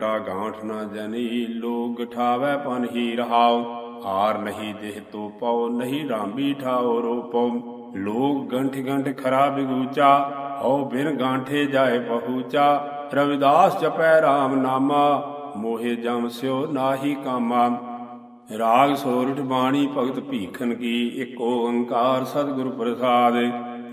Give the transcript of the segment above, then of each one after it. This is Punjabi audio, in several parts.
ਘੰਟਾ ਗਾਂਠ ਨਾ ਜਨੀ, ਲੋਗ ਠਾਵੈ ਪਨ ਹੀ ਰਹਾਉ। ਆਰ ਨਹੀਂ ਦੇਹ ਤੋ ਪਉ, ਨਹੀਂ ਰਾਂਬੀ ਠਾਉ ਰੂਪਉ। ਲੋਗ ਗੰਠ ਗੰਠ ਖਰਾ ਬਿਗੂਚਾ, ਹਉ ਬਿਨ ਗਾਂਠੇ ਜਾਏ ਪਹੂਚਾ ਰਵਿਦਾਸ ਜਪੈ RAM ਨਾਮਾ, ਮੋਹਿ ਜਮ ਸਿਓ ਨਾਹੀ ਕਾਮਾ। ਰਾਗ ਸੋਰਠ ਬਾਣੀ ਭਗਤ ਭੀਖਨ ਕੀ, ਇੱਕ ਓੰਕਾਰ ਸਤਿਗੁਰ ਪ੍ਰਸਾਦ।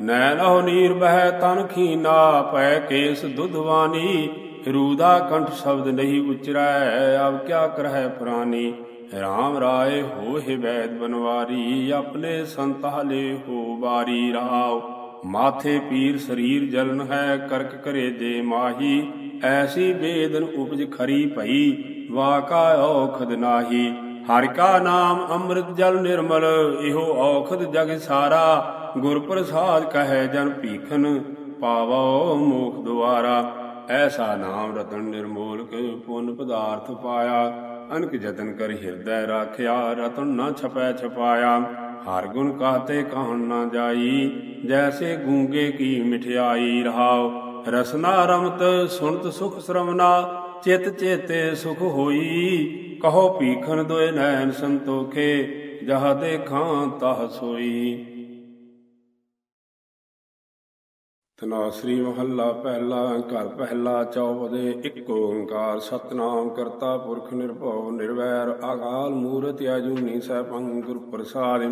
ਨੈਣ ਹੋ ਨੀਰ ਬਹਿ ਤਨ ਖੀਨਾ, ਪੈ ਕੇਸ ਦੁਧਵਾਨੀ ਰੂਦਾ ਕੰਠ ਸ਼ਬਦ ਨਹੀਂ ਉਚਰੈ ਅਬ ਕਿਆ ਕਰਹਿ ਪ੍ਰਾਨੀ? ਰਾਮ ਰਾਏ ਹੋਹਿ ਵੈਦ ਬਨਵਾਰੀ, ਆਪਣੇ ਸੰਤਾਲੇ ਹੋ ਬਾਰੀ ਰਾਵ ਮਾਥੇ ਪੀਰ ਸਰੀਰ ਜਲਨ ਹੈ, ਕਰਕ ਕਰੇ ਦੇ ਮਾਹੀ। ਐਸੀ ਬੇਦਨ ਉਪਜ ਖਰੀ ਭਈ ਵਾਕਾ ਔਖਦ ਨਾਹੀ। ਹਰਿ ਕਾ ਨਾਮ ਅੰਮ੍ਰਿਤ ਜਲ ਨਿਰਮਲ, ਇਹੋ ਔਖਦ ਜਗ ਸਾਰਾ। ਗੁਰ ਪ੍ਰਸਾਦ ਕਹੈ ਜਨ ਭੀਖਨ, ਪਾਵੋ ਮੋਖ ਦੁਆਰਾ। ਐਸਾ ਨਾਮ ਰਤਨ ਨਿਰਮੋਲਕ ਪੁੰਨ ਪਦਾਰਥ ਪਾਇਆ। ਅਨਕ ਜਤਨ ਕਰ ਹਿਰਦੈ ਰਾਖਿਆ, ਰਤਨ ਨਾ ਛਪੈ ਛਪਾਇਆ। ਹਰ ਗੁਣ ਕਾਤੇ ਕਹਣ ਨਾ ਜਾਈ, ਜੈਸੇ ਗੂੰਗੇ ਕੀ ਮਠਿਆਈ ਰਹਾਉ। ਰਸਨਾ ਰਮਤ ਸੁਣਤ ਸੁਖ ਸ਼ਰਮਨਾ ਚਿਤ ਚੇਤੇ ਸੁਖ ਹੋਈ। ਕਹੋ ਪੀਖਨ ਦੋਇ ਨੈਣ ਸੰਤੋਖੇ, ਜਹ ਦੇਖਾਂ ਤਹ ਸੋਈ। ਤਨਾਸਰੀ ਮਹੱਲਾ ਪਹਿਲਾ, ਘਰ ਪਹਿਲਾ, ਚੌਪਦੇ ਇੱਕ ਓੰਕਾਰ, ਸਤਨਾਮ ਕਰਤਾ ਪੁਰਖ ਨਿਰਭਉ, ਨਿਰਵੈਰ ਅਕਾਲ ਮੂਰਤਿ ਅਜੂਨੀ ਸੈਭੰ ਗੁਰ ਪ੍ਰਸਾਦਿ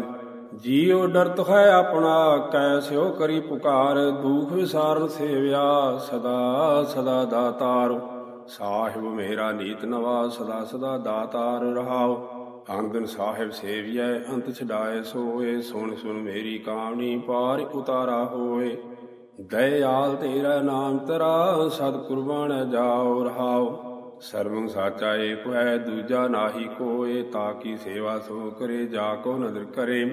ਜੀਉ ਡਰਤ ਹੈ ਆਪਣਾ ਕੈਸਿਓ ਕਰੀ ਪੁਕਾਰ, ਦੁਖ ਵਿਸਾਰਨ ਸੇਵਿਆ, ਸਦਾ ਸਦਾ ਦਾਤਾਰ। ਸਾਹਿਬ ਮੇਰਾ ਨੀਤ ਨਵਾ, ਸਦਾ ਸਦਾ ਦਾਤਾਰ ਰਹਾਓ ਅੰਗਨ ਸਾਹਿਬ ਸੇਵਿਐ, ਅੰਤ ਛਡਾਏ ਸੋਏ, ਸੁਣ ਸੁਣ ਮੇਰੀ ਕਾਮਣੀ ਪਾਰ ਉਤਾਰਾ ਹੋਏ। ਦਇਆਲ ਤੇਰਾ ਨਾਮ ਤਰਾ ਸਤ ਕੁਰਬਾਨ ਜਾਉ ਰਹਾਉ। ਸਰਵੰ ਸਾਚਾ ਏਕ ਹੈ ਦੂਜਾ ਨਾਹੀ ਕੋਏ, ਤਾਂ ਕੀ ਸੇਵਾ ਸੋ ਕਰੇ, ਜਾ ਕੋ ਨਦਰ ਕਰੇ।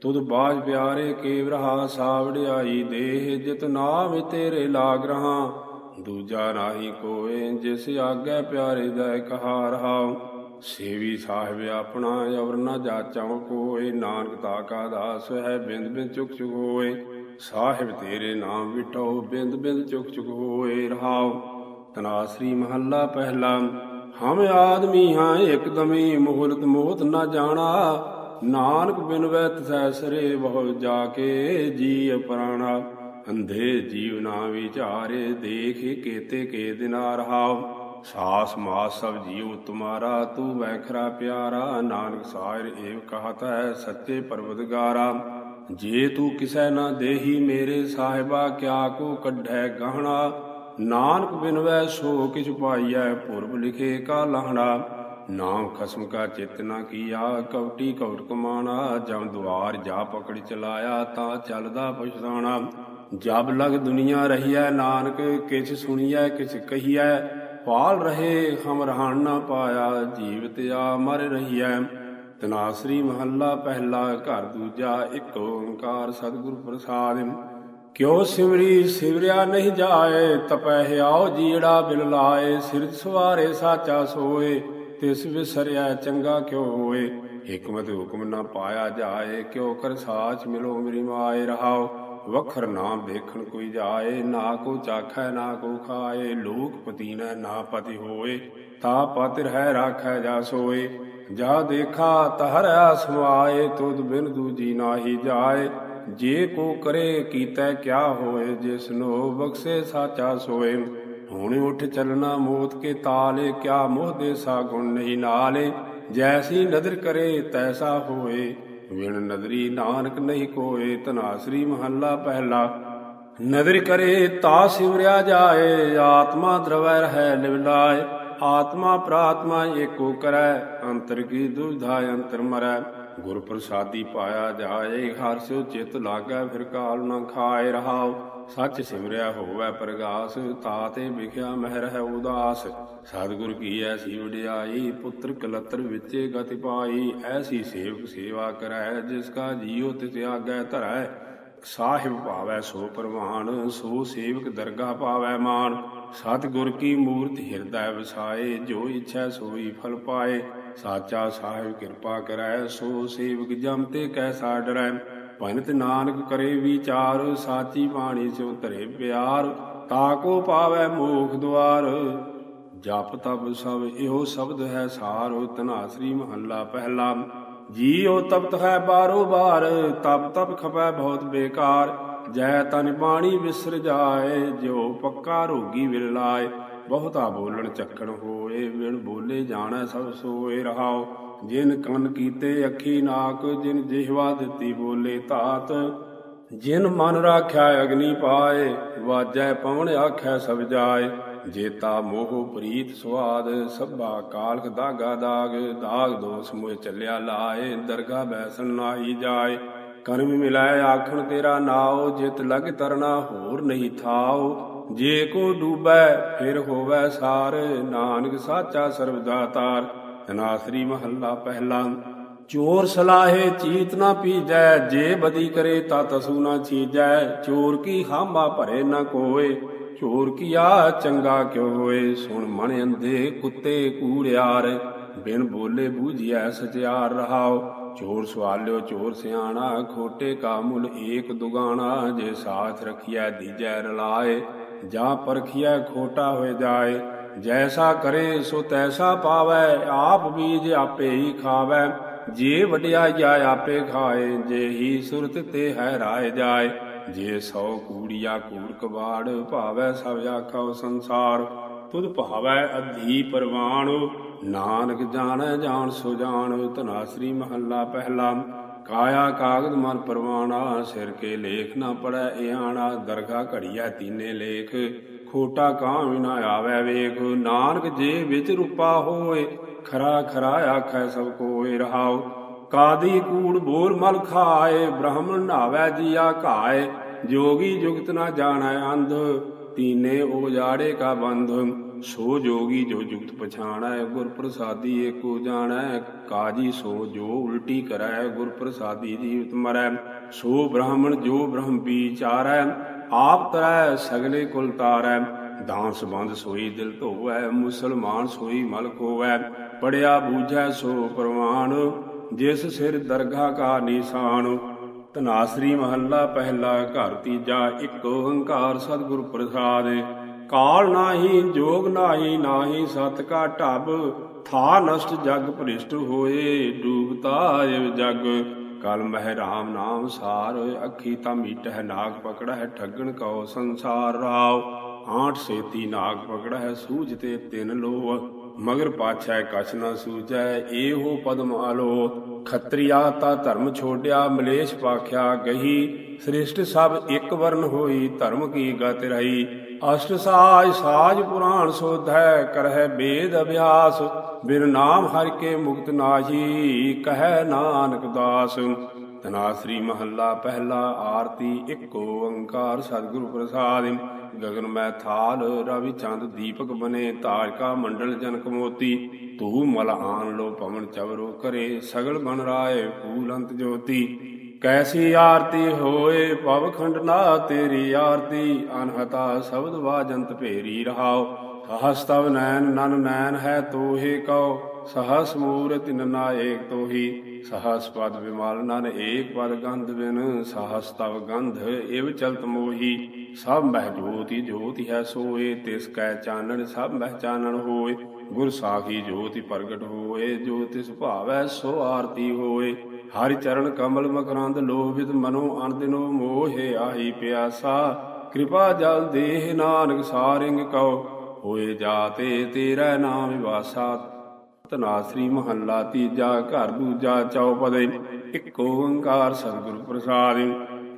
ਤੁਧ ਬਾਜ ਪਿਆਰੇ ਕੇਵ ਰਹਾ ਸਾਵੜਿਆਈ ਦੇਹ, ਜਿਤ ਨਾਮ ਤੇਰੇ ਲਾਗ ਰਹਾ। ਦੂਜਾ ਨਾਹੀ ਕੋਏ, ਜਿਸ ਆਗੇ ਪਿਆਰੇ ਜੈ ਕਹਾ ਰਹਾਉ ਸੇਵੀ ਸਾਹਿਬ ਆਪਣਾ ਅਵਰ ਨਾ ਜਾਚਾਉ ਕੋਏ, ਨਾਨਕ ਤਾ ਕਾ ਦਾਸ ਹੈ, ਬਿੰਦ ਬਿੰਦ ਚੁਕ ਚੁਕ ਹੋਏ ਸਾਹਿਬ ਤੇਰੇ ਨਾਮ ਵਿਟੋ ਬਿੰਦ ਬਿੰਦ ਚੁਕ ਚੁਕ ਹੋਏ ਰਹਾਉ ਤਨਾਸਰੀ ਮਹੱਲਾ ਪਹਿਲਾ, ਹਮ ਆਦਮੀ ਹਾਂ, ਇਕਦਮੀ ਮੋਹਲਤ ਮੋਹਤ ਨਾ ਜਾਣਾ। ਨਾਨਕ ਬਿਨ ਵੈ ਤਸੈ ਸਰੇ ਬਹੁ ਜਾ ਕੇ ਜੀ ਪ੍ਰਾਣਾ। ਅੰਧੇ ਜੀਵ ਨਾ ਵਿਚਾਰੇ, ਦੇਖ ਕੇਤੇ ਕੇ ਦਿਨਾ ਰਹਾਉ ਸਾਸ ਮਾਸ ਸਭ ਜੀਵ ਤੁਮਾਰਾ, ਤੂੰ ਵੈਖਰਾ ਪਿਆਰਾ। ਨਾਨਕ ਸਾਇਰ ਏਵ ਕਹਤ ਹੈ ਸੱਚੇ ਪਰਵਦਗਾਰਾ ਜੇ ਤੂੰ ਕਿਸੈ ਨਾ ਦੇਹੀ ਮੇਰੇ ਸਾਹਿਬਾ, ਕਿਆ ਕੋ ਕੱਢੈ ਗਹਣਾ? ਨਾਨਕ ਬਿਨਵੈ ਸੋ ਕਿਛ ਪਾਈਐ, ਪੁਰਬ ਲਿਖੇ ਕਾ ਲਹਣਾ। ਨਾਮ ਖਸਮ ਕਾ ਚਿਤ ਨਾ ਕੀਆ, ਕਵਟੀ ਕਵਟ ਕਮਾਣਾ। ਜਮ ਦੁਆਰ ਜਾ ਪਕੜ ਚਲਾਇਆ, ਤਾਂ ਚੱਲਦਾ ਪਛਤਾਣਾ ਜਬ ਲਗ ਦੁਨੀਆ ਰਹੀਐ, ਨਾਨਕ ਕਿਛ ਸੁਣੀਐ, ਕਿਛ ਕਹੀਐ। ਪਾਲ ਰਹੇ ਹਮ ਰਹਾਣ ਨਾ ਪਾਇਆ ਜੀਵਤ ਆ ਮਰ ਰਹੀਐ। ਤਨਾਸਰੀ ਮਹੱਲਾ ਪਹਿਲਾ ਘਰ ਦੂਜਾ ਇੱਕ ਓੰਕਾਰ ਸਤਿਗੁਰ ਪ੍ਰਸਾਦਿ। ਕਿਉ ਸਿਮਰੀ ਸਿਵਰਿਆ ਨਹੀਂ ਜਾਏ, ਤਪੈ ਹਿਆਉ ਜੀੜਾ ਬਿਲ ਲਾਏ। ਸਿਰ ਸਵਾਰੇ ਸਾਚਾ ਸੋਏ, ਤਿਸ ਵਿਸਰਿਆ ਚੰਗਾ ਕਿਉ ਹੋਏ। ਹਕਮਤ ਹੁਕਮ ਨਾ ਪਾਇਆ ਜਾਏ, ਕਿਉ ਕਰ ਸਾਚ ਮਿਲੋ ਮੇਰੀ ਮਾਏ ਰਹਾਓ ਵਖਰ ਨਾ ਦੇਖਣ ਕੋਈ ਜਾਏ, ਨਾ ਕੋ ਚਾਖੈ, ਨਾ ਕੋ ਖਾਏ। ਲੋਕ ਪਤੀਨਾ, ਨਾ ਪਤੀ ਹੋਏ, ਤਾ ਪਤਿ ਹੈ ਰਾਖੈ ਜਾ ਸੋਏ। ਜਾ ਦੇਖਾ ਤਹਰਿਆ ਸਮਾਏ, ਤੁਧ ਬਿਨ ਦੂਜੀ ਨਾਹੀ ਜਾਏ। ਜੇ ਕੋ ਕਰੇ ਕੀਤੈ ਕਿਆ ਹੋਏ ਜਿਸਨੋ ਬਖਸ਼ੇ ਸਾਚਾ ਸੋਏ। ਹੁਣ ਉਠ ਚੱਲਣਾ ਮੋਤ ਕੇ ਤਾਲੇ, ਕਿਆ ਮੋਹ ਦੇ ਸਾ ਗੁਣ ਨਹੀਂ ਨਾਲੇ। ਜੈਸੀ ਨਦਰ ਕਰੇ, ਤੈਸਾ ਹੋਏ। ਵਿਣ ਨਦਰੀ ਨਾਨਕ ਨਹੀਂ ਕੋਏ ਤਨਾਸਰੀ ਮਹੱਲਾ ਪਹਿਲਾ। ਨਦਰ ਕਰੇ ਤਾ ਸਿਵਰਿਆ ਜਾਏ, ਆਤਮਾ ਦਰਵੈ ਹੈ ਲਿਵਲਾਏ ਆਤਮਾ ਪ੍ਰਾਤਮਾ ਏਕੋ ਕਰੈ, ਅੰਤਰ ਕੀ ਦੁਵਿਧਾ ਅੰਤਰ ਮਰੈ। ਗੁਰ ਪ੍ਰਸਾਦੀ ਪਾਇਆ ਜਾਏ, ਹਰ ਸਿਉ ਚਿਤ ਲਾਗੈ, ਫਿਰ ਕਾਲ ਨ ਖਾਏ ਰਹਾਓ ਸੱਚ ਸਿਮਰਿਆ ਹੋਵੈ ਪ੍ਰਗਾਸ ਤਾਤੇ ਵਿਖਿਆ ਮਹਿ ਰਹਿ ਉਦਾਸ। ਸਤਿਗੁਰ ਕੀ ਐਸੀ ਵਡਿਆਈ, ਪੁੱਤਰ ਕਲਤਰ ਵਿੱਚੇ ਗਤਿ ਪਾਈ। ਐਸੀ ਸੇਵਕ ਸੇਵਾ ਕਰੈ, ਜਿਸ ਕਾ ਜੀਉ ਤਿਸ ਆਗੈ ਧਰੈ। ਸਾਹਿਬ ਭਾਵੈ ਸੋ ਪ੍ਰਵਾਨ, ਸੋ ਸੇਵਕ ਦਰਗਾਹ ਪਾਵੈ ਮਾਨ। ਸਤਿਗੁਰ ਕੀ ਮੂਰਤ ਹਿਰਦੈ ਵਸਾਏ, ਜੋ ਇੱਛਾ ਸੋਈ ਫਲ ਪਾਏ। ਸਾਚਾ ਸਾਹਿਬ ਕਿਰਪਾ ਕਰੈ, ਸੋ ਸੇਵਕ ਜਮ ਤੇ ਕੈਸਾ ਡਰੈ ਭਨਤ ਨਾਨਕ ਕਰੇ ਵਿਚਾਰ, ਸਾਚੀ ਬਾਣੀ ਸਿਉ ਧਰੇ ਪਿਆਰ ਤਾਕੋ ਪਾਵੈ ਮੋਖ ਦੁਆਰ। ਜਪ ਤਪ ਸਭ ਇਹੋ ਸ਼ਬਦ ਹੈ ਸਾਰ ਤਨਾਸਰੀ ਮਹੱਲਾ ਪਹਿਲਾ। ਜੀਉ ਤਪਤ ਹੈ ਬਾਰੋ ਬਾਰ, ਤਪ ਤਪ ਖਪੈ ਬਹੁਤ ਬੇਕਾਰ। ਜੈ ਤਨ ਬਾਣੀ ਵਿਸਰ ਜਾਏ, ਜਿਉ ਪੱਕਾ ਰੋਗੀ ਵਿਲਲਾਏ ਬਹੁਤਾ ਬੋਲਣ ਚੱਕਣ ਹੋਏ ਵਿਣ ਬੋਲੇ ਜਾਣੈ ਸਭ ਸੋਏ ਰਹਾਓ ਜਿਨ ਕੰਨ ਕੀਤੇ ਅੱਖੀ ਨਾਕ, ਜਿਨ ਜਿਹਵਾ ਦਿੱਤੀ ਬੋਲੇ ਧਾਤ, ਜਿਨ ਮਨ ਰਾਖਿਆ ਅਗਨੀ ਪਾਏ, ਵਾਜੈ ਪਵਨ ਆਖੈ ਸਭ ਜਾਏ। ਜੇਤਾ ਮੋਹ ਪ੍ਰੀਤ ਸੁਆਦ, ਸਭਾ ਕਾਲਖ ਦਾਗਾ ਦਾਗ ਦਾਗ ਦੋਸ ਮੋਹ ਚੱਲਿਆ ਲਾਏ, ਦਰਗਾ ਬੈਸਣ ਨਾਹੀ ਜਾਏ। ਕਰਮ ਮਿਲਾਏ ਆਖਣ ਤੇਰਾ ਨਾਉ, ਜਿਤ ਲਗ ਤਰਨਾ ਹੋਰ ਨਹੀਂ ਥਾਉ। ਜੇ ਕੋ ਡੂਬੈ, ਫਿਰ ਹੋਵੈ ਸਾਰ, ਨਾਨਕ ਸਾਚਾ ਸਰਬ ਦਾਤਾਰ ਤਨਾਸਰੀ ਮਹੱਲਾ ਪਹਿਲਾ। ਚੋਰ ਸਲਾਹੇ ਚੀਤ ਨਾ ਪੀਜੈ, ਜੇ ਬਦੀ ਕਰੇ ਤਾ ਤਸੂ ਨਾ ਚੀਜੈ। ਚੋਰ ਕੀ ਹਾਮਾ ਭਰੇ ਨਾ ਕੋਏ, ਚੋਰ ਕੀਆ ਚੰਗਾ ਕਿਉ ਹੋਏ? ਸੁਣ ਮਨ ਅੰਦੇ ਕੁੱਤੇ ਕੂੜਿਆਰ, ਬਿਨ ਬੋਲੇ ਬੂਝਿਆ ਸਚਿਆਰ ਰਹਾਓ ਚੋਰ ਸਵਾਲਿਓ ਚੋਰ ਸਿਆਣਾ, ਖੋਟੇ ਕਾ ਮੁਲ ਏਕ ਦੁਗਾਣਾ। ਜੇ ਸਾਥ ਰਖਿਆ ਦੀਜੈ ਰਲਾਏ, ਜਾਂ ਪਰਖਿਆ ਖੋਟਾ ਹੋਏ ਜਾਏ। ਜੈਸਾ ਕਰੇ ਸੋ ਤੈਸਾ ਪਾਵੈ, ਆਪ ਬੀਜ ਆਪੇ ਹੀ ਖਾਵੈ। ਜੇ ਵਡਿਆਈਆ ਆਪੇ ਖਾਏ, ਜੇ ਹੀ ਸੁਰਤ ਤੇ ਹੈ ਰਾਏ ਜਾਏ। ਜੇ ਸੌ ਕੂੜੀਆ ਕੂੜ ਕਬਾੜ ਭਾਵੈ, ਸਭ ਆਖਾਉ ਸੰਸਾਰ। ਤੁਧ ਭਾਵੈ ਅਧੀ ਪਰਵਾਣ, ਨਾਨਕ ਜਾਣੈ ਜਾਣ ਸੋ ਜਾਣ ਤਨਾਸਰੀ ਮਹੱਲਾ ਪਹਿਲਾ। ਕਾਇਆ ਕਾਗਦ ਮਨ ਪਰਵਾਣਾ, ਸਿਰ ਕੇ ਲੇਖ ਨਾ ਪੜੈ ਇਆਣਾ ਦਰਗਾ ਘੜੀਐ ਤੀਨੇ ਲੇਖ। ਖੋਟਾ ਕਾਮ ਨਾ ਆਵੈ ਵੇਖ, ਨਾਨਕ ਜੇ ਵਿੱਚ ਰੂਪਾ ਹੋਏ, ਖਰਾ ਖਰਾ ਆਖੈ ਸਭ ਕੋਏ ਰਹਾਉ। ਕਾਦੀ ਕੂੜ ਬੋਲ ਮਲ ਖਾਏ, ਬ੍ਰਾਹਮਣ ਨਾਵੈ ਜੀਆ ਘਾਏ। ਜੋਗੀ ਜੁਗਤ ਨਾ ਜਾਣੈ ਅੰਧ, ਤੀਨੇ ਉਜਾੜੇ ਕਾ ਬੰਧ। ਸੋ ਜੋਗੀ ਜੋ ਜੁਗਤ ਪਛਾਣੈ ਗੁਰ ਪ੍ਰਸਾਦੀ ਏਕੋ ਜਾਣੈ। ਕਾਜੀ ਸੋ ਜੋ ਉਲਟੀ ਕਰੈ ਗੁਰ ਪ੍ਰਸਾਦੀ ਜੀਵਤ ਮਰੈ। ਸੋ ਬ੍ਰਾਹਮਣ ਜੋ ਬ੍ਰਹਮ ਵਿਚਾਰੈ। ਆਪ ਤਰੈ ਸਗਲੇ ਕੁਲ ਤਾਰੈ, ਦਾਸ ਬੰਦ ਸੋਈ ਦਿਲ ਧੋਵੈ, ਮੁਸਲਮਾਨ ਸੋਈ ਮਲ ਕੋਵੈ, ਪੜਿਆ ਬੂਝੈ ਸੋ ਪ੍ਰਵਾਨ, ਜਿਸ ਸਿਰ ਦਰਗਾ ਕਾ ਨਿਸ਼ਾਨ ਤਨਾਸਰੀ ਮਹੱਲਾ ਪਹਿਲਾ ਘਰ ਤੀਜਾ, ਇੱਕ ਓੰਕਾਰ ਸਤਿਗੁਰ ਪ੍ਰਸਾਦ, ਕਾਲ ਨਾਹੀ, ਜੋਗ ਨਾਹੀ ਨਾਹੀ ਸਤ ਕਾ ਢਬ, ਥਾ ਨਸ਼ਟ ਜਗ ਭ੍ਰਿਸ਼ਟ ਹੋਏ, ਡੂਬਤਾ ਜਗ ਕਲ ਮਹਿ ਰਾਮ ਨਾਮ ਸਾਰ ਅੱਖੀ ਤਾਂ ਮੀਟ ਹੈ ਨਾਗ ਪਕੜਾ ਹੈ ਠੱਗਣ ਕਉ ਸੰਸਾਰ ਰਾਵ ਆਠ ਸੇਤੀ ਨਾਗ ਪਕੜਾ ਹੈ ਸੂਝ ਤੇ ਤਿੰਨ ਲੋ ਮਗਰ ਪਾਛੈ ਕਛ ਨਾ ਸੂਝੈ ਏਹੋ ਪਦਮ ਆਲੋ ਖੱਤਰੀਆ ਤਾ ਧਰਮ ਛੋੜਿਆ ਮਲੇਸ਼ ਪਾਖਿਆ ਗਹੀ। ਸ੍ਰਿਸ਼ਟ ਸਭ ਇੱਕ ਵਰਨ ਹੋਈ, ਧਰਮ ਕੀ ਗਤ ਰਹੀ। ਅਸ਼ਟ ਸਾਜ ਸਾਜ ਪੁਰਾਣ ਸੋਧੈ, ਕਰਹਿ ਬੇਦ ਅਭਿਆਸ। ਬਿਨ ਨਾਮ ਹਰਿ ਕੇ ਮੁਕਤ ਨਾਹੀ, ਕਹੈ ਨਾਨਕ ਦਾਸ। ਤਨਾਸਰੀ ਮਹੱਲਾ ਪਹਿਲਾ ਆਰਤੀ ਇੱਕ ਓੰਕਾਰ ਸਤਿਗੁਰੂ ਪ੍ਰਸਾਦਿ। ਗਗਨ ਮੈਂ ਥਾਲ, ਰਵੀ ਚੰਦ ਦੀਪਕ ਬਨੇ, ਤਾਰਕਾ ਮੰਡਲ ਜਨਕ ਮੋਤੀ। ਤੂ ਮਲ ਆਨ ਲੋ ਪਵਨ ਚਵਰੋ ਕਰੇ, ਸਗਲ ਬਨ ਰਾਏ ਫੂਲ ਜੋਤੀ। ਕੈਸੀ ਆਰਤੀ ਹੋਏ ਪਵ ਖੰਡਨਾ ਤੇਰੀ ਆਰਤੀ, ਅਨਹਤਾ ਸ਼ਬਦ ਵਾਜੰਤ ਭੇਰੀ ਰਹਾਓ। ਸਹਸਤਵ ਨੈਨ ਨਨ ਨੈਨ ਹੈ ਤੋਹੇ ਕਉ, ਸਹਸ ਮੂਰਤਿ ਨਨਾਇਕ ਤੋਹੀ। ਸਹਸ ਪਦ ਵਿਮਲ ਨਨ, ਏਕ ਪਦ ਗੰਧ ਬਿਨ, ਸਹਸ ਤਵ ਗੰਧ, ਇਵ ਚਲਤ ਮੋਹੀ। ਸਭ ਮਹਿ ਜੋਤੀ ਜੋਤੀ ਹੈ ਸੋਏ, ਤਿਸ ਕੈ ਚਾਨਣ ਸਭ ਮਹਿ ਚਾਨਣ ਹੋਏ। ਗੁਰ ਸਾਖੀ ਜੋਤੀ ਪ੍ਰਗਟ ਹੋਏ, ਜੋ ਤਿਸ ਭਾਵੈ ਸੋ ਆਰਤੀ ਹੋਏ। ਹਰਿ ਚਰਨ ਕਮਲ ਮਕਰੰਦ ਲੋਭਿਤ ਮਨੋ ਅਨਦਿਨੋ ਮੋਹਿ ਆਹੀ ਪਿਆਸਾ। ਕਿਰਪਾ ਜਲ ਦੇਹ ਨਾਨਕ ਸਾਰਿੰਗ ਕਉ, ਹੋਏ ਜਾਤੇ ਤੇਰਾ ਨਾਮ ਵਿਵਾਸਾ ਤਨਾਸਰੀ ਮਹੱਲਾ ਤੀਜਾ ਘਰ ਦੂਜਾ ਚੌਪਦੇ, ਇੱਕ ਓੰਕਾਰ ਸਤਿਗੁਰ ਪ੍ਰਸਾਦ।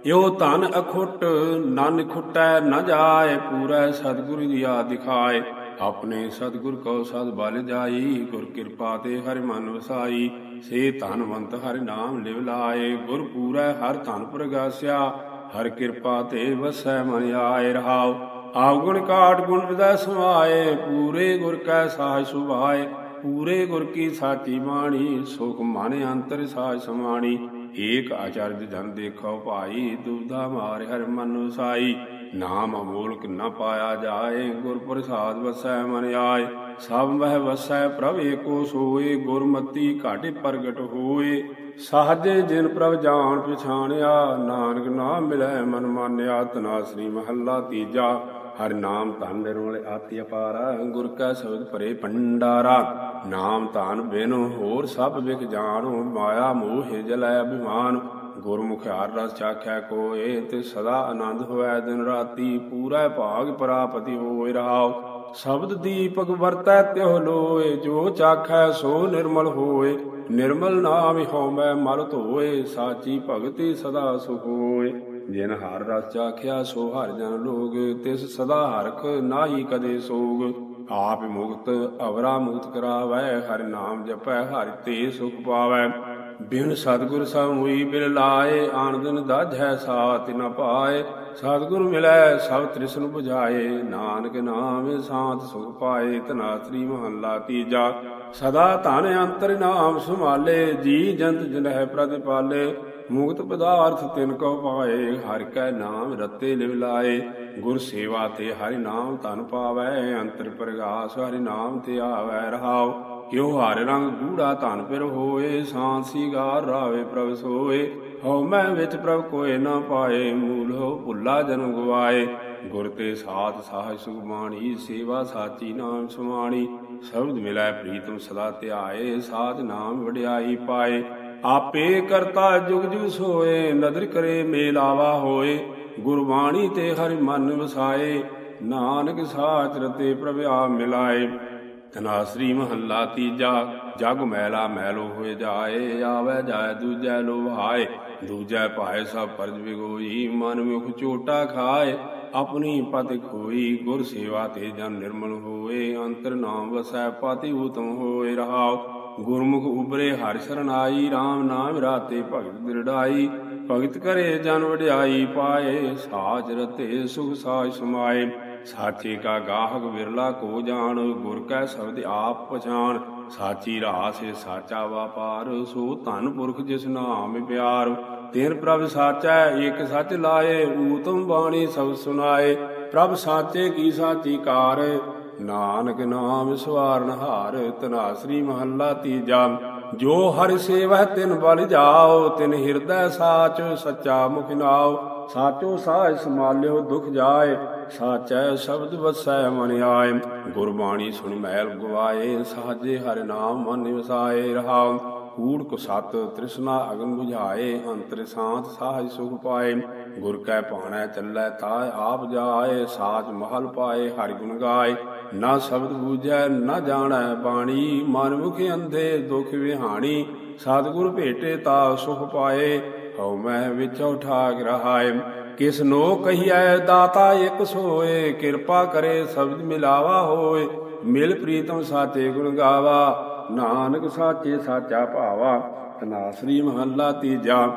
ਯੋ ਧਨ ਅਖੁੱਟ, ਨਨ ਖੁੱਟੈ ਨ ਜਾਏ, ਪੂਰੈ ਸਤਿਗੁਰ ਜੀਆ ਦਿਖਾਏ। ਆਪਣੇ ਸਤਿਗੁਰ ਕੋ ਸਦ ਬਲ ਜਾਈ, ਗੁਰ ਕਿਰਪਾ ਤੇ ਹਰਿ ਮਨ ਵਸਾਈ। ਸੇ ਧਨਵੰਤ ਹਰਿ ਨਾਮ ਲਿਵ ਲਾਏ, ਗੁਰ ਪੂਰੈ ਹਰ ਧਨ ਪ੍ਰਗਾਸਿਆ। ਹਰ ਕਿਰਪਾ ਤੇ ਵਸੈ ਮਨ ਆਏ ਰਹਾਉ। ਆਵਗੁਣ ਕਾਟ ਗੁਣ ਵਿਦਾ ਸਮਾਏ ਪੂਰੇ ਗੁਰ ਕੈ ਸਾਜ ਸੁਭਾਏ। ਪੂਰੇ ਗੁਰ ਕੀ ਸਾਚੀ ਬਾਣੀ, ਸੁਖ ਮਨ ਅੰਤਰ ਸਾਜ ਸਮਾਣੀ। ਏਕ ਆਚਰਜ ਜਨ ਦੇਖੋ ਭਾਈ ਦੁਬਦਾ ਮਾਰ ਹਰ ਮਨ ਵਸਾਈ ਨਾਮ ਅਮੋਲਕ ਨ ਪਾਇਆ ਜਾਏ, ਗੁਰ ਪ੍ਰਸਾਦ ਵਸੈ ਮਨ ਆਏ। ਸਭ ਮਹਿ ਵਸੈ ਪ੍ਰਭ ਏਕੋ ਸੋਏ, ਗੁਰਮਤੀ ਘਾਟੇ ਪ੍ਰਗਟ ਹੋਏ। ਸਾਹਜੇ ਜਿਨ ਪ੍ਰਭ ਜਾਣ ਪਛਾਣਿਆ, ਨਾਨਕ ਨਾਮ ਮਿਲੈ ਮਨ ਮਾਨਿਆ ਤਨਾ ਸ੍ਰੀ ਮਹੱਲਾ ਤੀਜਾ। ਹਰ ਨਾਮ ਧਨ ਨਿਰਮਲ ਆਤੀ ਅਪਾਰਾ, ਗੁਰ ਕਾ ਸ਼ਬਦ ਭਰੇ ਭੰਡਾਰਾ। ਨਾਮ ਧਨ ਬਿਨ ਹੋਰ ਸਭ ਵਿਖ ਜਾਣੋ, ਮਾਇਆ ਮੋਹ ਜਲੈ ਅਭਿਮਾਨ। ਗੁਰਮੁਖ ਹਰ ਰਸ ਚਾਖੈ ਕੋਏ ਤੇ ਸਦਾ ਆਨੰਦ ਹੋਇ ਦਿਨ ਰਾਤੀ, ਪੂਰਾ ਭਾਗ ਪ੍ਰਾਪਤੀ ਹੋਇ ਰਹਾਉ। ਸ਼ਬਦ ਦੀਪਕ ਵਰਤੈ ਤਿਉ ਲੋਏ, ਜੋ ਚਾਖੈ ਸੋ ਨਿਰਮਲ ਹੋਏ। ਨਿਰਮਲ ਨਾਮ ਹਉ ਮੈਂ ਮਲ ਧੋਏ, ਸਾਚੀ ਭਗਤੀ ਸਦਾ ਸੁਖ ਹੋਏ। ਜਿਨ ਹਰ ਰਸ ਚਾਖਿਆ ਸੋ ਹਰ ਜਨ ਲੋਗ, ਤਿਸ ਸਦਾ ਹਰਖ ਨਾਹੀ ਕਦੇ ਸੋਗ। ਆਪ ਮੁਕਤ ਅਵਰਾ ਮੁਕਤ ਕਰਾਵੈ, ਹਰ ਨਾਮ ਜਪੈ, ਹਰਿ ਤੇ ਸੁਖ ਪਾਵੈ। ਬਿਨ ਸਤਗੁਰ ਸਮੂਈ ਬਿਲ ਲਾਏ ਆਣ ਦਿਨ ਦਾਝੈ ਸਾਥ ਨ ਪਾਏ। ਸਤਗੁਰ ਮਿਲੈ, ਸਭ ਤ੍ਰਿਸ਼ਨ 부ਝਾਏ ਨਾਨਕ ਨਾਮ ਸਾਥ ਸੁਖ ਪਾਏ ਤਨਾ ਮਹੱਲਾ ਤੀਜਾ। ਸਦਾ ਧਨ ਅੰਤਰ ਨਾਮ ਸੁਮਾਲੇ ਜੀ ਜੰਤ ਜਨਹਿ ਪ੍ਰਤਿਪਾਲੇ। ਮੁਕਤ ਪਦਾਰਥ ਤਿਨ ਕੋ ਪਾਏ, ਹਰ ਕੈ ਨਾਮ ਰਤੇ ਲਿਵ ਲਾਏ। ਗੁਰ ਸੇਵਾ ਤੇ ਹਰਿ ਨਾਮ ਧਨ ਪਾਵੈ, ਅੰਤਰ ਪ੍ਰਗਾਸ ਹਰਿ ਨਾਮ ਤੇ ਆਵੈ ਰਹਾਉ। ਕਿਉ ਹਰਿ ਰੰਗ ਗੂੜਾ ਧਨ ਪਿਰ ਹੋਏ ਸਾਂਸੀ ਸੀਗਾਰ ਰਾਵੇ ਪ੍ਰਭ ਸੋਏ। ਹਉ ਮੈਂ ਵਿੱਚ ਪ੍ਰਭ ਕੋਏ ਨਾ ਪਾਏ, ਮੂਲ ਹੋ ਭੁੱਲਾ ਜਨਮ ਗਵਾਏ। ਗੁਰ ਤੇ ਸਾਥ ਸਾਹ ਸੁਖ ਸੇਵਾ ਸਾਚੀ ਨਾਮ ਸੁਮਾਣੀ। ਸ਼ਬਦ ਮਿਲੈ ਪ੍ਰੀਤਮ ਸਦਾ ਧਿਆਏ, ਸਾਧ ਨਾਮ ਵਡਿਆਈ ਪਾਏ। ਆਪੇ ਕਰਤਾ ਜੁਗ ਜੁਗ ਸੋਏ, ਨਦਰ ਕਰੇ ਮੇਲਾਵਾ ਹੋਏ। ਗੁਰਬਾਣੀ ਤੇ ਹਰਿ ਮਨ ਵਸਾਏ, ਨਾਨਕ ਸਾਚ ਰਤੇ ਪ੍ਰਭ ਮਿਲਾਏ। ਤਨਾ ਮਹੱਲਾ ਤੀਜਾ, ਜਗ ਮੈਲਾ ਮੈਲੋ ਹੋਏ ਜਾਏ, ਆਵੇ ਜਾਏ ਦੂਜੈ ਲੋਭਾਏ ਦੂਜੈ ਭਾਏ ਸਭ ਪਰਜ ਵਿਗੋਈ, ਮਨ ਮੁਖ ਝੋਟਾ ਖਾਏ। ਆਪਣੀ ਪਤ ਖੋਈ, ਗੁਰ ਸੇਵਾ ਤੇ ਜਨ ਨਿਰਮਲ ਹੋਏ। ਅੰਤਰ ਨਾਮ ਵਸੈ ਪਾਤੀ ਉਤਮ ਹੋਏ ਰਹਾਉ। ਗੁਰਮੁਖ ਉਬਰੇ ਹਰਿ ਸਰਨਾਈ RAM ਨਾਮ ਰਾਤੇ ਭਗਤ ਦਿਰੜਾਈ। ਭਗਤ ਕਰੇ ਜਨ ਵਡਿਆਈ, ਪਾਏ ਸਾਚ ਰਤੇ ਸੁਖ ਸਾਜ ਸਮਾਏ। ਸਾਚੇ ਕਾ ਗਾਹਕ ਵਿਰਲਾ ਕੋ ਜਾਣ, ਗੁਰ ਕੈ ਸ਼ਬਦ ਆਪ ਪਛਾਣ। ਸਾਚੀ ਰਾਸ ਸਾਚਾ ਵਪਾਰ, ਸੋ ਧਨ ਪੁਰਖ ਜਿਸ ਨਾਮ ਪਿਆਰ। ਤੇਰ ਪ੍ਰਭ ਸਾਚਾ, ਏਕ ਸਚ ਲਾਏ, ਊਤਮ ਬਾਣੀ ਸਭ ਸੁਨਾਏ। ਪ੍ਰਭ ਸਾਚੇ ਕੀ ਸਾਚੀ ਕਾਰ ਨਾਨਕ ਨਾਮ ਸਵਾਰਨ ਹਾਰ, ਤਨਾਸਰੀ ਮਹੱਲਾ ਤੀਜਾ। ਜੋ ਹਰਿ ਸੇਵਹਿ ਤਿਨ ਬਲ ਜਾਓ, ਤਿਨ ਹਿਰਦੈ ਸਾਚ ਸੱਚਾ ਮੁਖ ਨਾਉ ਸਾਚੋ ਸਾਜ ਸਮਾਲਿਓ ਦੁਖ ਜਾਏ, ਸਾਚੈ ਸ਼ਬਦ ਵਸੈ ਮਨ ਆਏ। ਗੁਰਬਾਣੀ ਸੁਣ ਮਹਿਲ ਗਵਾਏ ਸਾਜੇ ਹਰਿ ਨਾਮ ਮਨ ਵਸਾਏ ਰਹਾਉ। ਕੂੜ ਕੋ ਸਤ ਤ੍ਰਿਸ਼ਨਾ ਅਗਨ 부ਝਾਏ ਅੰਤਰ ਸਾਥ ਸਾਜ ਸੁਖ ਪਾਏ। ਗੁਰ ਕੈ ਭਾਣੈ ਚੱਲੈ ਤਾ ਆਪ ਜਾਏ, ਸਾਚ ਮਹਲ ਪਾਏ, ਹਰਿ ਗੁਣ ਗਾਏ। ਨਾ ਸ਼ਬਦ ਬੂਝੈ, ਨਾ ਜਾਣੈ ਬਾਣੀ ਮਨ ਮੁਖ ਅੰਧੇ ਦੁਖ ਵਿਹਾਣੀ ਸਤਿਗੁਰ ਭੇਟੇ ਤਾ ਸੁਖ ਪਾਏ, ਹਉ ਮੈਂ ਵਿਚੋ ਠਾਕ ਰਹਾਏ। ਕਿਸਨੋ ਕਹੀਐ, ਦਾਤਾ ਇਕ ਸੋਏ, ਕਿਰਪਾ ਕਰੇ ਸ਼ਬਦ ਮਿਲਾਵਾ ਹੋਏ। ਮਿਲ ਪ੍ਰੀਤਮ ਸਾਚੇ ਗੁਣ ਗਾਵਾ, ਨਾਨਕ ਸਾਚੇ ਸਾਚਾ ਭਾਵਾ, ਤਨਾ ਸ੍ਰੀ ਮਹੱਲਾ ਤੀਜਾ।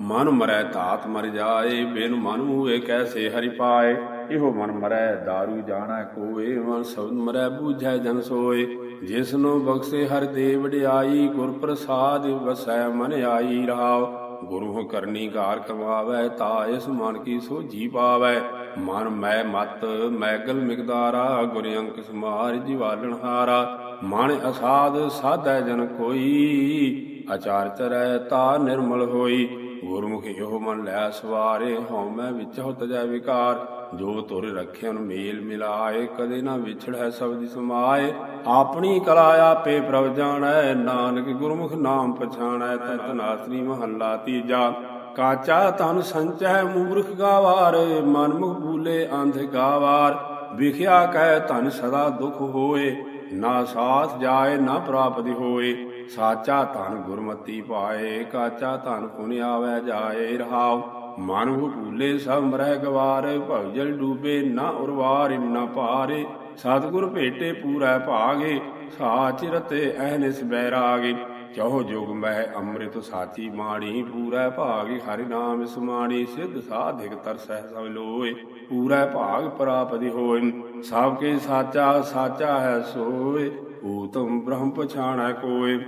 ਮਨ ਮਰੈ ਧਾਤ ਮਰ ਜਾਏ, ਬਿਨ ਮਨ ਹੋਏ ਕੈਸੇ ਹਰਿ ਪਾਏ? ਇਹੋ ਮਨ ਮਰੈ दारू ਜਾਣਾ ਕੋਏ, ਮਨ ਸਬਦ ਮਰੈ ਬੂਝੈ ਜਨ ਸੋਏ। ਜਿਸ ਬਖਸ਼ੇ ਹਰ ਦੇ ਵਡਿਆਈ, ਗੁਰ ਪ੍ਰਸਾਦ ਵਸੈ ਮਨ ਆਈ ਰਾਵ। ਗੁਰੂ ਕਰਨੀ ਘਾਰ ਕਮਾਵੈ, ਤਾ ਇਸ ਮਨ ਕੀ ਸੋਜੀ ਪਾਵੈ। ਮਨ ਮੈਂ ਮਤ ਮੈਗਲ ਮਿਗਦਾਰਾ ਗੁਰ ਅੰਕ ਸਮਾਰ ਜਿਵਾਲਣ ਹਾਰਾ। ਮਨ ਅਸਾਦ ਸਾਧੈ ਜਨ ਕੋਈ ਆਚਾਰ ਚਰੈ ਤਾ ਨਿਰਮਲ ਹੋਈ। ਗੁਰਮੁਖ ਇਹੋ ਮਨ ਲੈ ਸਵਾਰੇ ਹਉ ਮੈਂ ਵਿੱਚ ਤਜੈ ਵਿਕਾਰ। ਜੋ ਤੁਰ ਰਖਿਆਨ ਮੇਲ ਮਿਲਾਏ, ਕਦੇ ਨਾ ਵਿਛੜੈ ਸਬਦਿ ਸਮਾਏ। ਆਪਣੀ ਕਲਾ ਆਪੇ ਪ੍ਰਭ ਜਾਣੈ, ਨਾਨਕ ਗੁਰਮੁਖ ਨਾਮ ਪਛਾਣੈ ਤਨਾ ਸ੍ਰੀ ਮਹੱਲਾ ਤੀਜਾ। ਕਾਚਾ ਤਨ ਸੰਚੈ ਮੂਰਖ ਗਾਵਾਰ, ਮਨ ਮੁਖ ਭੂਲੇ ਅੰਧ ਗਾਵਾਰ। ਵਿਖਿਆ ਕਹਿ ਧਨ ਸਦਾ ਦੁਖ ਹੋਏ, ਨਾ ਸਾਥ ਜਾਏ, ਨਾ ਪ੍ਰਾਪਤੀ ਹੋਏ। ਸਾਚਾ ਧਨ ਗੁਰਮਤੀ ਪਾਏ, ਕਾਚਾ ਧਨ ਪੁਨ ਆਵੈ ਜਾਏ, ਰਹਾਉ ਮਨ ਭੂਲੇ ਸਭ ਮਰਹਿ ਗਵਾਰ ਭਵਜਲ ਡੂਬੇ ਨਾ ਉਰਵਾਰ ਨਾ ਪਾਰੇ, ਸਤਿਗੁਰ ਭੇਟੇ ਪੂਰਾ ਭਾਗੇ, ਸਾਚ ਰਤੇ ਅਹਨਿਸ ਬੈਰਾਗੇ, ਚਹੁ ਜੁਗ ਮਹਿ ਅੰਮ੍ਰਿਤ ਸਾਚੀ ਮਾਣੀ ਪੂਰਾ ਭਾਗ ਹਰਿ ਨਾਮ ਸਮਾਣੀ ਸਿੱਧ ਸਾਧਿਕ ਤਰਸਹਿ ਸਭ ਲੋਏ, ਪੂਰਾ ਭਾਗ ਪ੍ਰਾਪਤੀ ਹੋਇ, ਸਭ ਕੇ ਸਾਚਾ ਸਾਚਾ ਹੈ ਸੋਏ, ਊਤਮ ਬ੍ਰਹਮ ਪਛਾਣੈ ਕੋਏ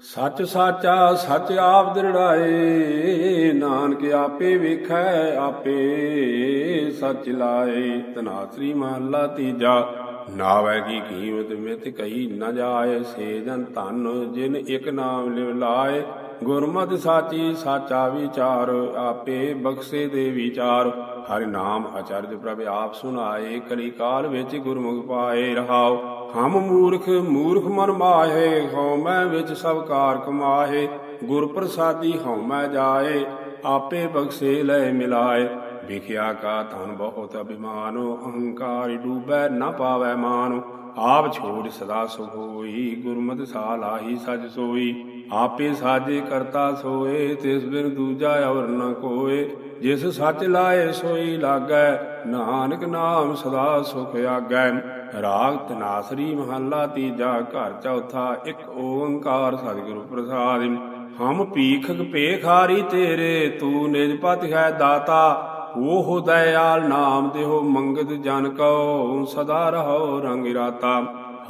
ਸੱਚ ਸਾਚਾ, ਸੱਚ ਆਪ ਦ੍ਰਿੜਾਏ। ਨਾਨਕ ਆਪੇ ਵੇਖੈ, ਆਪੇ ਸੱਚ ਲਾਏ। ਤਨਾਸਰੀ ਮਹੱਲਾ ਤੀਜਾ, ਨਾਵੈ ਕੀ ਕੀਮਤ ਮਿਤ ਕਹੀ ਨਾ ਜਾਏ। ਸੇ ਜਨ ਧਨ ਜਿਨ ਇਕ ਨਾਮ ਲਿਵ ਲਾਏ। ਗੁਰਮਤਿ ਸਾਚੀ ਸਾਚਾ ਵਿਚਾਰ, ਆਪੇ ਬਖਸ਼ੇ ਦੇ ਵਿਚਾਰ। ਹਰਿ ਨਾਮ ਅਚਰਜ ਪ੍ਰਭ, ਆਪ ਸੁਨਾਏ ਕਲੀ ਕਾਲ ਵਿੱਚ ਗੁਰਮੁਖ ਪਾਏ ਰਹਾਉ। ਹਮ ਮੂਰਖ ਮੂਰਖ ਮਨ ਮਾਹੇ ਹਉ ਮੈਂ ਵਿੱਚ ਸਭ ਕਾਰ ਕਮਾਹੇ। ਗੁਰ ਪ੍ਰਸਾਦੀ ਹਉ ਮੈਂ ਜਾਏ, ਆਪੇ ਬਖਸ਼ੇ ਲੈ ਮਿਲਾਏ। ਵਿਖਿਆ ਕਾ ਧਨ ਬਹੁਤ ਅਭਿਮਾਨੋ, ਅਹੰਕਾਰ ਡੂਬੈ ਨਾ ਪਾਵੈ ਮਾਨੋ। ਆਪ ਛੋੜ ਸਦਾ ਸੁਖ ਹੋਈ, ਗੁਰਮਤਿ ਸਾਲਾਹੀ ਸਜ ਸੋਈ। ਆਪੇ ਸਾਜੇ ਕਰਤਾ ਸੋਏ, ਤਿਸ ਬਿਨ ਦੂਜਾ ਔਰ ਨ ਕੋਏ। ਜਿਸ ਸੱਚ ਲਾਏ ਸੋਈ ਲਾਗੈ, ਨਾਨਕ ਨਾਮ ਸਦਾ ਸੁਖ ਆਗੈ। ਰਾਗ ਤਨਾਸਰੀ ਮਹੱਲਾ ਤੀਜਾ ਘਰ ਚੌਥਾ, ਇੱਕ ਓੰਕਾਰ ਸਤਿਗੁਰੂ ਪ੍ਰਸਾਦ। ਹਮ ਪੀਖਕ ਪੇਖਾਰੀ ਤੇਰੇ, ਤੂੰ ਨਿਜ ਪਤ ਹੈ ਦਾਤਾ। ਉਹ ਦਇਆਲ ਨਾਮ ਦੇਹੋ ਮੰਗਤ ਜਨ ਕਉ, ਸਦਾ ਰਹੋ ਰੰਗ ਰਾਤਾ।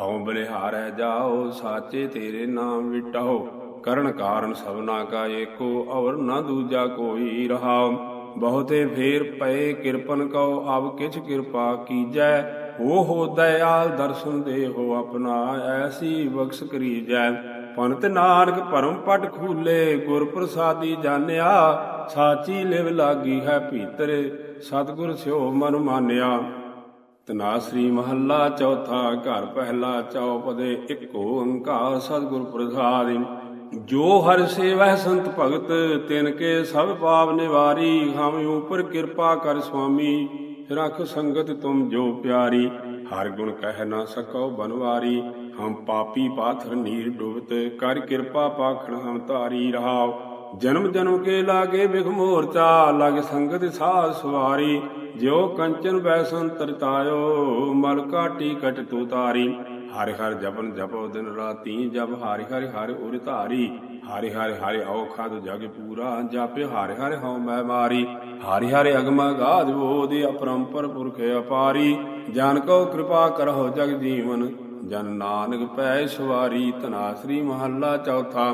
ਹਉ ਬਲਿਹਾਰੈ ਜਾਓ, ਸਾਚੇ ਤੇਰੇ ਨਾਮ ਵਿਟਾਓ। ਕਰਨ ਕਾਰਨ ਸਭਨਾ ਕਾ ਏਕੋ ਔਰ ਨਾ ਦੂਜਾ ਕੋਈ ਰਹਾਉ ਬਹੁਤੇ ਫੇਰ ਪਏ ਕਿਰਪਨ ਕਉ, ਅਬ ਕਿਛ ਕਿਰਪਾ ਕੀਜੈ। ਉਹ ਦਇਆਲ ਦਰਸ਼ਨ ਦੇਹੋ ਆਪਣਾ, ਐਸੀ ਬਖਸ਼ ਕਰੀਜੈ। ਪੰਤ ਨਾਨਕ ਭਰਮ ਪਟ ਖੂਲੇ ਗੁਰ ਪ੍ਰਸਾਦੀ ਜਾਣਿਆ। ਸਾਚੀ ਲਿਵ ਲਾਗੀ ਹੈ ਭੀਤਰ, ਸਤਗੁਰ ਸਿਓ ਮਨ ਮਾਨਿਆ। ਤਨਾਸਰੀ ਮਹੱਲਾ ਚੌਥਾ ਘਰ ਪਹਿਲਾ ਚੌਪਦੇ, ਇੱਕ ਓੰਕਾਰ ਸਤਗੁਰ ਪ੍ਰਸਾਦਿ। ਜੋ ਹਰ ਸੇਵੈ ਸੰਤ ਭਗਤ, ਤਿਨ ਕੇ ਸਭ ਪਾਪ ਨਿਵਾਰੀ, ਹਮ ਉਪਰ ਕਿਰਪਾ ਕਰ ਸੁਆਮੀ, ਰਖ ਸੰਗਤ ਤੁਮ ਜੋ ਪਿਆਰੀ। ਹਰ ਗੁਣ ਕਹਿ ਨਾ ਸਕੋ ਬਨਵਾਰੀ, ਹਮ ਪਾਪੀ ਪਾਥਰ ਨੀਰ ਡੁਬਤ, ਕਰ ਕਿਰਪਾ ਪਾਖਣ ਹਮ ਧਾਰੀ ਰਹਾਓ ਜਨਮ ਜਨਮ ਕੇ ਲਾਗੇ ਬਿਖ ਮੋਰਚਾ, ਲਗ ਸੰਗਤ ਸਾਧ ਸਵਾਰੀ। ਜਿਉ ਕੰਚਨ ਬੈਸਨ ਤਰਤਾਇਓ ਮਲ ਕਾਟੀ ਕਟ ਤੂ ਤਾਰੀ। ਹਰਿ ਹਰਿ ਜਪਨ ਜਪੋ ਦਿਨ ਰਾਤੀ ਜਪ, ਹਰਿ ਹਰਿ ਹਰਿ ਉਰ ਧਾਰੀ, ਹਰਿ ਹਰਿ ਹਰਿ ਔਖਦ ਜਗ ਪੂਰਾ ਜਪਿ, ਹਰਿ ਹਰਿ ਹਉ ਮੈਂ ਮਾਰੀ, ਹਰਿ ਹਰਿ ਅਗਮ ਗਾਧ ਬੋਧ ਅਪਰੰਪਰ ਪੁਰਖ ਅਪਾਰੀ, ਜਨ ਕੋ ਕਿਰਪਾ ਕਰਹੁ ਜਗ ਜੀਵਨ, ਜਨ ਨਾਨਕ ਪੈ ਸਵਾਰੀ ਤਨਾਸਰੀ ਮਹੱਲਾ ਚੌਥਾ,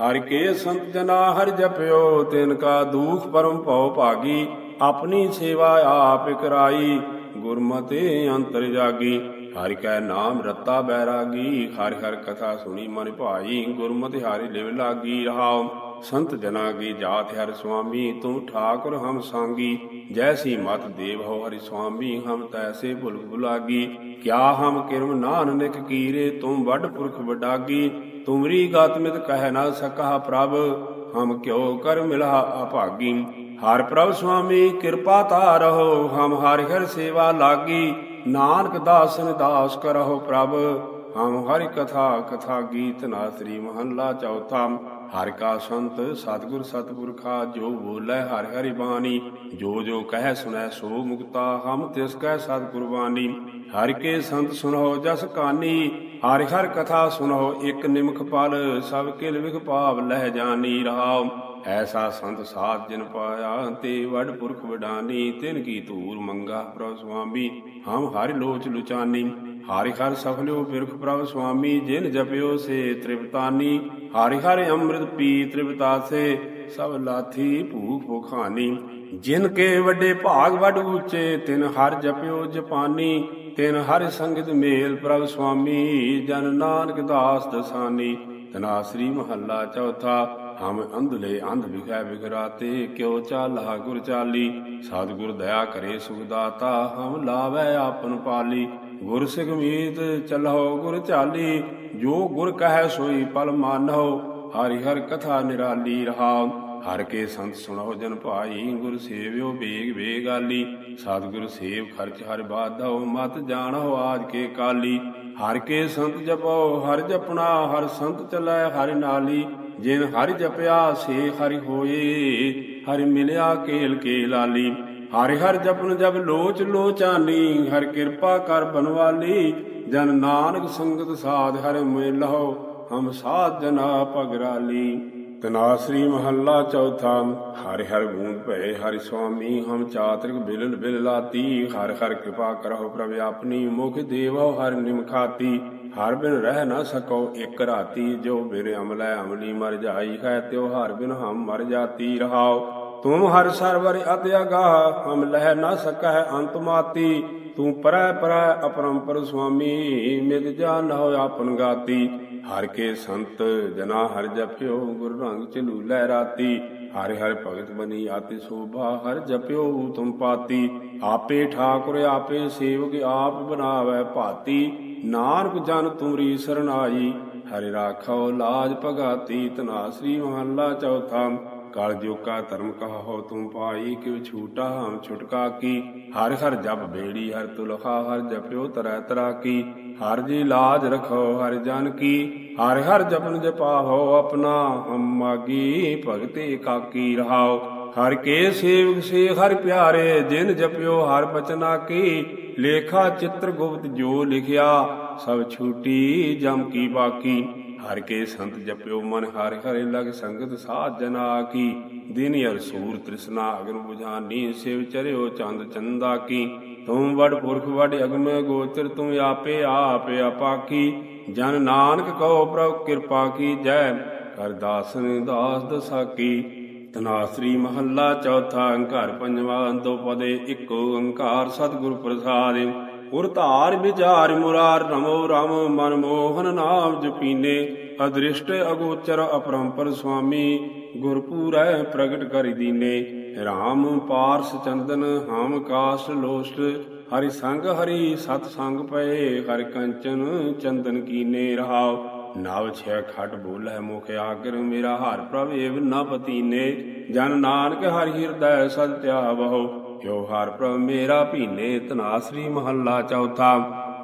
ਹਰਿ ਕੇ ਸੰਤ ਜਨਾ ਹਰਿ ਜਪਿਓ, ਤਿਨ ਕਾ ਦੁਖ ਪਰਮ ਭਉ ਭਾਗੀ, ਆਪਣੀ ਸੇਵਾ ਆਪ ਕਰਾਈ, ਗੁਰਮਤਿ ਅੰਤਰ ਜਾਗੀ। ਹਰਿ ਕੈ ਨਾਮ ਰਤਾ ਬੈਰਾਗੀ ਹਰਿ ਹਰਿ ਕਥਾ ਸੁਣੀ ਮਨ ਭਾਈ ਗੁਰਮਤਿ ਹਰਿ ਲਿਵ ਲਾਗੀ ਰਹਾਉ ਸੰਤ ਜਨਾ ਕੀ ਜਾਤ ਹਰਿ ਸੁਆਮੀ ਤੁਮ ਠਾਕੁਰ ਹਮ ਸੰਗੀ ਜੈਸੀ ਮਤ ਦੇਵ ਹੋ ਹਰਿ ਸੁਆਮੀ ਹਮ ਤੈਸੇ ਭੁਲ ਭੁਲਾਗੀ ਕਿਆ ਹਮ ਕਿਰਮ ਨਾਨਕ ਕੀਰੇ ਤੁਮ ਵੱਡ ਪੁਰਖ ਵਡਾਗੀ ਤੁਮਰੀ ਗਤ ਮਿਤ ਕਹਿ ਨਾ ਸਕਾ ਪ੍ਰਭ ਹਮ ਕਿਉ ਕਰ ਮਿਲਾ ਅਭਾਗੀ ਹਰ ਪ੍ਰਭ ਸੁਆਮੀ ਕਿਰਪਾ ਤਾਰਹੁ ਹਮ ਹਰਿ ਹਰਿ ਸੇਵਾ ਲਾਗੀ ਨਾਨਕ ਦਾਸਨ ਦਾਸ ਕਰਹੁ ਪ੍ਰਭ, ਹਮ ਹਰਿ ਕਥਾ ਕਥਾ ਗੀਤ ਨਾਸਰੀ ਮਹੱਲਾ ਚੌਥਾ। ਹਰਿ ਕਾ ਸੰਤ ਸਤਿਗੁਰ ਸਤਿਪੁਰਖਾ, ਜੋ ਬੋਲੇ ਹਰਿ ਹਰਿ ਬਾਣੀ, ਜੋ ਜੋ ਕਹਿ ਸੁਨੈ ਸੋ ਮੁਕਤਾ, ਹਮ ਤਿਸ ਕੈ ਸਤ ਕੁਰਬਾਨੀ ਹਰਿ ਕੇ ਸੰਤ ਸੁਨੋ ਜਸ ਕਾਨੀ ਹਰਿ ਹਰ ਕਥਾ ਸੁਨੋ ਇਕ ਨਿਮਖ ਪਲ, ਸਭ ਕਿਲ ਵਿਖ ਭਾਵ, ਲਹਿ ਜਾਨੀ ਰਹਾਉ। ਐਸਾ ਸੰਤ ਸਾਧ ਜਿਨ ਪਾਇਆ, ਤੇ ਵਡ ਪੁਰਖ ਵਡਾਨੀ, ਤਿਨ ਕੀ ਧੂਰ ਮੰਗਾ ਪ੍ਰਭ ਸੁਆਮੀ। ਹਮ ਹਰਿ ਲੋਚ ਲੁਚਾਨੀ ਹਰਿ ਹਰ ਸਫਲਿਓ ਬਿਰਖ ਪ੍ਰਭ ਸੁਆਮੀ, ਜਿਨ ਜਪਿਓ ਸੇ ਤ੍ਰਿਪਤਾਨੀ। ਹਰਿ ਹਰਿ ਅੰਮ੍ਰਿਤ ਪੀ ਤ੍ਰਿਪਤਾਸੇ ਸਭ ਲਾਥੀ ਭੂਖ ਭੁਖਾਨੀ। ਜਿਨ ਕੇ ਵੱਡੇ ਭਾਗ ਵੱਡ ਉੱਚੇ, ਤਿਨ ਹਰ ਜਪਿਓ ਜਪਾਨੀ। ਤਿਨ ਹਰਿ ਸੰਗਤ ਮੇਲ ਪ੍ਰਭ ਸੁਆਮੀ, ਜਨ ਨਾਨਕ ਦਾਸ ਦਸਾਨੀ। ਤਨਾਸਰੀ ਮਹੱਲਾ ਚੌਥਾ, ਹਮ ਅੰਧਲੇ ਅੰਧ ਵਿਖੈ ਵਿਗਰਾਤੇ ਕਿਉ ਚਾਲਾ ਗੁਰ ਚਾਲੀ। ਸਤਿਗੁਰ ਦਇਆ ਕਰੇ ਸੁਖ ਦਾਤਾ ਹਮ ਲਾਵੈ ਆਪਨ ਪਾਲੀ। ਗੁਰ ਸਿਖ ਮੀਤ ਚਲਹੁ ਗੁਰ ਚਾਲੀ, ਜੋ ਗੁਰ ਕਹੈ ਸੋਈ ਪਲ ਮਾਨਹੁ। ਹਰਿ ਹਰ ਕਥਾ ਨਿਰਾਲੀ ਰਹਾਉ। ਹਰ ਕੇ ਸੰਤ ਸੁਣਾਓ ਜਨ ਭਾਈ, ਗੁਰ ਸੇਵਿਓ ਬੇਗ ਬੇਗਾਲੀ। ਸਤਿਗੁਰ ਸੇਵ ਖਰਚ ਹਰ ਬਾਧੋ ਮਤ ਜਾਣੋ ਆਜ ਕੇ ਕਾਲੀ। ਹਰ ਕੇ ਸੰਤ ਜਪੋ ਹਰ ਜਪਣਾ, ਹਰ ਸੰਤ ਚਲੈ ਹਰਿ ਨਾਲੀ। ਜਿਨ ਹਰ ਜਪਿਆ, ਸੇ ਹਰਿ ਹੋਏ, ਹਰਿ ਮਿਲਿਆ ਕੇਲ ਕੇ ਲਾਲੀ। ਹਰਿ ਹਰ ਜਪਨ ਜਬ ਲੋਚ ਲੋਚਾਨੀ, ਹਰ ਕਿਰਪਾ ਕਰ ਬਨਵਾਲੀ। ਜਨ ਨਾਨਕ ਸੰਗਤ ਸਾਧ ਹਰਿ ਮਿਲਹੁ ਹਮ ਸਾਧ ਜਨਾ ਪਗਰਾਲੀ ਤਨਾਸਰੀ ਮਹੱਲਾ ਚੌਥਾ, ਹਰਿ ਹਰਿ ਗੂੰਜ ਭਏ ਹਰਿ ਸੁਆਮੀ, ਹਮ ਚਾਤ੍ਰਿਕ ਬਿਲਲ ਬਿਲ ਲਾਤੀ ਹਰ ਹਰ ਕਿਰਪਾ ਕਰਹੁ ਪ੍ਰਭ ਆਪਣੀ, ਮੁਖ ਦੇਵੋ ਹਰਿ ਨਿਮਖਾਤੀ ਹਰ ਬਿਨ ਰਹਿ ਨਾ ਸਕੋ ਇਕ ਰਾਤੀ, ਜੋ ਬਿਨ ਅਮਲੈ ਅਮਲੀ ਮਰ ਜਾਈ ਹੈ, ਤਿਉ ਹਰ ਬਿਨ ਹਮ ਮਰ ਜਾਤੀ ਰਹਾਉ। ਤੁਮ ਹਰ ਸਰਵਰ ਅਤਿ ਅਗਾਹ, ਹਮ ਲਹਿ ਨਾ ਸਕੈ ਅੰਤ ਮਾਤੀ। ਤੂੰ ਪਰੈ ਪਰੈ ਅਪਰੰਪਰ ਸੁਆਮੀ ਮਿਤ ਜਾਨ ਹੋ ਆਪਨ ਗਾਤੀ। ਹਰ ਕੇ ਸੰਤ ਜਨਾ ਹਰ ਜਪਿਓ, ਗੁਰ ਰੰਗ ਚਲੂ ਲੈ ਰਾਤੀ। ਹਰਿ ਹਰਿ ਭਗਤ ਬਨੀ ਆਤੀ ਸੋਭਾ, ਹਰ ਜਪਿਓ ਤੁਮ ਪਾਤੀ। ਆਪੇ ਠਾਕੁਰ ਆਪੇ ਸੇਵਕ ਆਪ ਬਨਾਵੈ ਭਾਤੀ। ਨਾਨਕ ਜਨ ਤੁਮਰੀ ਸਰਨਾਈ, ਹਰਿ ਰਾਖੋ ਲਾਜ ਭਗਾਤੀ ਤਨਾਸਰੀ ਮਹੱਲਾ ਚੌਥਾ। ਕਾਲ ਜੋ ਕਾ ਧਰਮ ਕਹੋ ਤੂੰ ਪਾਈ ਕਿਉ ਛੂਟਾ ਹਮ ਛੁਟਕਾ ਕੀ। ਹਰ ਹਰ ਜਪ ਬੇੜੀ, ਹਰ ਤੁਲਖਾ, ਹਰ ਜਪਿਓ ਤਰੈ ਤਰਾ ਕੀ। ਹਰ ਜੀ ਲਾਜ ਰਖੋ, ਹਰ ਜਨ ਕੀ। ਹਰ ਹਰ ਜਪਨ ਜਪਾਹੋ ਆਪਣਾ ਹਮ ਮਾਗੀ ਭਗਤੀ ਕਾਕੀ ਰਹਾਓ। ਹਰ ਕੇ ਸੇਵਕ ਸੇ, ਹਰ ਪਿਆਰੇ ਜਿਨ ਜਪਿਓ, ਹਰ ਬਚਨਾ ਕੀ। ਲੇਖਾ ਚਿੱਤਰ ਗੁਪਤ ਜੋ ਲਿਖਿਆ, ਸਭ ਛੂਟੀ ਜਮ ਕੀ ਬਾਕੀ। ਹਰ ਕੇ ਸੰਤ ਜਪਿਓ ਮਨ ਹਰਿ ਹਰਿ ਲਗ ਸੰਗਤ ਸਾਧ ਜਨਾ ਕੀ। ਦਿਨ ਅਰ ਸੂਰ ਤ੍ਰਿਸ਼ਨਾ ਅਗਨ 부ਝਾਨੀ ਸਿਵ ਚਰਿਓ ਚੰਦ ਚੰਦਾ ਕੀ। ਤੂੰ ਵਡ ਪੁਰਖ ਵਡ ਅਗਮੇ ਗੋਚਰ ਤੂੰ ਆਪੇ ਆਪ ਆਪਾਕੀ ਜਨ ਨਾਨਕ ਕਹੋ ਪ੍ਰਭ ਕਿਰਪਾ ਕੀ, ਜੈ ਕਰ ਦਾਸਨ ਦਾਸ ਦਸਾਕੀ ਤਨਾਸਰੀ ਮਹੱਲਾ ਚੌਥਾ, ਘਰ ਪੰਜਵਾ, ਦੋ ਪਦੇ, ਇੱਕ ਓੰਕਾਰ ਸਤਿਗੁਰ ਪ੍ਰਸਾਦਿ। ਉਰ ਧਾਰ ਵਿਚਾਰ ਮੁਰਾਰ ਰਮੋ ਰਮ ਮਨ ਮੋਹਨ ਨਾਮ ਜਪੀਨੇ, ਅਦ੍ਰਿਸ਼ਟ ਅਗੋਚਰ ਅਪਰੰਪਰ ਸੁਆਮੀ, ਗੁਰਪੂਰੈ ਪ੍ਰਗਟ ਕਰਿ ਦੀਨੇ। RAM ਪਾਰਸ ਚੰਦਨ, ਹਮ ਕਾਸ਼ ਲੋਸ਼ਟ, ਹਰੀ ਸੰਗ ਹਰੀ ਸਤ ਸੰਗ ਪਏ, ਹਰ ਕੰਚਨ ਚੰਦਨ ਕੀਨੇ ਰਹਾਓ ਨਵ ਛੇ ਖਟ ਬੋਲੇ ਮੁਖ ਆਗਰ, ਮੇਰਾ ਹਰ ਪ੍ਰਭ ਏਵ ਨ ਪਤੀਨੇ। ਜਨ ਨਾਨਕ ਹਰਿ ਹਿਰਦੈ ਸਦ ਧਿਆਵਹੁ ਕਿਉ ਹਰ ਪ੍ਰਭ ਮੇਰਾ ਭੀਨੇ ਤਨਾਸਰੀ ਮਹੱਲਾ ਚੌਥਾ।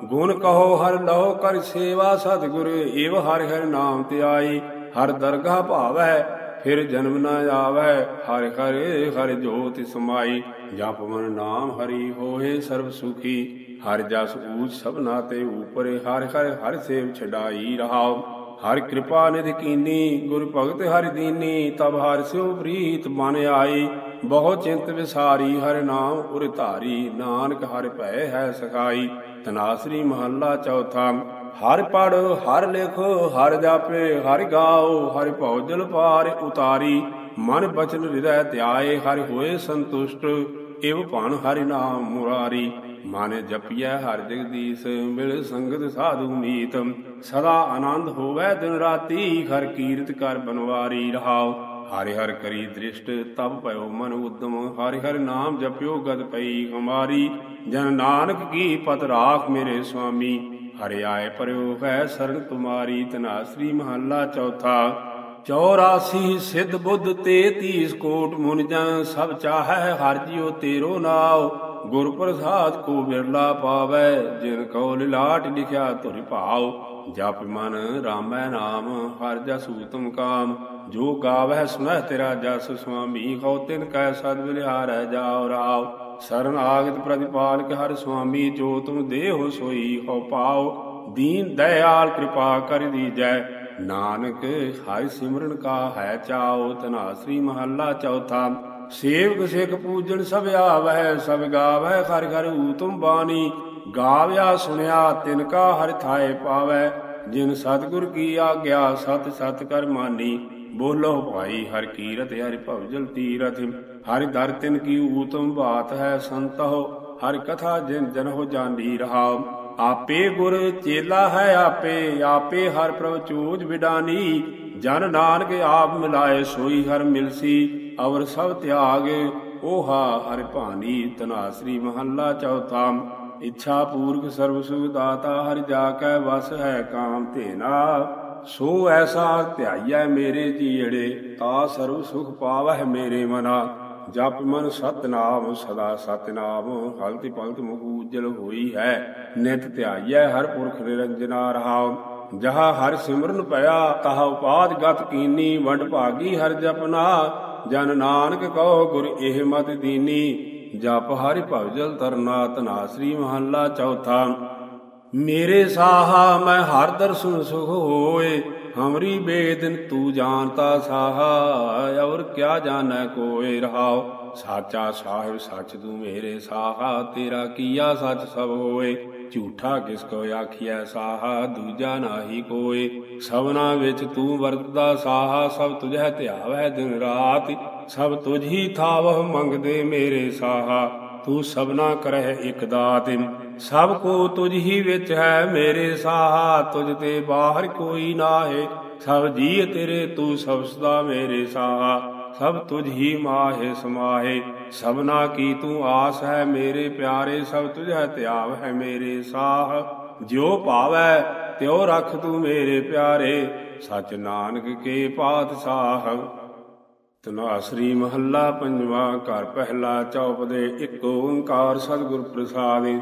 ਗੁਣ ਕਹੋ ਹਰ ਲਹੋ ਕਰ ਸੇਵਾ ਸਤਿਗੁਰ, ਏਵ ਹਰ ਹਰ ਨਾਮ ਧਿਆਈ ਹਰ ਦਰਗਾਹ ਭਾਵੈ, ਫਿਰ ਜਨਮ ਨਾ ਆਵੈ। ਹਰ ਹਰਿ ਹਰ ਜੋਤਿ ਸਮਾਈ, ਜਪ ਮਨ ਨਾਮ ਹਰੀ ਹੋਏ ਸਰਬ ਸੁਖੀ। ਹਰ ਜਸ ਊਚ ਸਭਨਾ ਤੇ ਉਪਰੇ, ਹਰ ਹਰ ਹਰ ਸੇਵ ਛਡਾਈ ਰਹਾਉ। ਹਰ ਕਿਰਪਾ ਨਿਧ ਕੀਨੀ, ਗੁਰ ਭਗਤ ਹਰਿ ਦੀਨੀ, ਤਬ ਹਰ ਸਿਉ ਪ੍ਰੀਤ ਮਨ ਆਈ। ਬਹੁ ਚਿੰਤ ਵਿਸਾਰੀ ਹਰਿ ਨਾਮ ਉਰ ਧਾਰੀ, ਨਾਨਕ ਹਰ ਭੈ ਹੈ ਸਖਾਈ। ਤਨਾਸਰੀ ਮਹੱਲਾ ਚੌਥਾ, ਹਰ ਪੜ ਹਰ ਲਿਖੋ, ਹਰ ਜਾਪੇ, ਹਰ ਗਾਓ, ਹਰਿ ਭਉ ਪਾਰ ਉਤਾਰੀ। ਮਨ ਬਚਨ ਹਿਰਦੈ ਧਿਆਏ, ਹਰ ਹੋਏ ਸੰਤੁਸ਼ਟ, ਇਵ ਭਣ ਹਰਿ ਨਾਮ ਮੁਰਾਰੀ। ਮਨ ਜਪੀਐ ਹਰ ਜਗਦੀਸ਼, ਮਿਲ ਸੰਗਤ ਸਾਧੂ ਮੀਤ। ਸਦਾ ਆਨੰਦ ਹੋਵੇ ਦਿਨ ਰਾਤੀ, ਹਰ ਕੀਰਤ ਕਰ ਬਨਵਾਰੀ ਰਹਾਓ ਹਰਿ ਹਰਿ ਕਰੀ ਦ੍ਰਿਸ਼ਟ ਤਬ ਭਇਓ ਮਨ ਉਦਮ। ਹਰਿ ਹਰਿ ਨਾਮ ਜਪਿਓ ਗਦ ਪਈ ਹਮਾਰੀ। ਜਨ ਨਾਨਕ ਕੀ ਪਤ ਰਾਖ ਮੇਰੇ ਸੁਆਮੀ। ਹਰਿ ਆਏ ਪਰਿਓ ਹੈ ਸਰਣ ਤੁਮਾਰੀ ਤਨਾਸਰੀ ਮਹੱਲਾ ਚੌਥਾ। 84 ਸਿੱਧ ਬੁੱਧ 33 ਕੋਟ ਮੁਨ ਜਨ ਸਭ ਚਾਹੈ ਹਰ ਜਿਉ ਤੇਰੋ ਨਾਉ। ਗੁਰ ਪ੍ਰਸਾਦ ਕੋ ਬਿਰਲਾ ਪਾਵੈ, ਜਿਨ ਕਉ ਲਿਲਾਟ ਲਿਖਿਆ ਧੁਰਿ ਭਾਉ। ਜਪ ਮਨ ਰਾਮੈ ਨਾਮ, ਹਰ ਜਸ ਊਤਮ ਕਾਮ। ਜੋ ਗਾਵੈ ਸੁਨਹਿ ਤੇਰਾ ਜਸ ਸੁਆਮੀ, ਕਉ ਤਿਨ ਕੈ ਸਦ ਵਿਲਿਹਾਰੈ ਜਾਉ ਰਾਵ ਸਰਨ ਆਗਤ ਪ੍ਰਤਿਪਾਲਕ ਹਰ ਸੁਆਮੀ, ਜੋ ਤੁਮ ਦੇਹੁ ਸੋਈ ਹੋ ਪਾਉ। ਦੀਨ ਦਇਆਲ ਕਿਰਪਾ ਕਰ ਦੀਜੈ, ਨਾਨਕ ਹਰਿ ਸਿਮਰਨ ਕਾ ਹੈ ਚਾਉ ਤਨਾਸਰੀ ਮਹੱਲਾ ਚੌਥਾ। ਸੇਵਕ ਸਿੱਖ ਪੂਜਣ ਸਭ ਆਵੈ ਸਭ ਗਾਵੈ ਹਰਿ ਹਰਿ ਊਤਮ ਬਾਣੀ। ਗਾਵਿਆ ਸੁਣਿਆ ਤਿਨ ਕਾ ਹਰ ਥਾਏ ਪਾਵੈ ਜਿਨ ਸਤਿਗੁਰ ਕੀ ਆਗਿਆ ਸਤ ਸਤ ਕਰ ਮਾਨੀ। ਬੋਲੋ ਭਾਈ, ਹਰ ਕੀਰਤ ਹਰਿ ਭਵਜਲ ਤੀਰਥ। ਹਰ ਦਰ ਤਿਨ ਕੀ ਊਤਮ ਬਾਤ ਹੈ ਸੰਤਹੁ, ਹਰ ਕਥਾ ਜਿਨ ਜਨ ਹੋ ਜਾਣੀ ਰਹਾਉ। ਆਪੇ ਗੁਰ ਚੇਲਾ ਹੈ ਆਪੇ ਆਪੇ ਹਰ ਪ੍ਰਭ ਚੂਜ ਵਿਡਾਨੀ। ਜਨ ਨਾਨਕ ਆਪ ਮਿਲਾਏ ਸੋਈ ਹਰ ਮਿਲਸੀ, ਅਵਰ ਸਭ ਤਿਆਗ, ਓਹਾ ਹਰ ਭਾਨੀ ਤਨਾਸਰੀ ਮਹੱਲਾ ਚੌਥਾ। ਇੱਛਾ ਪੂਰਕ ਸਰਬ ਸੁਖ ਦਾਤਾ, ਹਰ ਜਾ ਕੈ ਵਸ ਹੈ ਕਾਮ ਧੇਨਾ। ਸੋ ਐਸਾ ਧਿਆਈਐ ਮੇਰੇ ਜੀੜੇ, ਤਾ ਸਰਬ ਸੁਖ ਪਾਵਹਿ ਮੇਰੇ ਮਨਾ। ਜਪ ਮਨ ਸਤਨਾਮ, ਸਦਾ ਸਤਨਾਮ ਹਲਤੀ ਪਲਤ ਮੁਖ ਉਜਲ ਹੋਈ ਹੈ। ਨਿਤ ਧਿਆਈਐ ਹਰ ਪੁਰਖ ਨਿਰੰਜਨਾ ਰਹਾਉ। ਜਹਾ ਹਰ ਸਿਮਰਨ ਭਇਆ ਤਹ ਉਪਾਦ ਗਤ ਕੀਨੀ, ਵੰਡ ਭਾਗੀ ਹਰ ਜਪਨਾ ਜਨ ਨਾਨਕ ਕਹੋ ਗੁਰ ਇਹ ਮਤ ਦੀਨੀ, ਜਪ ਹਰਿ ਭਵਜਲ ਤਰਨਾ ਤਨਾਸਰੀ ਮਹੱਲਾ ਚੌਥਾ। ਮੇਰੇ ਸਾਹਾ ਮੈਂ ਹਰ ਦਰਸ਼ਨ ਸੁਖ ਹੋਏ, ਹਮਰੀ ਬੇਦਨ ਤੂੰ ਜਾਣਤਾ ਸਾਹਾ, ਔਰ ਕਿਆ ਜਾਣੈ ਕੋਏ ਰਹਾਉ। ਸਾਚਾ ਸਾਹਿਬ, ਸੱਚ ਤੂੰ ਮੇਰੇ ਸਾਹਾ, ਤੇਰਾ ਕੀਆ ਸੱਚ ਸਭ ਹੋਏ। ਝੂਠਾ ਕਿਸ ਕੋ ਆਖੀਐ ਸਾਹਾ, ਦੂਜਾ ਨਾਹੀ ਕੋਏ। ਸਭਨਾ ਵਿੱਚ ਤੂੰ ਵਰਤਦਾ ਸਾਹਾ, ਸਭ ਤੁਝੈ ਧਿਆਵੈ ਦਿਨ ਰਾਤ। ਸਭ ਤੁਝ ਹੀ ਥਾਵਹ ਮੰਗਦੇ ਮੇਰੇ ਸਾਹਾ, ਤੂੰ ਸਭਨਾ ਕਰਹਿ ਇਕ ਦਾਤ ਸਭ ਕੋ ਤੁਝ ਹੀ ਵਿੱਚ ਹੈ ਮੇਰੇ ਸਾਹਾ, ਤੁਝ ਤੇ ਬਾਹਰ ਕੋਈ ਨਾਹੇ। ਸਭ ਜੀ ਤੇਰੇ ਤੂੰ ਸਭ ਸਦਾ ਮੇਰੇ ਸਾਹਾ, ਸਭ ਤੁਝ ਹੀ ਮਾਹੇ ਸਮਾਹੇ। ਸਭਨਾ ਕੀ ਤੂੰ ਆਸ ਹੈ ਮੇਰੇ ਪਿਆਰੇ, ਸਭ ਤੁਝੈ ਧਿਆਵ ਹੈ ਮੇਰੇ ਸਾਹ। ਜਿਉ ਭਾਵੈ, ਤਿਉ ਰਖ ਤੂੰ ਮੇਰੇ ਪਿਆਰੇ, ਸਚ ਨਾਨਕ ਕੇ ਪਾਤਸ਼ਾਹ। ਤਨਾਸਰੀ ਮਹੱਲਾ ਪੰਜਵਾ, ਘਰ ਪਹਿਲਾ ਚੌਪ ਦੇ ਇੱਕ ਓੰਕਾਰ ਸਤਿਗੁਰ ਪ੍ਰਸਾਦਿ।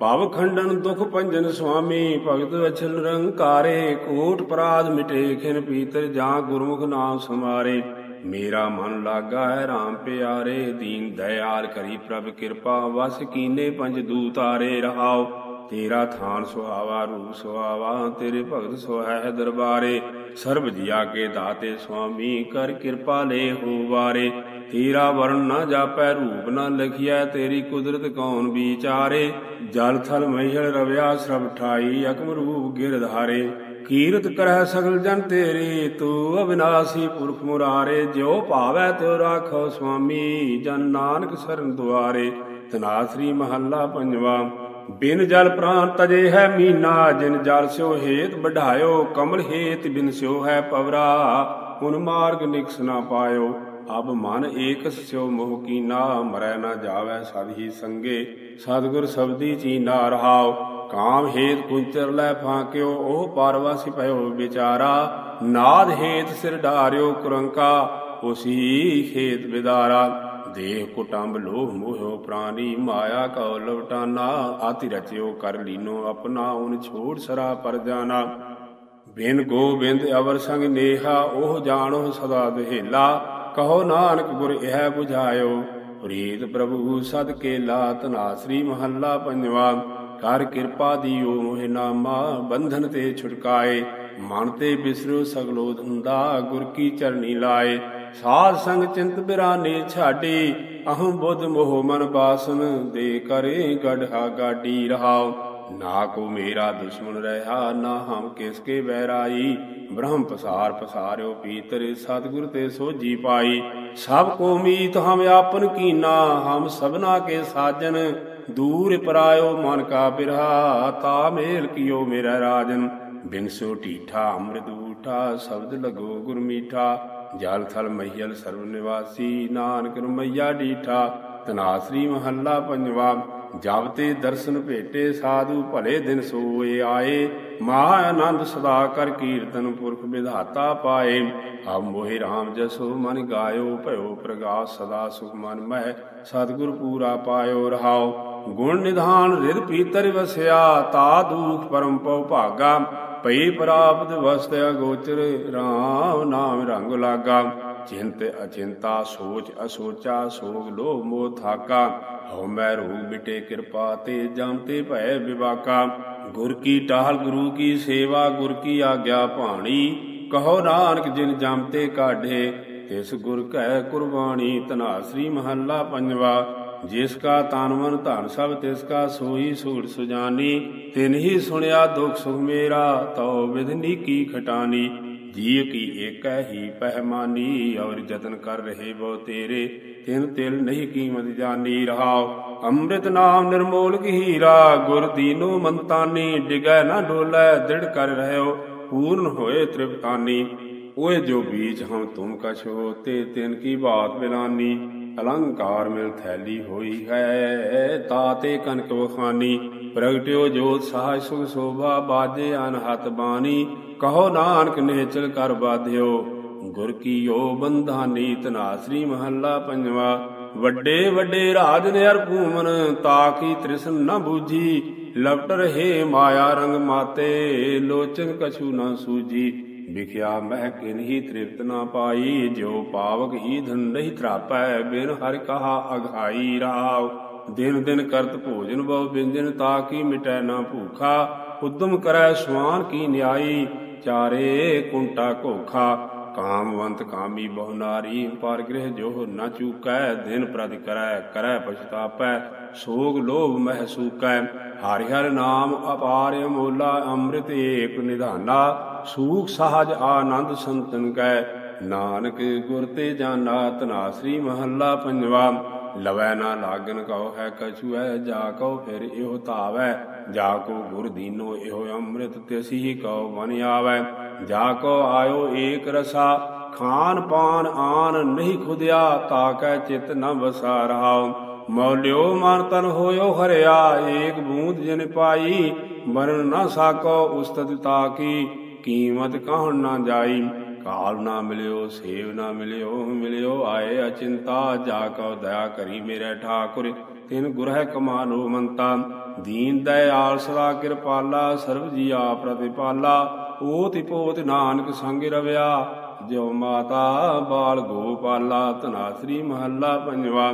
ਭਵ ਖੰਡਨ ਦੁਖ ਭੰਜਨ ਸੁਆਮੀ, ਭਗਤ ਅਛਲ ਰੰਕਾਰੇ, ਕੋਟ ਪਰਾਧ ਮਿਟੇ, ਖਿਨ ਪੀਤਰ ਜਾਂ ਗੁਰਮੁਖ ਨਾਮ ਸਮਾਰੇ ਮੇਰਾ ਮਨ ਲਾਗਾ ਹੈ RAM ਪਿਆਰੇ, ਦੀਨ ਦਇਆਲ ਕਰੀ ਪ੍ਰਭ ਕਿਰਪਾ, ਵਸ ਕੀਨੇ ਪੰਜ ਦੂਤਾਰੇ ਰਹਾਓ। ਤੇਰਾ ਥਾਨ ਸੁਹਾਵਾ ਰੂਪ ਸੁਹਾਵਾ ਤੇਰੇ ਭਗਤ ਸੁਹਾਇ ਦਰਬਾਰੇ। ਸਰਬ ਜੀਆ ਕੇ ਦਾਤੇ ਸੁਆਮੀ, ਕਰ ਕਿਰਪਾ ਲੈ ਹੋ ਵਾਰੇ। ਤੇਰਾ ਵਰਣ ਨਾ ਜਾਪੈ, ਰੂਪ ਨਾ ਲਖਿਆ ਤੇਰੀ ਕੁਦਰਤ ਕੌਣ ਵਿਚਾਰੇ? ਜਲ ਥਲ ਮਹਿਲ ਰਵਿਆ, ਸਰਬ ਠਾਈ, ਅਕਮ ਰੂਪ ਗਿਰਧਾਰੇ ਕੀਰਤ ਕਰੈ ਸਗਲ ਜਨ ਤੇਰੀ, ਤੂੰ ਅਬਿਨਾਸੀ ਪੁਰਖ ਮੁਰਾਰੇ। ਜਿਉ ਭਾਵੈ ਤਿਉ ਰਾਖੋ ਸੁਆਮੀ, ਜਨ ਨਾਨਕ ਸਰਨ ਦੁਆਰੇ। ਤਨਾਸਰੀ ਮਹੱਲਾ ਪੰਜਵਾ, ਬਿਨ ਜਲ ਪ੍ਰਾਨ ਤਜੇ ਹੈ ਮੀਨਾ, ਜਿਨ ਜਲ ਸਿਓ ਹੇਤ ਵਢਾਇਓ, ਕਮਲ ਹੇਤ ਬਿਨ ਸਿਓ ਹੈ ਪਵਰਾ। ਹੁਨ ਮਾਰਗ ਨਿਕਸ ਨਾ ਪਾਇਓ। ਅਬ ਮਨ ਏਕ ਸਿਓ ਮੋਹ ਕੀਨਾ ਮਰੈ ਨਾ ਜਾਵੈ ਸਦ ਹੀ ਸੰਗੇ। ਸਤਿਗੁਰ ਸਬਦੀ ਚੀਨਾ ਰਹਾਉ, ਕਾਮ ਹੇਤ ਕੁੰਚਰ ਲੈ ਫਾਕਿਓ, ਉਹ ਪਰਵਾਸੀ ਭਇਓ ਵਿਚਾਰਾ। ਨਾਦ ਹੇਤ ਸਿਰ ਢਾਰਿਓ ਕੁਰੰਕਾ, ਉਸੀ ਖੇਤ ਵਿਦਾਰਾ। ਦੇਹ ਕੁਟੰਬ ਲੋਭ ਮੋਹਿਓ ਪ੍ਰਾਨੀ, ਮਾਇਆ ਕਉ ਲਵਟਾਨਾ ਆਤੀ ਰਚਿਓ ਕਰ ਲੀਨੋ ਆਪਣਾ, ਉਨ ਛੋੜ ਸਰਾ ਪਰ ਜਾਣਾ ਬਿਨ ਗੋਬਿੰਦ ਅਵਰ ਸੰਗ ਨੇਹਾ, ਉਹ ਜਾਣੋ ਸਦਾ ਦਹੇਲਾ। ਕਹੋ ਨਾਨਕ ਗੁਰ ਇਹ 부ਝਾਇਓ ਪ੍ਰੀਤ ਪ੍ਰਭੂ ਸਦ ਕੇ ਲਾਤ ਨਾਸਰੀ ਮਹੱਲਾ ਪੰਜਵਾ। ਕਰ ਕਿਰਪਾ ਦੀਓ ਮੋਹਿ ਨਾਮਾ, ਬੰਧਨ ਤੇ ਛੁਟਕਾਏ। ਮਨ ਤੇ ਬਿਸਰੋ ਸਗਲੋ ਧੰਦਾ, ਗੁਰ ਕੀ ਚਰਨੀ ਲਾਏ। ਸਾਧ ਸੰਗ ਚਿੰਤ ਬਿਰਾਨੇ ਛਾਡੀ, ਅਹੰ ਬੁੱਧ ਮੋਹ ਮਨ ਬਾਸਨ। ਦੇ ਕਰੇ ਗੜਹਾ ਗਾਡੀ ਰਹਾਉ ਨਾ ਕੋ ਮੇਰਾ ਦੁਸ਼ਮਣ ਰਹਾ, ਨਾ ਹਮ ਕਿਸ ਕੇ ਬਹਿਰਾਈ ਬ੍ਰਹਮ ਪਸਾਰ ਪਸਾਰਿਓ, ਪੀਤਰੇ ਸਤਿਗੁਰ ਤੇ ਸੋਜੀ ਪਾਈ। ਸਭ ਕੋ ਮੀਤ ਹਮ ਆਪਨ ਕੀਨਾ, ਹਮ ਸਭਨਾ ਕੇ ਸਾਜਨ। ਦੂਰ ਪਰਾਇਓ ਮਨ ਕਾ ਬਿਰਹਾ, ਤਾ ਮੇਲ ਕੀਓ ਮੇਰਾ ਰਾਜਨ। ਬਿਨਸੋ ਟੀਠਾ ਢੀਠਾ, ਅੰਮ੍ਰਿਤ ਊਠਾ, ਸ਼ਬਦ ਲਗੋ ਗੁਰ ਮੀਠਾ। ਜਲ ਥਲ ਮਈਲ ਸਰਵ ਨਿਵਾਸੀ, ਨਾਨਕ ਰਮਈਆ ਡੀਠਾ। ਤਨਾਸਰੀ ਮਹੱਲਾ ਪੰਜਵਾ। ਜਬ ਤੇ ਦਰਸ਼ਨ ਭੇਟੇ, ਸਾਧੂ ਭਲੇ ਦਿਨ ਸੋਏ ਆਏ। ਮਹਾ ਆਨੰਦ ਸਦਾ ਕਰ ਕੀਰਤਨ ਪੁਰਖ ਵਿਧਾਤਾ ਪਾਏ। ਆਪ ਮੋਹਿ RAM ਜਸੋ ਮਨ ਗਾਇਓ, ਭਇਓ ਪ੍ਰਗਾਸ ਸਦਾ ਸੁਖ ਮਨ ਮਹਿ। ਸਤਿਗੁਰ ਪੂਰਾ ਪਾਇਓ ਰਹਾਓ। ਗੁਣ ਨਿਧਾਨ ਰਿਦ ਪੀਤਰ ਵਸਿਆ, ਤਾ ਦੂਖ ਪਰਮ ਪਉ ਭਾਗਾ। ਪਈ ਪ੍ਰਾਪਤ ਵਸਤਿਆ ਗੋਚਰ RAM ਨਾਮ ਰੰਗ ਲਾਗਾ। ਚਿੰਤ ਅਚਿੰਤਾ ਸੋਚ ਅਸੋਚਾ ਸੋਗ ਲੋਭ ਮੋਹ ਥਾਕਾ। ਹਉ ਮੈਂ ਰੋਗ ਮਿਟੇ ਕਿਰਪਾ ਤੇ ਜਮ ਤੇ ਭੈ ਵਿਵਾਕਾ। ਗੁਰ ਕੀ ਟਾਲ ਗੁਰੂ ਕੀ ਸੇਵਾ, ਗੁਰ ਕੀ ਆਗਿਆ ਭਾਣੀ। ਕਹੋ ਨਾਨਕ ਜਿਨ ਜਮ ਤੇ ਕਾਢੇ, ਤਿਸ ਗੁਰ ਕੈ ਕੁਰਬਾਨੀ ਤਨਾਸਰੀ ਮਹੱਲਾ ਪੰਜਵਾ, ਜਿਸ ਕਾ ਤਨ ਮਨ ਧਨ ਸਭ, ਤਿਸ ਕਾ ਸੋਈ ਸੂੜ ਸੁਜਾਨੀ। ਤਿਨ ਹੀ ਸੁਣਿਆ ਦੁਖ ਸੁਖ ਮੇਰਾ, ਤਉ ਵਿਧਨੀ ਕੀ ਖਟਾਨੀ। ਜੀਵ ਕੀ ਏਕੈ ਹੀ ਪਹਿਮਾਨੀ, ਔਰ ਜਤਨ ਕਰ ਰਹੇ ਬੋ ਤੇਰੇ, ਤਿਨ ਤਿਲ ਨਹੀਂ ਕੀਮਤ ਜਾਨੀ ਰਹਾਉ। ਅੰਮ੍ਰਿਤ ਨਾਮ ਨਿਰਮੋਲ ਹੀਰਾ, ਗੁਰ ਦੀਨੋ ਮੰਤਾਨੀ, ਡਿਗੈ ਨਾ ਡੋਲੇ, ਦ੍ਰਿੜ ਕਰ ਰਹਿਓ, ਪੂਰਨ ਹੋਏ ਤ੍ਰਿਪਤਾਨੀ ਓਏ ਜੋ ਬੀਜ ਹਮ ਤੁਮ ਕਛ ਹੋਤੇ ਤਿਨ ਕੀ ਬਾਤ ਬਿਲਾਨੀ। ਅਲੰਕਾਰ ਮਿਲ ਥੈਲੀ ਹੋਈ ਹੈ ਤਾਤੇ ਕਨਕ ਵਖਾਨੀ। ਪ੍ਰਗਟਿਓ ਜੋਤ ਸਹਾਇ ਸੁਖ ਸੋਭਾ ਬਾਜੇ ਅਨਹਤ ਬਾਣੀ, ਕਹੋ ਨਾਨਕ ਨੇਚਲ ਕਰ ਬਾਧਿਓ। ਗੁਰ ਕੀਓ ਬੰਧਾਨੀ ਤਨਾਸਰੀ ਮਹੱਲਾ ਪੰਜਵਾ। ਵੱਡੇ ਵੱਡੇ ਰਾਜ ਨੇ ਅਰ ਭੂਮਨ ਤਾਕੀ ਤ੍ਰਿਸ਼ਨ ਨ ਬੂਝੀ। ਲਪਟ ਰਹੇ ਮਾਇਆ ਰੰਗ ਮਾਤੇ, ਲੋਚਨ ਕਛੂ ਨਾ ਸੂਜੀ ਵਿਖਿਆ ਮਹਿ ਕਿਨਹੀ ਤ੍ਰਿਪਤ ਨਾ ਪਾਈ ਜੋ ਪਾਵਕ ਹੀ ਧਨ ਨਹੀਂ ਤਰਾਪੈ, ਬਿਨ ਹਰਿ ਕਹਾ ਅਘਾਈ ਰਾਵ। ਦਿਨ ਦਿਨ ਕਰਤ ਭੋਜਨ ਬਹੁ ਬਿੰਜਨ ਤਾਕੀ ਮਿਟੈ ਨਾ ਭੂਖਾ? ਉਦਮ ਕਰੈ ਸਵਾਨ ਕੀ ਨਿਆਈ? ਚਾਰੇ ਕੁੰਟਾ ਘੋਖਾ। ਕਾਮਵੰਤ ਕਾਮੀ ਬਹੁ ਨਾਰੀ ਪਰ ਗ੍ਰਹਿ ਜੋ ਨਾ ਚੂਕੈ। ਦਿਨ ਪ੍ਰਤਿ ਕਰੈ ਕਰੈ ਪਛਤਾਪੈ। ਸੋਗ ਲੋਭ ਮਹਿ ਸੂਕੈ ਹਰਿ ਹਰਿ ਨਾਮ ਅਪਾਰ ਅਮੋਲਾ, ਅੰਮ੍ਰਿਤ ਏਕ ਨਿਧਾਨਾ। ਸੂਖ ਸਹਜ ਆਨੰਦ ਸੰਤਨ ਕੈ। ਨਾਨਕ ਗੁਰ ਤੇ ਜਾਨਾ ਤਨਾਸਰੀ ਮਹੱਲਾ ਪੰਜਵਾ। ਲਵੈ ਨਾ ਲਾਗਨ ਕਉ ਹੈ ਕਛੁਐ, ਜਾ ਕਉ ਫਿਰ ਇਹੋ ਧਾਵੈ। ਜਾ ਕੋ ਗੁਰ ਦੀਨੋ ਇਹੋ ਅੰਮ੍ਰਿਤ ਤਿਸਹੀ ਕਉ ਮਨ ਆਵੈ। ਜਾ ਕੋ ਆਇਓ ਏਕ ਰਸਾ, ਖਾਨ ਪਾਨ ਆਨ ਨਹੀਂ ਖੁਦਿਆ ਤਾਕੈ ਚਿਤ ਨ ਵਸਾ ਰਹਾਉ ਮੌਲਿਓ ਮਨ ਤਨ ਹੋਇਓ ਹਰਿਆ, ਏਕ ਬੂੰਦ ਜਿਨ ਪਾਈ, ਮਰਨ ਨਾ ਸਾਕੋ ਉਸਤਤ ਤਾਕੀ ਕੀਮਤ ਕਹਣ ਨਾ ਜਾਈ। ਕਾਲ ਨਾ ਮਿਲਿਓ, ਸੇਵ ਨਾ ਮਿਲਿਓ ਮਿਲਿਓ ਆਏ ਅਚਿੰਤਾ, ਜਾ ਕਉ ਦਇਆ ਕਰੀ ਮੇਰੇ ਠਾਕੁਰ। ਤਿਨ ਗੁਰਹਿ ਕਮਾਨੋ ਮੰਤਾ, ਦੀਨ ਦਇਆਲ ਸਦਾ ਕਿਰਪਾਲਾ, ਸਰਬ ਜੀਆ ਪ੍ਰਤਿਪਾਲਾ। ਓਤਿ ਪੋਤ ਨਾਨਕ ਸੰਗ ਰਵਿਆ, ਜਿਉ ਮਾਤਾ ਬਾਲ ਗੋਪਾਲਾ ਧਨਾਸਰੀ ਮਹੱਲਾ ਪੰਜਵਾ।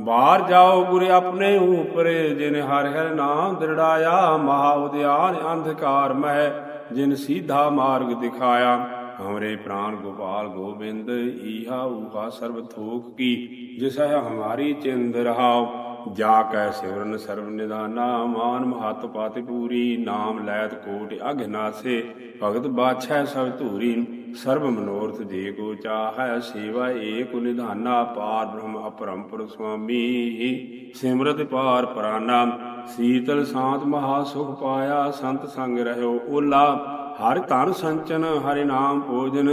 ਬਾਹਰ ਜਾਓ ਗੁਰ ਆਪਣੇ ਉਪਰੇ, ਜਿਨ ਹਰਿ ਹਰਿ ਨਾਮ ਦ੍ਰਿੜਾਇਆ, ਮਹਾ ਉਦਿਆਨ ਅੰਧਕਾਰ ਮਹਿ, ਜਿਨ ਸੀਧਾ ਮਾਰਗ ਦਿਖਾਇਆ। ਹਮਰੇ ਪ੍ਰਾਨ ਗੋਪਾਲ ਗੋਬਿੰਦ, ਈਹਾ ਊਹਾ ਸਰਬ ਥੋਕ ਕੀ ਜਿਸ ਹੈ ਹਮਾਰੀ ਚਿੰਦ ਰਹਾਉ। ਜਾ ਕੈ ਸਿਵਰਨ ਸਰਬ ਨਿਦਾਨਾ, ਮਾਨ ਮਹਤ ਪਾਤਿ ਪੂਰੀ, ਨਾਮ ਲੈਤ ਕੋਟ ਅਗਨਾਸੇ ਭਗਤ ਬਾਛੈ ਸਭ ਧੂਰੀ, ਸਰਬ ਮਨੋਰਥ ਜੇ ਕੋ ਚਾਹੈ, ਸੇਵਾ ਏਕ ਨਿਧਾਨਾ, ਪਾਰ ਬ੍ਰਹਮ ਅਪਰੰਪਰ ਸੁਆਮੀ। ਸਿਮਰਤ ਪਾਰ ਪ੍ਰਾਨਾ, ਸੀਤਲ ਸ਼ਾਂਤ ਮਹਾ ਸੁਖ ਪਾਇਆ, ਸੰਤ ਸੰਗ ਰਹਿਓ ਓਲਾ। ਹਰ ਧਨ ਸੰਚਨ ਹਰਿ ਨਾਮ ਭੋਜਨ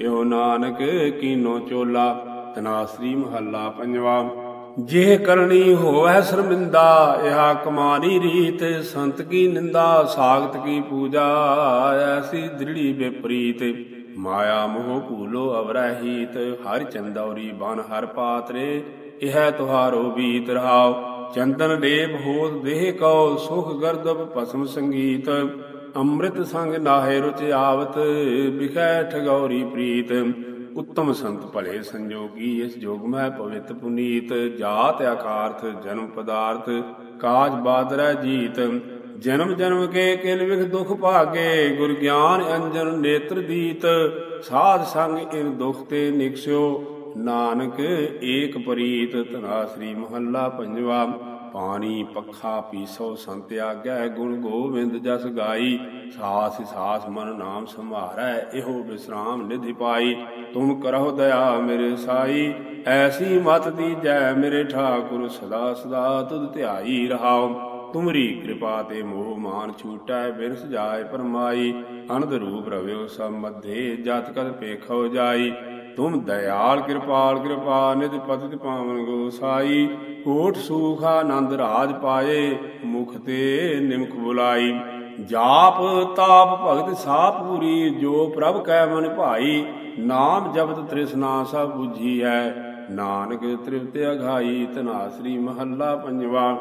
ਇਹੋ ਨਾਨਕ ਕੀਨੋ ਚੋਲਾ। ਤਨਾਸਰੀ ਮਹੱਲਾ ਪੰਜਵਾ। ਜੇ ਕਰਨੀ ਹੋਵੈ ਸ਼ਰਮਿੰਦਾ, ਇਹਾ ਕਮਾਨੀ ਰੀਤ। ਸੰਤ ਕੀ ਨਿੰਦਾ ਸਾਗਤ ਕੀ ਪੂਜਾ, ਐਸੀ ਦ੍ਰਿੜੀ ਵਿਪਰੀਤ। ਮਾਇਆ ਮੋਹ ਭੂਲੋ ਅਵਰਹੀਤ, ਹਰ ਚੰਦੌਰੀ ਬਨ ਹਰ ਪਾਤਰੇ। ਇਹ ਤੁਹਾਰੋ ਬੀਤ ਰਹਾਓ ਚੰਦਨ ਲੇਪ ਹੋਤ ਦੇਹ ਕਉ, ਸੁਖ ਗਰਦਬ ਭਸਮ ਸੰਗੀਤ। ਅੰਮ੍ਰਿਤ ਸੰਗ ਨਾਹੇ ਰੁਚ ਆਵਤ, ਬਿਖੈ ਠਗੌਰੀ ਪ੍ਰੀਤ। ਉੱਤਮ ਸੰਤ ਭਲੇ ਸੰਜੋਗੀ, ਇਸ ਜੋਗ ਮਹਿ ਪਵਿੱਤ ਪੁਨੀਤ। ਜਾਤ ਆਕਾਰਥ, ਜਨਮ ਪਦਾਰਥ, ਕਾਜ ਬਾਦਰੈ ਜੀਤ। ਜਨਮ ਜਨਮ ਕੇ ਕਿਲ ਵਿਖ ਦੁਖ ਭਾਗੇ, ਗੁਰ ਗਿਆਨ ਅੰਜਨ ਨੇਤਰ ਦੀਤ। ਸਾਧ ਸੰਗ ਇਨ ਦੁਖ ਤੇ ਨਿਕਸਿਓ, ਨਾਨਕ ਏਕ ਪ੍ਰੀਤ। ਧਨਾ ਸ੍ਰੀ ਮਹੱਲਾ ਪੰਜਵਾ। ਪਾਣੀ ਪੱਖਾ ਪੀਸੋ ਸੰਤ ਆਗੈ, ਗੁਣ ਗੋਬਿੰਦ ਜਸ ਗਾਈ। ਸਾਸ ਸਾਸ ਮਨ ਨਾਮ ਸੰਭਾਰੈ, ਇਹੋ ਵਿਸਰਾਮ ਨਿਧਿ ਪਾਈ। ਤੁਮ ਕਰਹੁ ਦਇਆ ਮੇਰੇ ਸਾਈ, ਐਸੀ ਮਤ ਦੀਜੈ ਮੇਰੇ ਠਾਕੁਰ, ਸਦਾ ਸਦਾ ਤੁਧ ਧਿਆਈ ਰਹਾਉ। ਤੁਮਰੀ ਕਿਰਪਾ ਤੇ ਮੋਹ ਮਾਨ ਛੂਟੈ ਬਿਰਸ ਜਾਏ ਪਰਮਾਈ। ਅਨੰਦ ਰੂਪ ਰਵਿਓ ਸਭ ਮਧੇ, ਜਤ ਕਦ ਪੇਖੋ ਜਾਈ। ਤੁਮ ਦਇਆਲ ਕਿਰਪਾਲ ਕਿਰਪਾ ਨਿਧ ਪਤਿ ਪਾਵਨ ਗੋਸਾਈ। ਕੋਟ ਸੂਖ ਆਨੰਦ ਰਾਜ ਪਾਏ, ਮੁਖ ਤੇ ਨਿਮਖ ਬੁਲਾਈ। ਜਾਪ ਤਾਪ ਭਗਤ ਸਾ ਪੂਰੀ, ਜੋ ਪ੍ਰਭ ਕੈ ਮਨ ਭਾਈ। ਨਾਮ ਜਪਤ ਤ੍ਰਿਸ਼ਨਾ ਸਭ 부ਝੀਐ ਨਾਨਕ ਤ੍ਰਿਪਤ ਅਘਾਈ ਤਨਾਸਰੀ ਮਹੱਲਾ ਪੰਜਵਾ।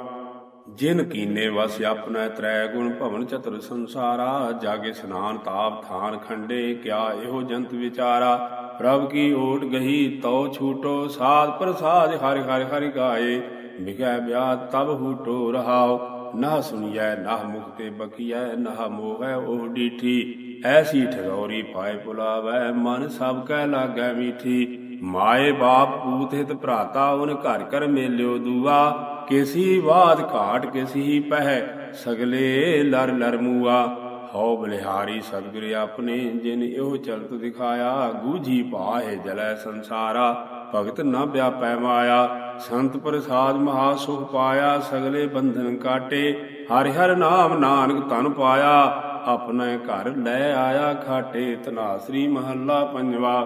ਜਿਨ ਕੀਨੇ ਵਸ ਆਪਣਾ ਤ੍ਰੈ ਗੁਣ ਭਵਨ ਚਤੁਰ ਸੰਸਾਰਾ। ਜਾਗੇ ਸਨਾਨ ਤਾਪ ਥਾਨ ਖੰਡੇ, ਕਿਆ ਇਹੋ ਜੰਤ ਵਿਚਾਰਾ। ਪ੍ਰਭ ਕੀ ਓਟ ਗਹੀ ਤਉ ਛੂਟੋ, ਸਾਧ ਪ੍ਰਸਾਦ ਹਰਿ ਹਰਿ ਹਰਿ ਗਾਏ। ਵਿਗੈ ਬਿਆਦ ਤਬ ਹੂਟੋ ਰਹਾਓ ਨਾ ਸੁਣੀਐ ਨਾ ਮੁਖ ਬਕੀਐ ਨਾ ਮੋਹੈ ਉਹ ਡੀਠੀ। ਐਸੀ ਠਗੌਰੀ ਪਾਏ ਪੁਲਾਵੈ, ਮਨ ਸਭ ਕੈ ਲਾਗੈ ਮੀਠੀ। ਮਾਏ ਬਾਪ ਪੂਤ ਹਿਤ ਭਰਾਤਾ, ਉਨ ਘਰ ਕਰ ਮੇਲਿਓ ਦੂਆ। ਕਿਸੀ ਬਾਦ ਘਾਟ ਕਿਸੀ ਪਹਿ, ਸਗਲੇ ਲਰ ਲਰ ਮੂਆ। ਹਉ ਬਲਿਹਾਰੀ ਸਤਿਗੁਰ ਆਪਣੇ, ਜਿਨ ਇਹੋ ਚਲਤ ਦਿਖਾਇਆ ਗੂਝੀ ਪਾਹੇ ਜਲੈ ਸੰਸਾਰਾ, ਭਗਤ ਨਾ ਵਿਆਪੈ ਮਾਇਆ, ਸੰਤ ਪ੍ਰਸਾਦ ਮਹਾ ਸੁਖ ਪਾਇਆ, ਸਗਲੇ ਬੰਧਨ ਕਾਟੇ, ਹਰਿ ਹਰਿ ਨਾਮ ਨਾਨਕ ਤਨ ਪਾਇਆ, ਆਪਣੇ ਘਰ ਲੈ ਆਇਆ ਖਾਟੇ ਤਨਾਸਰੀ ਮਹੱਲਾ ਪੰਜਵਾ।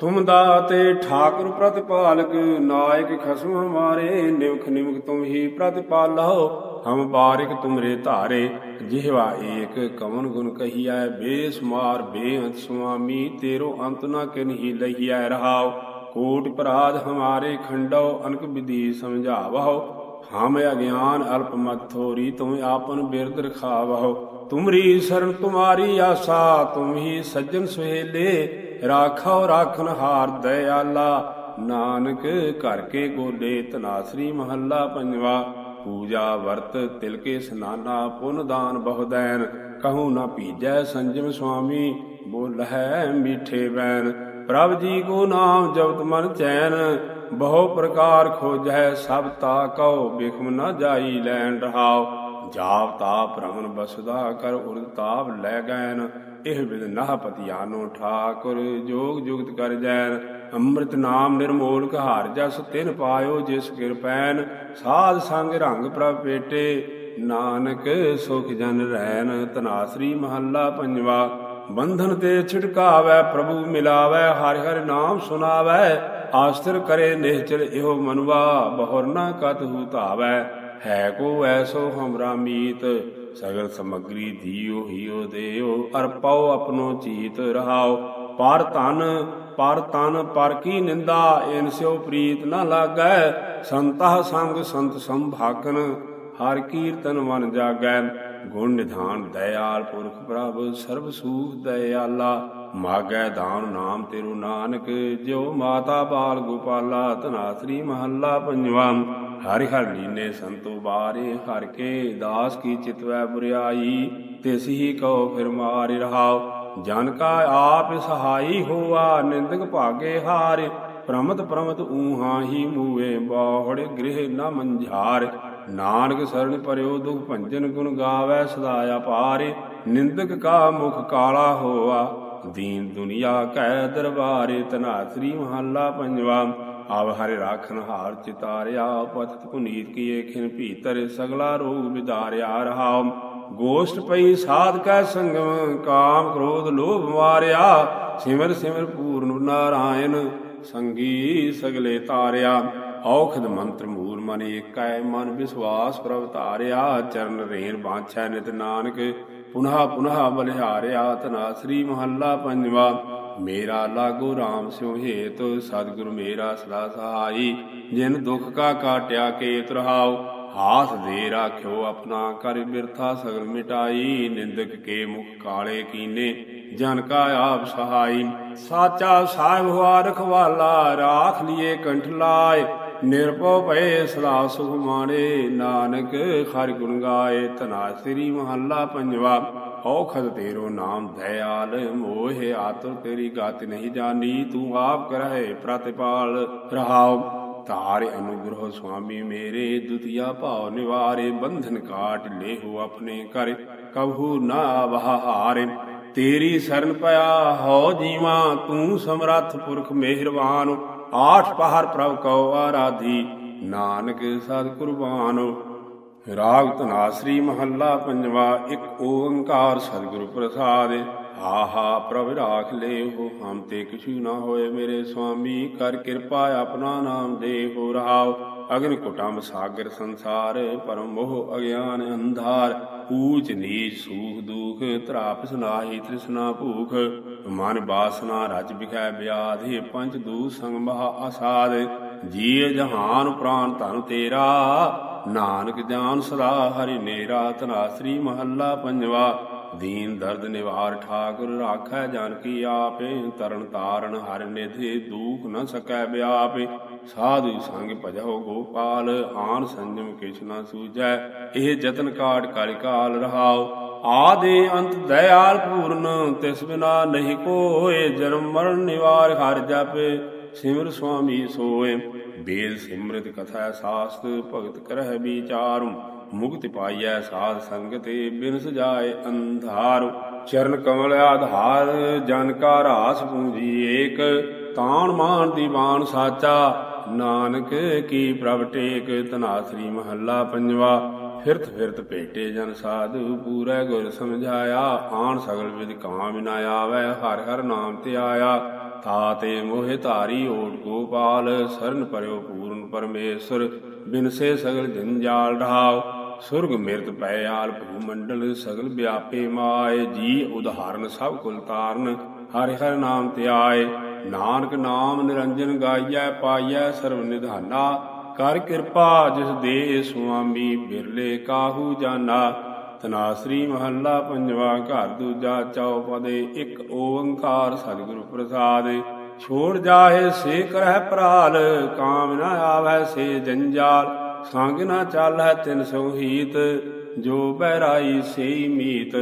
ਤੁਮ ਦਾਤੇ ਠਾਕੁਰ ਪ੍ਰਤਿਪਾਲਕ, ਨਾਇਕ ਖਸਮ ਹਮਾਰੇ ਨਿਮਖ ਨਿਮਖ ਤੁਮ ਹੀ ਪ੍ਰਤਿਪਾਲੋ। ਹਮ ਬਾਰਿਕ ਤੁਮਰੇ ਧਾਰੇ, ਜਿਹਵਾ ਏਕ ਕਵਨ ਗੁਣ ਕਹੀਐ ਬੇਸਮਾਰ ਬੇਅੰਤ ਸੁਆਮੀ, ਤੇਰੋ ਅੰਤ ਨਾ ਕਿਨਹੀ ਲਈਐ ਰਹਾਉ। ਕੋਟ ਪਰਾਧ ਹਮਾਰੇ ਖੰਡੋ ਅਨਕ ਵਿਧੀ ਸਮਝਾਵਹੁ। ਹਮ ਅਗਿਆਨ ਅਲਪ ਮਤ ਥੋਰੀ, ਤੁਮ ਆਪਨ ਬਿਰਦ ਰਖਾਵਹੁ। ਤੁਮਰੀ ਸ਼ਰਨ ਤੁਮਾਰੀ ਆਸਾ, ਤੁਮ ਹੀ ਸੱਜਣ ਸੁਹੇਲੇ ਰਾਖੋ ਰਾਖਨ ਹਾਰ ਦਇਆਲਾ। ਨਾਨਕ ਘਰ ਕੇ ਗੋਲੇ ਤਨਾਸਰੀ ਮਹੱਲਾ ਪੰਜਵਾ। ਪੂਜਾ ਵਰਤ ਤਿਲ ਕੇ ਸਨਾਨਾ ਪੁੰਨ ਦਾਨ ਬਹੁਦੈਨ ਕਹੂ ਨਾ ਭੀਜੈ ਸੰਜਮ ਸੁਆਮੀ ਬੋਲਹਿ ਮੀਠੇ ਬੈਨ। ਪ੍ਰਭ ਜੀ ਕੋ ਨਾਮ ਜਪਤ ਮਨ ਚੈਨ, ਬਹੁ ਪ੍ਰਕਾਰ ਖੋਜੈ ਸਭ ਤਾ ਕਉ, ਬਿਖਮ ਨਾ ਜਾਈ ਲੈਣ ਰਹਾਉ। ਜਾਪ ਤਾਪ ਰਮਨ ਬਸਦਾ ਕਰ ਉਰਦ ਤਾਪ ਲੈ ਗੈਨ। ਇਹ ਵਿਦ ਨਾਹ ਪਤਿਆਨੋ ਠਾਕੁਰ, ਜੋਗ ਜੁਗਤ ਕਰ ਜੈਨ। ਅੰਮ੍ਰਿਤ ਨਾਮ ਨਿਰਮੋਲ ਕਹਾਰ ਜਸ ਤਿਨ ਪਾਇਓ ਜਿਸ ਕਿਰਪੈਨ ਸਾਧ ਸੰਗ ਰੰਗ ਪ੍ਰਭ ਪੇਟੇ। ਨਾਨਕ ਸੁਖ ਜਨ ਰਹਿਨ ਤਨਾਸਰੀ ਮਹੱਲਾ ਪੰਜਵਾ। ਬੰਧਨ ਤੇ ਛਿਟਕਾਵੈ ਪ੍ਰਭੂ ਮਿਲਾਵੈ, ਹਰਿ ਹਰਿ ਨਾਮ ਸੁਨਾਵੈ ਆਸਤਰ ਕਰੇ ਨਿਹਚਲ ਇਹੋ ਮਨਵਾ, ਬਹੁਰ ਨਾ ਕਤਹੁ ਧਾਵੈ। ਹੈ ਕੋ ਐਸੋ ਹਮਰਾ ਮੀਤ, ਸਗਲ ਸਮਗਰੀ ਦੀਓ ਹੀਓ ਦੇਓ ਅਰਪਾਓ ਆਪਣੋ ਚੀਤ ਰਹਾਓ। ਪਰ ਧਨ ਪਰ ਤਨ ਪਰ ਕੀ ਨਿੰਦਾ ਇਨ ਸਿਓ ਪ੍ਰੀਤ ਨ ਲਾਗੈ। ਸੰਤਹ ਸੰਗ ਸੰਤ ਸੰਭਾਗਨ ਹਰ ਕੀਰਤਨ ਮਨ ਜਾਗੈ। ਗੁਣ ਨਿਧਾਨ ਦਇਆਲ ਪੁਰਖ ਪ੍ਰਭ, ਸਰਬ ਸੂਖ ਦਇਆਲਾ। ਮਾਗੈ ਦਾਨ ਨਾਮ ਤੇਰੂ ਨਾਨਕ, ਜਿਉ ਮਾਤਾ ਬਾਲ ਗੋਪਾਲਾ ਤਨਾਸਰੀ ਮਹੱਲਾ ਪੰਜਵਾਂ। ਹਰਿ ਹਰਿ ਲੀਨੇ ਸੰਤੋ ਬਾਰੇ, ਹਰ ਕੇ ਦਾਸ ਕੀ ਚਿਤਵੈ ਬੁਰਿਆਈ ਤਿਸ ਹੀ ਕਉ ਫਿਰ ਮਾਰਿ ਰਹਾਓ ਜਨ ਕਾ ਆਪ ਸਹਾਈ ਹੋਆ, ਨਿੰਦਕ ਭਾਗੇ ਹਾਰ। ਪ੍ਰਮਤ ਪ੍ਰਮਤ ਊਹਾ ਹੀ ਮੂਏ ਬਾਹੜ, ਗ੍ਰਹਿ ਨ ਮੰਝਾਰ। ਨਾਨਕ ਸਰਣ ਪਰਿਓ, ਦੁਖ ਭੰਜਨ ਗੁਣ ਗਾਵੇ ਸਦਾ ਅਪਾਰ ਨਿੰਦਕ ਕਾ ਮੁਖ ਕਾਲਾ ਹੋਆ, ਦੀਨ ਦੁਨੀਆ ਕੈ ਦਰਬਾਰੇ। ਤਨਾਸਰੀ ਮਹੱਲਾ ਪੰਜਵਾ। ਆਵ ਹਰਿ ਰਾਖਨ ਹਾਰ ਚਿਤਾਰਿਆ, ਪਤਿਤ ਪੁਨੀਤ ਕੀਏ ਖਿਨ ਭੀਤਰ ਸਗਲਾ ਰੋਗ ਵਿਦਾਰਿਆ ਰਹਾਉ ਗੋਸ਼ਟ ਪਈ ਸਾਧ ਕੈ ਸੰਗਮ, ਕਾਮ ਕ੍ਰੋਧ ਲੋਭ ਮਾਰਿਆ ਸਿਮਰ ਸਿਮਰ ਪੂਰਨ ਨਾਰਾਇਣ, ਸੰਗੀ ਸਗਲੇ ਤਾਰਿਆ। ਔਖਦ ਮੰਤਰ ਮੂਲ ਮਨ ਏਕੈ, ਮਨ ਵਿਸਵਾਸ ਪ੍ਰਭ ਧਾਰਿਆ ਚਰਨ ਰੇਨ ਬਾਛੈ ਨਿਤ ਨਾਨਕ, ਪੁਨਹਾ ਪੁਨਹਾ ਬਲਿਹਾਰਿਆ। ਤਨਾਸਰੀ ਮਹੱਲਾ ਪੰਜਵਾ। ਮੇਰਾ ਲਾਗੋ RAM ਸਿਉ ਹੇਤ, ਸਤਿਗੁਰ ਮੇਰਾ ਸਦਾ ਸਹਾਈ। ਜਿਨ ਦੁਖ ਕਾ ਕਾਟਿਆ ਕੇਤ ਰਹਾਉ ਹਾਥ ਦੇ ਰਾਖਿਓ ਆਪਣਾ ਕਰ ਬਿਰਥਾ ਸਗਲ ਮਿਟਾਈ। ਨਿੰਦਕ ਕੇ ਮੁਖ ਕਾਲੇ ਕੀਨੇ, ਜਨ ਕਾ ਆਪ ਸਹਾਈ। ਸਾਚਾ ਸਾਹਿਬ ਹੋਆ ਰਖਵਾਲਾ, ਰਾਖ ਲਿਏ ਕੰਠ ਲਾਏ। ਨਿਰਭਉ ਭਏ ਸਦਾ ਸੁਖ ਮਾਣੇ, ਨਾਨਕ ਹਰਿ ਗੁਣ ਗਾਏ ਤਨਾ ਸ੍ਰੀ ਮਹੱਲਾ ਪੰਜਵਾ। ਔਖਦ ਤੇਰੋ ਨਾਮ ਦਇਆਲ, ਮੋਹਿ ਆਤੁਰ ਤੇਰੀ ਗਤ ਨਹੀਂ ਜਾਣੀ, ਤੂੰ ਆਪ ਕਰਹਿ ਪ੍ਰਤਿਪਾਲ ਰਹਾਉ। ਤਾਰੇ ਅਨੁਗ੍ਰਹ ਸੁਆਮੀ ਮੇਰੇ, ਦੁਤੀਆ ਭਾਉ ਨਿਵਾਰੇ, ਬੰਧਨ ਕਾਟ ਲੇਹੋ ਆਪਣੇ ਕਰ ਕਬਹੂ ਨਾ ਬਹਾਰੇ ਤੇਰੀ ਸ਼ਰਨ ਪਿਆ ਹੋ ਜੀਵਾ, ਤੂੰ ਸਮਰੱਥ ਪੁਰਖ ਮਿਹਰਬਾਨ। ਆਠ ਪਹਰ ਪ੍ਰਭ ਕਉ ਆਰਾਧੀ, ਨਾਨਕ ਸਤ ਕੁਰਬਾਨ ਰਾਗ ਤਨਾਸਰੀ ਮਹੱਲਾ ਪੰਜਵਾ, ਇੱਕ ਓੰਕਾਰ ਸਤਿਗੁਰ ਪ੍ਰਸਾਦ। ਆਹਾ ਪ੍ਰਭ ਰਾਖ ਲੇਹੋ, ਹਮ ਤੇ ਕਿਛੂ ਨਾ ਹੋਏ ਮੇਰੇ ਸੁਆਮੀ, ਕਰ ਕਿਰਪਾ ਆਪਣਾ ਨਾਮ ਦੇ ਰਹਾਉ। ਅਗਨ ਕੁਟੰਬ ਸਾਗਰ ਸੰਸਾਰ, ਪਰਮ ਮੋਹ ਅਗਿਆਨ ਅੰਧਾਰ। ਊਚ ਨੀਚ ਸੂਖ ਦੁਖ ਤਰਾਪ ਸੁਨਾਹੀ ਤ੍ਰਿਸ਼ਨਾ ਭੂਖ। ਮਨ ਬਾਸਨਾ ਰਜ ਬਿਖੈ ਬਿਆਧਿ, ਪੰਜ ਦੂ ਸੰਗ ਮਹਾ ਅਸਾਦ ਜੀ ਜਹਾਨ ਪ੍ਰਾਨ ਧਨ ਤੇਰਾ ਨਾਨਕ ਜਾਨ ਸਦਾ ਹਰਿ ਨੇਰਾ ਤਨਾਸਰੀ ਮਹੱਲਾ ਪੰਜਵਾ। ਦੀਨ ਦਰਦ ਨਿਵਾਰ ਠਾਕੁਰ ਰਾਖੈ, ਜਨ ਕੀ ਆਪੇ ਤਰਨ ਤਾਰਨ, ਹਰਿ ਨਿਧੇ ਦੂਖ ਨ ਸਕੈ ਬਿਆਪੇ। ਸਾਧੂ ਸੰਗ ਭਜੋ ਗੋਪਾਲ, ਆਨ ਸੰਜਮ ਕਿਛ ਨ ਸੂਝੈ। ਇਹ ਜਤਨ ਕਾਟ ਕਰਿ ਕਾਲ ਰਹਾਉ। ਆਦੇ ਅੰਤ ਦਇਆਲ ਪੂਰਨ, ਤਿਸ ਬਿਨਾ ਨਹੀਂ ਕੋਏ। ਜਨਮ ਮਰਨ ਨਿਵਾਰ, ਹਰ ਜਾਪੇ, ਸਿਮਰ ਸੁਆਮੀ ਸੋਏ। ਬੇਦ ਸਿਮਰਤ ਕਥਾ ਸਾਸਤ, ਭਗਤ ਕਰਹਿ ਵਿਚਾਰੁ, ਮੁਕਤਿ ਪਾਈਐ ਸਾਧ ਸੰਗਤੇ ਬਿਨ ਸਜਾਏ ਅੰਧਾਰ। ਚਰਨ ਕਮਲ ਆਧਾਰ, ਜਨ ਕਾ ਰਾਸ ਪੂੰਜੀ ਏਕ, ਤਾਣ ਮਾਨ ਦੀਵਾਨ ਸਾਚਾ, ਨਾਨਕ ਕੀ ਪ੍ਰਭ ਟੇਕ ਤਨਾਸਰੀ ਮਹੱਲਾ ਪੰਜਵਾ। ਫਿਰਤ ਫਿਰਤ ਭੇਟੇ ਜਨ ਸਾਧੂ, ਪੂਰੈ ਗੁਰ ਸਮਝਾਇਆ, ਆਣ ਸਗਲ ਵਿਦ ਕਾਮ ਨਾ ਆਵੈ, ਹਰ ਹਰ ਨਾਮ ਤੇ ਆਇਆ। ਤਾਤੇ ਮੋਹਿ ਧਾਰੀ ਓਟ ਗੋਪਾਲ, ਸਰਨ ਪਰਿਓ ਪੂਰਨ ਪਰਮੇਸ਼ਰ, ਬਿਨਸੇ ਸਗਲ ਜੰਜਾਲ ਢਾਉ ਸੁਰਗ ਮਿਰਤ ਪੈ ਆਲ ਭੂ ਮੰਡਲ ਸਗਲ ਵਿਆਪੇ ਮਾਏ, ਜੀ ਉਦਾਹਰਨ ਸਭ ਕੁਲ ਤਾਰਨ, ਹਰਿ ਹਰਿ ਨਾਮ ਧਿਆਏ ਨਾਨਕ ਨਾਮ ਨਿਰੰਜਨ ਗਾਈਐ, ਪਾਈਐ ਸਰਬ ਨਿਧਾਨਾ, ਕਰ ਕਿਰਪਾ ਜਿਸ ਦੇ ਸੁਆਮੀ ਬਿਰਲੇ ਕਾਹੂ ਜਾਨਾ। ਤਨਾਸਰੀ ਮਹੱਲਾ ਪੰਜਵਾ ਘਰ ਦੂਜਾ ਚੌਪਦੇ, ਇੱਕ ਓੰਕਾਰ ਸਤਿਗੁਰੂ ਪ੍ਰਸਾਦ। ਛੋੜ ਜਾਏ ਸੇ ਕਰਹਿ ਪ੍ਰਾਲ ਕਾਮ ਨ ਆਵੈ ਸੇ ਜੰਜਾਲ। ਸੰਗ ਨਾ ਚਾਲੈ ਤਿਨ ਸੋ ਜੋ ਬਹਿਰਾਈ ਸੇਈ ਮੀਤ।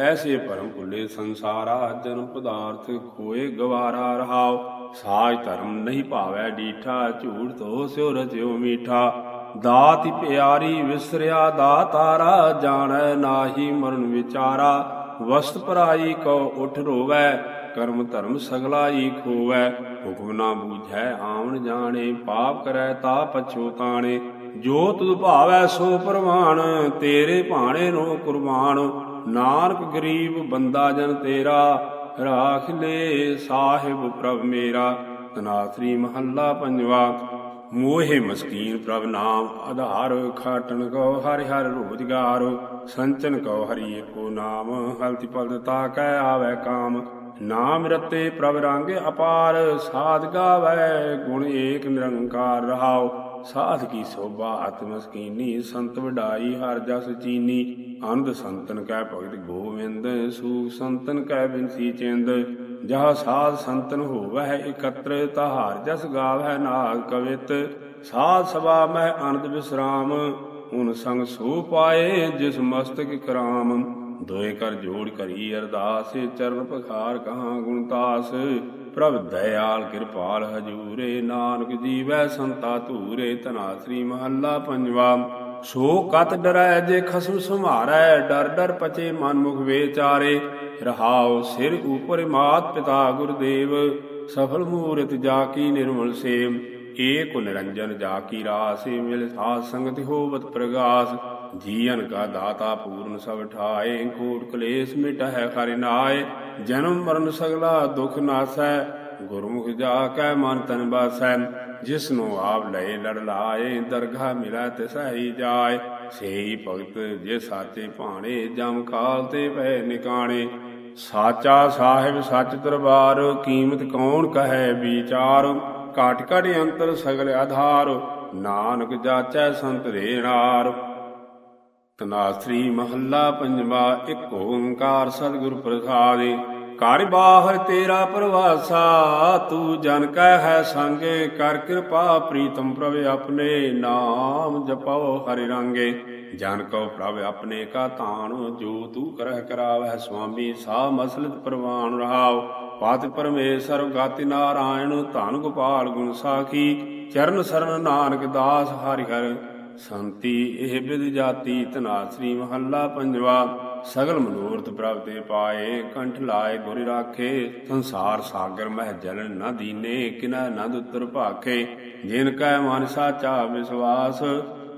ਐਸੇ ਭਰਮ ਭੁੱਲੇ ਸੰਸਾਰਾ ਜਨਮ ਪਦਾਰਥ ਕੋਏ ਗਵਾਰਾ ਰਹਾਓ। ਸਾਜ ਧਰਮ ਨਹੀਂ ਭਾਵੈ ਡੀਠਾ, ਝੂਠ ਤੋ ਸਿਉ ਰਚਿਓ ਮੀਠਾ। ਦਾਤਿ ਪਿਆਰੀ ਵਿਸਰਿਆ ਦਾਤਾਰਾ, ਜਾਣੈ ਨਾਹੀ ਮਰਨ ਵਿਚਾਰਾ। ਵਸਤ ਪਰਾਈ ਕੋ ਉਠ ਰੋਵੈ, ਕਰਮ ਧਰਮ ਸਗਲਾਈ ਖੋਵੈ। ਹੁਕਮ ਨਾ ਬੂਝੈ, ਆਵਣ ਜਾਣੇ, ਪਾਪ ਕਰੈ ਤਾ ਪਛੋਤਾਣੇ ਜੋ ਤੁਧ ਭਾਵੈ ਸੋ ਪ੍ਰਮਾਣ ਤੇਰੇ ਭਾਣੇ ਰੋ ਕੁਰਬਾਨ ਨਾਨਕ ਗਰੀਬ ਬੰਦਾ ਜਨ ਤੇਰਾ, ਰਾਖ ਲੈ ਸਾਹਿਬ ਪ੍ਰਭ ਮੇਰਾ। ਤਨਾਸਰੀ ਮਹੱਲਾ ਪੰਜਵਾ। ਮੋਹਿ ਮਸਕੀਨ ਪ੍ਰਭ ਨਾਮ, ਆਧਾਰ ਖਾਟਣ ਕੋ ਹਰਿ ਹਰਿ ਰੋਜਗਾਰ ਸੰਚਨ ਕੋ ਹਰੀ ਏਕੋ ਨਾਮ, ਹਲਤੀ ਪਲਤ ਤਾ ਕੈ ਆਵੈ ਕਾਮ। ਨਾਮ ਰਤੇ ਪ੍ਰਭ ਰੰਗ ਅਪਾਰ, ਸਾਧ ਗਾਵੈ ਗੁਣ ਏਕ ਨਿਰੰਕਾਰ ਰਹਾਓ ਸਾਧ ਕੀ ਸੋਭਾ ਆਤਮ ਸਕੀਨੀ ਸੰਤ ਵਡਾਈ, ਹਰ ਜਸ ਚੀਨੀ। ਅਨੰਦ ਸੰਤਨ ਕੈ ਭਗਤ ਗੋਵਿੰਦ ਸੂਖ ਸੰਤਨ ਕੈ ਬਿਨਸੀ ਚਿੰਦ। ਜਹ ਸਾਧ ਸੰਤਨ ਹੋਵੈ ਇਕਤਰ, ਤਹਾਰ ਜਸ ਗਾਵੈ ਨਾਗ ਕਵਿਤ। ਸਾਧ ਸਵਾ ਮਹਿ ਅਨੰਦ ਵਿਸਰਾਮ ਉਨ ਸੰਗ ਸੋ ਪਾਏ ਜਿਸ ਮਸਤਕ ਕਰਾਮ। ਦੋਏ ਕਰ ਜੋੜ ਕਰੀ ਅਰਦਾਸ, ਚਰਨ ਪਖਾਰ ਕਹਾ ਗੁਣਤਾਸ ਪ੍ਰਭ ਦਇਆਲ ਕਿਰਪਾਲ ਹਜੂਰੇ, ਨਾਨਕ ਜੀਵੈ ਸੰਤਾ ਧੂਰੇ ਤਨਾ ਮਹੱਲਾ ਪੰਜਵਾ। ਸੋ ਕਤ ਡਰੈ ਜੇ ਖਸਮ ਸੁਮਾਰੈ ਡਰ ਡਰ ਪਚੇ ਮਨ ਮੁਖ ਵੇਚਾਰੇ। ਰਹਾਉ ਸਿਰ ਉਪਰ ਮਾਤ ਪਿਤਾ ਗੁਰਦੇਵ, ਸਫਲ ਮੂਰਤ ਜਾ ਕੀ ਨਿਰਮਲ ਸੇਮ। ਏਕ ਨਿਰੰਜਨ ਜਾ ਕੀ ਰਾਸੇ ਮਿਲ ਸਾਧ ਸੰਗਤ ਹੋਵਤ ਪ੍ਰਗਾਸ। ਜੀਵਨ ਕਾ ਦਾਤਾ ਪੂਰਨ ਸਭ ਠਾਏ ਕੋਟ ਕਲੇਸ਼ ਮਿਟਹਿ ਖਰਿ ਨਾਏ। ਜਨਮ ਮਰਨ ਸਗਲਾ ਦੁਖ ਨਾਸੈ ਗੁਰਮੁਖ ਜਾ ਕੈ ਮਨ ਤਨ ਬਾਸੈ ਜਿਸ ਨੂੰ ਆਪ ਲਏ ਲੜ ਲਾਏ ਦਰਗਾ ਮਿਲੈ ਤਿਸਹੀ ਜਾਏ। ਸੇਈ ਭਗਤ ਜੇ ਸਾਚੇ ਭਾਣੇ, ਜਮ ਕਾਲ ਤੇ ਪੈ ਨਿਕਾਣੇ। ਸਾਚਾ ਸਾਹਿਬ ਸੱਚ ਦਰਬਾਰ, ਕੀਮਤ ਕੌਣ ਕਹੈ ਵਿਚਾਰ? ਕਾਟ ਕਾਟ ਅੰਤਰ ਸਗਲ ਆਧਾਰ, ਨਾਨਕ ਜਾਚੈ ਸੰਤ ਰੇਣਾਰ ਤਨਾਸਰੀ ਮਹੱਲਾ ਪੰਜਵਾ, ਇੱਕ ਓੰਕਾਰ ਸਤਿਗੁਰ ਪ੍ਰਸਾਦਿ। ਘਰ ਬਾਹਰ ਤੇਰਾ ਪ੍ਰਵਾਸਾ, ਤੂੰ ਜਨ ਕੈ ਹੈ ਸੰਗੇ, ਕਰ ਕਿਰਪਾ ਪ੍ਰੀਤਮ ਪ੍ਰਭ ਆਪਣੇ ਨਾਮ ਜਪਉ ਹਰਿ ਰੰਗੇ। ਜਨ ਕਉ ਪ੍ਰਭ ਆਪਣੇ ਕਾ ਤਾਣ ਜੋ ਤੂੰ ਕਰਹਿ ਕਰਾਵੈ ਸੁਆਮੀ ਸਾ ਮਸਲਤ ਪ੍ਰਵਾਨ ਰਹਾਉ। ਪਾਤ ਪਰਮੇਸ਼ਰ, ਗਾਤੀ ਨਾਰਾਇਣ, ਧਨ ਗੋਪਾਲ ਗੁਣ ਸਾਖੀ, ਚਰਨ ਸਰਨ ਨਾਨਕ ਦਾਸ ਹਰਿ ਹਰਿ। ਸੰਤੀ ਇਹ ਬਿਦ ਜਾਤੀ ਤਨਾਸਰੀ ਮਹੱਲਾ ਪੰਜਵਾ। ਸਗਲ ਮਨੋਰਥ ਪ੍ਰਭਤੇ ਪਾਏ, ਕੰਠ ਲਾਏ ਗੁਰ ਰਾਖੇ। ਸੰਸਾਰ ਸਾਗਰ ਮਹਿ ਜਲਨ ਨ ਦੀਨੇ, ਕਿਨਾ ਨਦ ਉਤਰ ਭਾਖੇ। ਜਿਨ ਕੈ ਮਨ ਸਾਚਾ ਵਿਸਵਾਸ,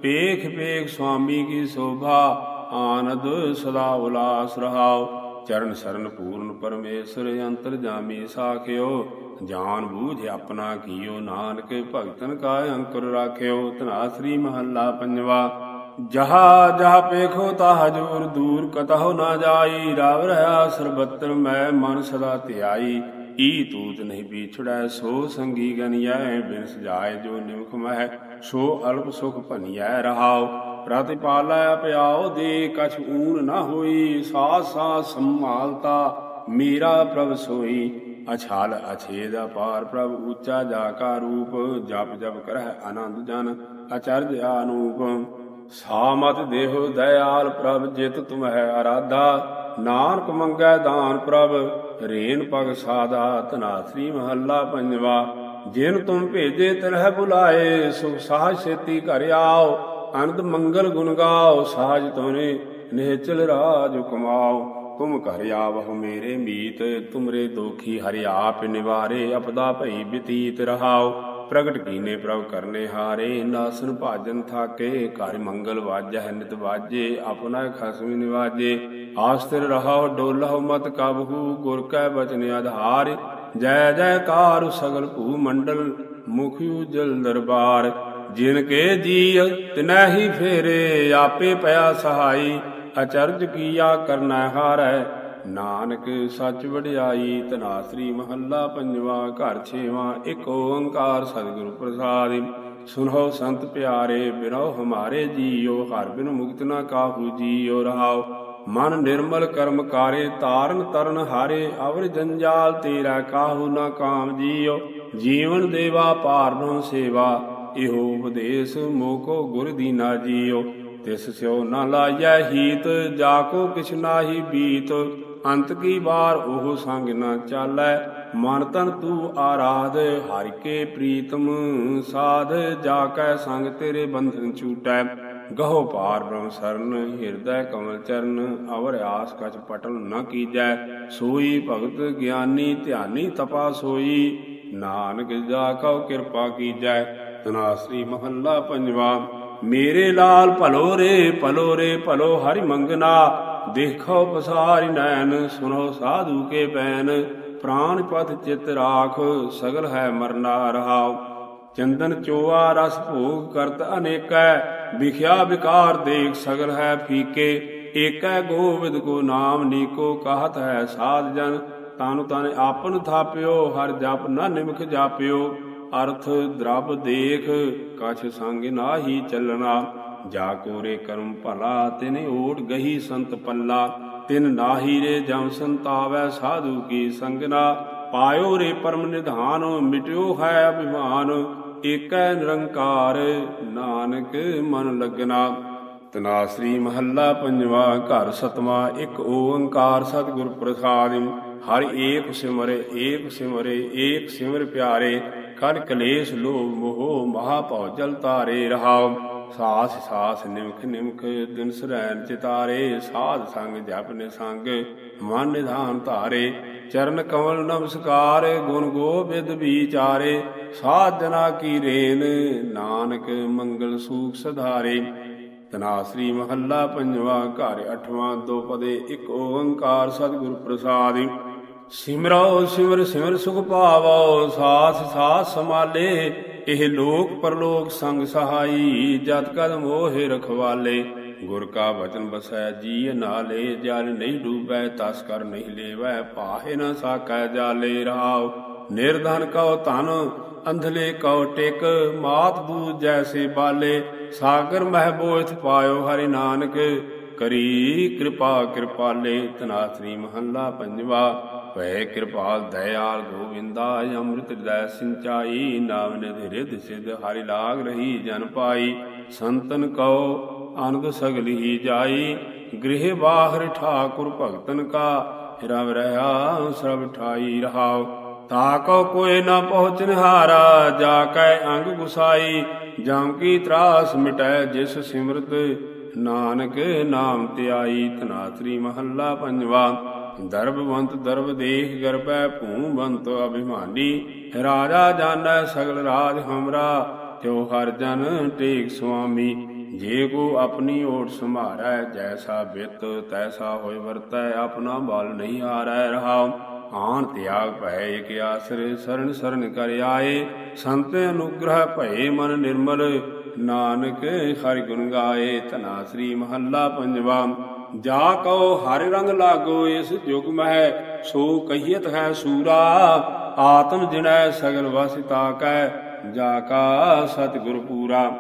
ਪੇਖ ਪੇਖ ਸੁਆਮੀ ਕੀ ਸੋਭਾ, ਆਨੰਦ ਸਦਾ ਉਲਾਸ ਰਹਾਉ। ਚਰਨ ਸਰਨ ਪੂਰਨ ਪਰਮੇਸ਼ਰ ਅੰਤਰ ਜਾਮੀ ਸਾਖਿਓ। ਜਾਨ ਬੂਝ ਆਪਣਾ ਕੀਓ, ਨਾਨਕ ਭਗਤਨ ਕਾ ਅੰਕੁਰ ਰਾਖਿਓ। ਤਨਾ ਸ੍ਰੀ ਮਹੱਲਾ ਪੰਜਵਾ। ਜਹਾ ਜਹ ਪੇਖੋ ਤਾ ਹਜੂਰ ਦੂਰ ਕਤਹੁ ਨਾ ਜਾਈ, ਰਾਵ ਰਹਾ ਸਰਬਤਰ ਮੈਂ ਮਨ ਸਦਾ ਧਿਆਈ। ਈ ਤੂਤ ਨਹੀਂ ਵਿਛੜੈ ਸੋ ਸੰਗੀ ਗਨਿਐ ਬਿਨ ਸਜਾਏ ਜੋ ਨਿਮਖ ਮਹਿ, ਸੋ ਅਲਪ ਸੁਖ ਭਨੀਐ ਰਹਾਉ। ਪ੍ਰਤਿਪਾਲੈ ਅਪਿਆਉ ਦੇ ਕਛ ਊਨ ਨਾ ਹੋਈ, ਸਾ ਸਾਸ ਸੰਭਾਲਤਾ, ਮੇਰਾ ਪ੍ਰਭ ਸੋਈ। ਅਛਾਲ ਅਛੇਦ ਅਪਾਰ ਪ੍ਰਭ ਉੱਚਾ ਜਾ ਕਾ ਰੂਪ, ਜਪ ਜਪ ਕਰਹਿ ਆਨੰਦ ਜਨ, ਅਚਰਜ ਆਨੂਪ। ਸਾਮਤ ਦੇਹੁ ਦਇਆਲ ਪ੍ਰਭ, ਜਿਤ ਤੁਮਹਿ ਅਰਾਧਾ। ਨਾਨਕ ਮੰਗੈ ਦਾਨ ਪ੍ਰਭ, ਰੇਨ ਪਗ ਸਾਦਾ ਤਨਾਸਰੀ ਮਹੱਲਾ ਪੰਜਵਾ, ਜਿਨ ਤੁਮ ਭੇਜੇ ਤਰਹਿ ਬੁਲਾਏ, ਸੁਖ ਸਾਜ ਛੇਤੀ ਘਰ ਆਓ। ਅਨੰਦ ਮੰਗਲ ਗੁਣ ਗਾਓ, ਸਾਜ ਤੋਨੇ ਨਿਹਚਲ ਰਾਜ ਕਮਾਓ। ਤੁਮ ਘਰ ਆਵਹੁ ਮੇਰੇ ਮੀਤ, ਤੁਮਰੇ ਦੋਖੀ ਹਰਿ ਆਪ ਨਿਵਾਰੇ, ਅਪਦਾ ਭਈ ਬਤੀਤ ਰਹਾਓ। ਪ੍ਰਗਟ ਕੀਨੇ ਪ੍ਰਭ ਕਰਨੇ ਹਾਰੇ, ਨਾਸਨ ਭਾਜਨ ਥਾਕੇ, ਘਰ ਮੰਗਲ ਵਾਜੈ, ਨਿਤ ਵਾਜੇ, ਆਪਣਾ ਖਸਮ ਨਿਵਾਜੇ। ਆਸਤਿਰ ਰਹਾਉ, ਡੋਲਹੁ ਮਤ ਕਬਹੂ, ਗੁਰ ਕੈ ਬਚਨ ਆਧਾਰ। ਜੈ ਜੈਕਾਰ ਸਗਲ ਭੂ ਮੰਡਲ, ਮੁਖ ਉਜਲ ਦਰਬਾਰ। ਜਿਨ ਕੇ ਜੀ ਤਿਨਹਿ ਫੇਰੇ, ਆਪੇ ਪਿਆ ਸਹਾਈ। ਅਚਰਜ ਕੀਆ ਕਰਨਾ ਹਾਰੈ ਨਾਨਕ ਸੱਚ ਵਡਿਆਈ ਤਨਾਸਰੀ ਮਹੱਲਾ ਪੰਜਵਾ, ਘਰ ਛੇਵਾ, ਇੱਕ ਓੰਕਾਰ ਸਤਿਗੁਰ ਪ੍ਰਸਾਦਿ। ਸੁਨੋ ਸੰਤ ਪਿਆਰੇ ਬਿਨੋ ਹਮਾਰੇ ਜੀਓ, ਹਰ ਬਿਨ ਮੁਕਤ ਨਾ ਕਾਹੂ ਜੀਓ ਰਹਾਓ। ਮਨ ਨਿਰਮਲ ਕਰਮ ਕਾਰੇ, ਤਾਰਨ ਤਰਨ ਹਾਰੇ, ਅਵਰ ਜੰਜਾਲ ਤੇਰਾ ਕਾਹੂ ਨਾ ਕਾਮ ਜੀਓ। ਜੀਵਨ ਦੇਵਾ ਪਾਰਨੋ ਸੇਵਾ, ਇਹੋ ਉਪਦੇਸ਼ ਮੋਕੋ ਗੁਰ ਦੀਨਾ ਜੀਓ। ਤਿਸ ਸਿਓ ਨਾ ਲਾਇਆ ਹੀਤ ਜਾ ਕੋ ਕਿਛ ਨਾਹੀ ਬੀਤ। ਅੰਤ ਕੀ ਵਾਰ ਉਹ ਸੰਗ ਨਾ ਚਾਲੈ? ਮਨ ਤਨ ਤੂ ਆਰਾਧ, ਹਰਿ ਕੇ ਪ੍ਰੀਤਮ ਸਾਧ, ਜਾ ਕੈ ਸੰਗ ਤੇਰੇ ਬੰਧਨ ਛੂਟੈ। ਗਹੋ ਪਾਰ ਬ੍ਰਹਮ ਸਰਨ, ਹਿਰਦੈ ਕਮਲ ਚਰਨ, ਅਵਰ ਆਸ ਕਛ ਪਟਲ ਨ ਕੀਜੈ। ਸੋਈ ਭਗਤ ਗਿਆਨੀ, ਧਿਆਨੀ ਤਪਾ ਸੋਈ, ਨਾਨਕ ਜਾ ਕਉ ਕਿਰਪਾ ਕੀਜੈ। ਤਨਾਸਰੀ ਮਹੱਲਾ ਪੰਜਵਾ, ਮੇਰੇ ਲਾਲ ਭਲੋ ਰੇ ਭਲੋ ਰੇ, ਭਲੋ ਹਰਿ ਮੰਗਨਾ। ਦੇਖੋ ਪਸਾਰਿ ਨੈਣ ਸੁਨੋ ਸਾਧੂ ਕੇ ਬੈਨ ਪ੍ਰਾਨ ਪਤ ਚਿਤ ਰਾਖ, ਸਗਲ ਹੈ ਮਰਨਾ ਰਹਾਉ। ਚੰਦਨ ਚੋਆ ਰਸ ਭੋਗ ਕਰਤ ਅਨੇਕੈ, ਵਿਖਿਆ ਵਿਕਾਰ ਦੇਖ ਸਗਲ ਹੈ ਫੀਕੇ। ਏਕੈ ਗੋਵਿੰਦ ਕੋ ਨਾਮ ਨੀਕੋ ਕਹਤ ਹੈ ਸਾਧ ਜਨ। ਤਨ ਤਨ ਆਪਨ ਥਾਪਿਓ, ਹਰ ਜਪ ਨ ਨਿਮਖ ਜਾਪਿਓ। ਅਰਥ ਦਰਬ ਦੇਖ, ਕਛ ਸੰਗ ਨਾਹੀ ਚੱਲਣਾ। ਜਾ ਕੋਰੇ ਕਰਮ ਭਲਾ, ਤਿਨ ਓਟ ਗਹੀ ਸੰਤ ਪੱਲਾ, ਤਿਨ ਨਾਹੀ ਰੇ ਜਮ ਸੰਤਾਵੈ ਸਾਧੂ ਕੀ ਸੰਗਨਾ, ਪਾਇਓ ਰੇ ਪਰਮ ਨਿਧਾਨ, ਮਿਟਿਓ ਹੈ ਅਭਿਮਾਨ, ਏਕੈ ਨਿਰੰਕਾਰ ਨਾਨਕ ਮਨ ਲਗਨਾ। ਤਨਾਸਰੀ ਮਹੱਲਾ ਪੰਜਵਾ ਘਰ ਸਤਵਾ, ਇੱਕ ਓੰਕਾਰ ਸਤਿਗੁਰ ਪ੍ਰਸਾਦਿ, ਹਰ ਏਕ ਸਿਮਰੇ ਏਕ ਸਿਮਰੇ, ਏਕ ਸਿਮਰ ਪਿਆਰੇ ਕਰ ਕਲੇਸ਼ ਲੋਭ ਮੋਹ ਮਹਾ ਭਉ ਜਲ ਤਾਰੇ ਰਹਾਉ। ਸਾਸ ਸਾਸ ਨਿਮਖ ਨਿਮਖ ਦਿਨ ਸਰੈਨ ਚਿਤਾਰੇ, ਸਾਧ ਸੰਗ ਜਪ ਨੇ ਸੰਗ, ਮਨ ਨਿਧਾਨ ਧਾਰੇ, ਚਰਨ ਕਮਲ ਨਮਸਕਾਰ, ਗੁਣ ਗੋਬਿੰਦ ਵਿਚਾਰੇ, ਸਾਧ ਜਨਾ ਕੀ ਰੇਨ, ਨਾਨਕ ਮੰਗਲ ਸੂਖ ਸਧਾਰੇ। ਤਨਾਸਰੀ ਮਹੱਲਾ ਪੰਜਵਾ ਘਰ, ਅਠਵਾਂ ਦੋ ਪਦੇ, ਇੱਕ ਓੰਕਾਰ ਸਤਿਗੁਰ ਪ੍ਰਸਾਦਿ। ਸਿਮਰੋ ਸਿਮਰ ਸਿਮਰ ਸੁਖ ਪਾਵੋ ਸਾਥ ਸਾਥ ਸਮਾਲੇ ਇਹ ਲੋਕ ਪਰਲੋਕ ਸੰਗ ਸਹਾਈ, ਜਤ ਕਦ ਮੋਹਿ ਰਖਵਾਲੇ। ਗੁਰ ਕਾ ਬਚਨ ਬਸੈ ਜੀ ਨਾਲੇ ਜਲ ਨਹੀਂ ਡੂਬੈ, ਤਸ ਕਰ ਨਹੀਂ ਲੇਵੈ, ਪਾਹੇ ਨ ਸਾਕੈ ਜਾਲੇ ਰਹਾਉ ਨਿਰਧਨ ਕਉ ਧਨ, ਅੰਧਲੇ ਕਉ ਟਿਕ, ਮਾਤ ਦੂ ਜੈਸੇ ਬਾਲੇ। ਸਾਗਰ ਮਹਿ ਬੋਇਥ ਪਾਇਓ ਹਰਿ ਨਾਨਕ, ਕਰੀ ਕਿਰਪਾ ਕਿਰਪਾਲੇ ਤਨਾਸਰੀ ਮਹੱਲਾ ਪੰਜਵਾ। ਭੈ ਕਿਰਪਾਲ ਦਇਆਲ ਗੋਵਿੰਦਾ, ਅੰਮ੍ਰਿਤ ਹਿਰਦੈ ਸਿੰਚਾਈ, ਨਾਮ ਨਿਧ ਰਿਧ ਸਿਧ ਹਰਿ ਲਾਗ ਰਹੀ ਜਨ ਪਾਈ। ਸੰਤਨ ਕਉ, ਅਨੰਦ ਸਗਲ ਹੀ ਜਾਈ। ਗ੍ਰਹਿ ਬਾਹਰ ਠਾਕੁਰ ਭਗਤਨ ਕਾ, ਰਵ ਰਹਾ ਸਰਬ ਠਾਈ ਰਹਾਉ। ਤਾਕੋ ਕੋਇ ਨਾ ਪਹੁੰਚਨ ਹਾਰਾ ਜਾ ਕੈ ਅੰਗ ਗੁਸਾਈ। ਜਾਂ ਕੀ ਤਰਾਸ ਮਿਟੈ ਜਿਸ ਸਿਮਰਤ, ਨਾਨਕ ਨਾਮ ਧਿਆਈ ਤਨਾਤਰੀ ਮਹੱਲਾ ਪੰਜਵਾ। ਦਰਬਵੰਤ ਦਰਬ ਦੇਖ ਗਰਪੈ ਭੂਬੰਤ ਅਭਿਮਾਨੀ। ਰਾਜਾ ਜਾਣੈ ਸਗਲ ਰਾਜ ਹਮਰਾ, ਤਿਉ ਹਰ ਜਨ ਟੇਕ ਸੁਆਮੀ। ਜੇ ਕੋ ਆਪਣੀ ਓਟ ਸੰਭਾਰੈ, ਜੈਸਾ ਬਿਤ ਤੈਸਾ ਹੋਇ ਵਰਤੈ, ਆਪਣਾ ਬਲ ਨਹੀਂ ਹਾਰੈ ਰਹਾਉ। ਆਣ ਤਿਆਗ ਭੈ ਇਕ ਆਸਰੇ, ਸਰਨ ਸਰਨ ਕਰ ਆਏ। ਸੰਤ ਅਨੁਗ੍ਰਹ ਭਏ ਮਨ ਨਿਰਮਲ। ਨਾਨਕ ਹਰਿ ਗੁਣ ਗਾਏ, ਧਨਾ ਸ੍ਰੀ ਮਹੱਲਾ ਪੰਜਵਾ। ਜਾ ਕਉ ਹਰਿ ਰੰਗ ਲਾਗੋ ਇਸ ਜੁਗ ਮਹਿ, ਸੋ ਕਹੀਤ ਹੈ ਸੂਰਾ, ਆਤਮ ਜਿਨੈ ਸਗਲ ਵਸਿਤਾ ਕੈ, ਜਾ ਕਾ ਸਤਿਗੁਰ ਪੂਰਾ।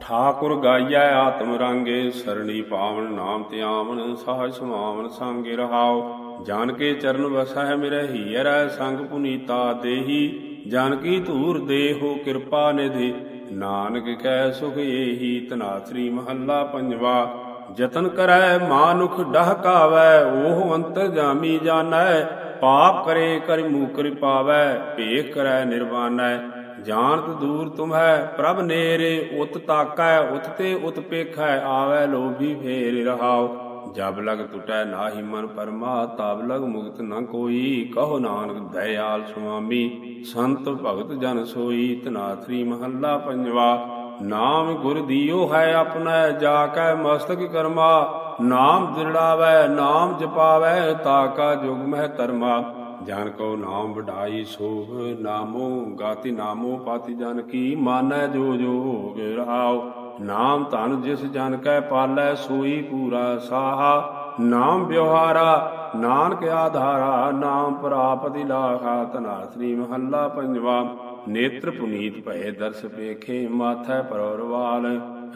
ਠਾਕੁਰ ਗਾਈਐ ਆਤਮ ਰੰਗੇ, ਸਰਣੀ ਪਾਵਨ ਨਾਮ ਤੇ ਆਵਨ ਸਾਜ ਸਮਾਵਨ ਸੰਗੇ ਰਹਾਉ। ਜਾਨ ਕੇ ਚਰਨ ਵਸੈ ਮੇਰੇ ਹੀਰੈ, ਸੰਗ ਪੁਨੀਤਾ ਦੇਹੀ। ਜਨ ਕੀ ਧੂਰ ਦੇਹੋ ਕਿਰਪਾ ਨਿਧి, ਨਾਨਕ ਕੈ ਸੁਖ ਏਹੀ ਤਨਾਸਰੀ ਮਹੱਲਾ ਪੰਜਵਾ। ਯਤਨ ਕਰੈ ਮਾਨੁਖ ਡਹਕਾਵੈ ਓਹ ਅੰਤਰ ਜਾਮੀ ਜਾਣੈ। ਪਾਪ ਕਰੇ ਕਰ ਮੂਕਰ ਪਾਵੈ ਭੇਖ ਕਰੈ ਨਿਰਵਾਨੈ ਜਾਣਤ ਦੂਰ ਤੁਮੈ ਪ੍ਰਭ ਨੇਰੇ ਉਤ ਤਾਕੈ, ਉਤ ਤੇ ਉਤ ਪੇਖੈ, ਆਵੈ ਲੋਭੀ ਫੇਰ ਰਹਾਉ। ਜਬ ਲਗ ਟੁਟੈ ਨਾਹੀ ਮਨ ਪਰਮਾ, ਤਬ ਲਗ ਮੁਕਤ ਨ ਕੋਈ। ਕਹੋ ਨਾਨਕ ਦਇਆਲ ਸੁਆਮੀ, ਸੰਤ ਭਗਤ ਜਨ ਸੋਈ ਤਨਾਥਰੀ ਮਹੱਲਾ ਪੰਜਵਾ। ਨਾਮ ਗੁਰ ਦੀਓ ਹੈ ਆਪਣਾ, ਜਾ ਕੈ ਮਸਤਕ ਕਰਮਾ। ਨਾਮ ਦਿਰੜਾਵੈ, ਨਾਮ ਜਪਾਵੈ, ਤਾ ਜੁਗ ਮਹਿ ਧਰਮਾ। ਜਨ ਕੋ ਨਾਮ ਵਡਾਈ ਸੋਭ ਨਾਮੋ, ਗਾਤੀ ਨਾਮੋ ਪਾਤੀ ਜਨ ਕੀ ਮਾਨੈ ਜੋ ਜੋ ਹੋਗ ਰਹਾਉ। ਨਾਮ ਧਨ ਜਿਸ ਜਨ ਕੈ ਪਾਲੈ, ਸੋਈ ਪੂਰਾ ਸਾਹਾ। ਨਾਮ ਵਿਵਹਾਰਾ, ਨਾਨਕ ਆਧਾਰਾ, ਨਾਮ ਪ੍ਰਾਪਤੀ ਲਾਖਾ ਤਨਾ ਸ੍ਰੀ ਮਹੱਲਾ ਪੰਜਵਾ। ਨੇਤਰ ਪੁਨੀਤ ਭਏ ਦਰਸ ਪੇਖੇ, ਮਾਥੈ ਪਰੋਰਵਾਲ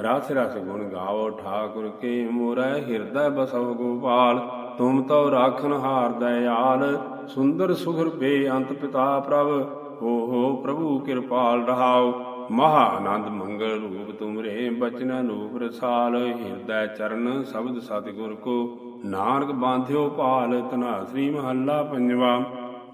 ਰਸ ਰਸ ਗੁਣ ਗਾਵੋ ਠਾਕੁਰ ਕੇ, ਮੋਰੈ ਹਿਰਦੈ ਬਸਵ ਗੋਪਾਲ। ਤੁਮ ਤਉ ਰਾਖਨ ਹਾਰ ਦਇਆਲ, ਸੁੰਦਰ ਸੁਖਰ ਬੇਅੰਤ ਪਿਤਾ ਪ੍ਰਭ। ਹੋ ਹੋ ਪ੍ਰਭੂ ਕਿਰਪਾਲ ਰਹਾਉ, ਮਹਾ ਆਨੰਦ ਮੰਗਲ ਰੂਪ ਤੁਮਰੇ, ਬਚਨ ਅਨੂਪ ਰਸਾਲ। ਹਿਰਦੈ ਚਰਨ ਸ਼ਬਦ ਸਤਿਗੁਰ ਕੋ, ਨਾਨਕ ਬਾਂਧਿਓ ਪਾਲ ਤਨਾ ਸ੍ਰੀ ਮਹੱਲਾ ਪੰਜਵਾ।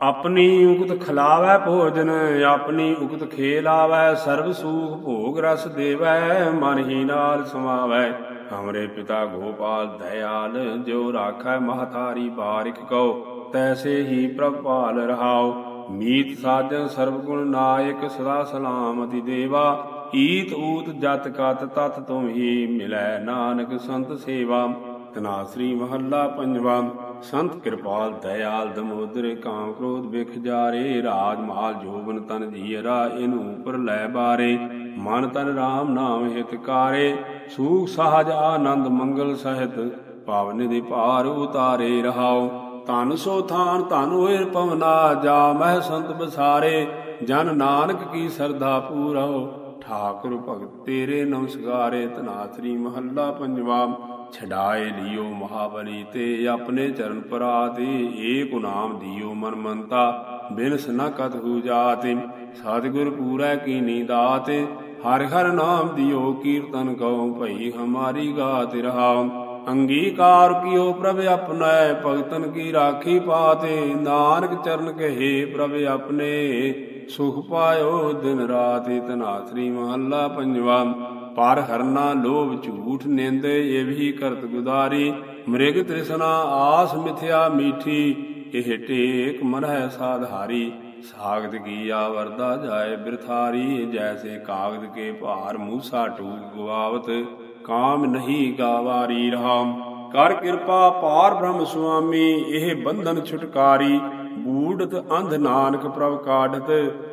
ਆਪਣੀ ਉਕਤ ਖਲਾਵੈ ਭੋਜਨ, ਆਪਣੀ ਉਕਤ ਖੇਲਾਵੈ, ਸਰਬ ਸੂਖ ਭੋਗ ਰਸ ਦੇਵੈ, ਮਨ ਹੀ ਨਾਲ ਸਮਾਵੈ। ਹਮਰੇ ਪਿਤਾ ਗੋਪਾਲ ਦਇਆਲ ਜੋ ਰਾਖੈ ਮਹਤਾਰੀ ਬਾਰਿਕ ਕਉ, ਤੈਸੇ ਹੀ ਪ੍ਰਭਾਲ ਰਹਾਉ। ਮੀਤ ਸਾਜਨ ਸਰਬ ਗੁਣ ਨਾਇਕ ਸਦਾ ਸਲਾਮਤੀ ਦੇਵਾ, ਈਤ ਊਤ ਜਤ ਕਤ ਤਤ ਤੁਮ ਹੀ ਮਿਲੈ, ਨਾਨਕ ਸੰਤ ਸੇਵਾ। ਤਨਾਸਰੀ ਮਹੱਲਾ ਪੰਜਵਾ। ਸੰਤ ਕਿਰਪਾਲ, ਦਇਆਲ, ਦਮੋਦਰ, ਕਾਮ ਕ੍ਰੋਧ ਵਿਖ ਜਾਰੇ, ਰਾਜ ਮਾਲ ਜੋਬਨ ਤਨ ਜੀਰਾ ਇਹਨੂੰ ਉਪਰ ਲੈ ਬਾਰੇ। ਮਨ ਤਨ RAM ਨਾਮ ਹਿਤਕਾਰੇ ਸੂਖ ਸਹਜ ਆਨੰਦ ਮੰਗਲ ਸਹਿਤ, ਪਾਵਨ ਦੇ ਭਾਰ ਉਤਾਰੇ ਰਹਾਓ। ਧਨ ਸੋ ਥਾਨ, ਧਨ ਹੋਏ ਪਵਨਾ, ਜਾ ਮਹਿ ਸੰਤ ਬਸਾਰੇ। ਜਨ ਨਾਨਕ ਕੀ ਸਰਦਾ ਪੂਰੋ, ਠਾਕੁਰ ਭਗਤ ਤੇਰੇ ਨਮਸਕਾਰੇ ਤਨਾਥਰੀ ਮਹੱਲਾ ਪੰਜਵਾ। ਛਡਾਏ ਲਿਓ ਮਹਾਬਲੀ ਤੇ ਆਪਣੇ ਚਰਨ ਪਰਾ ਪਰਾਤੇ ਏਕ ਨਾਮ ਦਿਓ ਮਨ ਮੰਤਾ। ਬਿਨਸ ਨ ਕਤ ਹੋ ਜਾਤੇ, ਸਤਿਗੁਰ ਪੂਰੈ ਕੀਨੀ ਦਾਤੇ ਹਰਿ ਹਰਿ ਨਾਮ ਦਿਓ ਕੀਰਤਨ ਕਉ ਭਈ ਹਮਾਰੀ ਗਾਤ ਰਹਾਉ। ਅੰਗੀਕਾਰ ਕੀਓ ਪ੍ਰਭ ਆਪਣੈ, ਭਗਤਨ ਕੀ ਰਾਖੀ ਪਾਤੇ। ਨਾਨਕ ਚਰਨ ਕਹੇ ਪ੍ਰਭ ਆਪਣੇ, ਸੁਖ ਪਾਇਓ ਦਿਨ ਰਾਤ ਤਨਾਥਰੀ ਮਹੱਲਾ ਪੰਜਵਾ। ਪਰ ਹਰਨਾ, ਲੋਭ ਝੂਠ ਨਿੰਦੇ, ਇਹ ਵੀ ਕਰਤ ਗੁਦਾਰੀ। ਮ੍ਰਿਗ ਤ੍ਰਿਸ਼ਨਾ, ਆਸ ਮਿਥਿਆ ਮੀਠੀ, ਇਹ ਟੇਕ ਮਨ ਹੈ ਸਾਧਾਰੀ ਸਾਗਤ ਕੀ ਆਵਰਦਾ ਜਾਏ ਬਿਰਥਾਰੀ, ਜੈਸੇ ਕਾਗਦ ਕੇ ਭਾਰ ਮੂਸਾ ਟੂਕ ਗਵਾਵਤ। ਕਾਮ ਨਹੀਂ ਗਾਵਾਰੀ ਰਹਾ ਕਰ ਕਿਰਪਾ ਪਾਰ ਬ੍ਰਹਮ ਸੁਆਮੀ, ਇਹ ਬੰਧਨ ਛੁਟਕਾਰੀ। ਬੂੜਤ ਅੰਧ ਨਾਨਕ ਪ੍ਰਭ ਕਾਢਤ,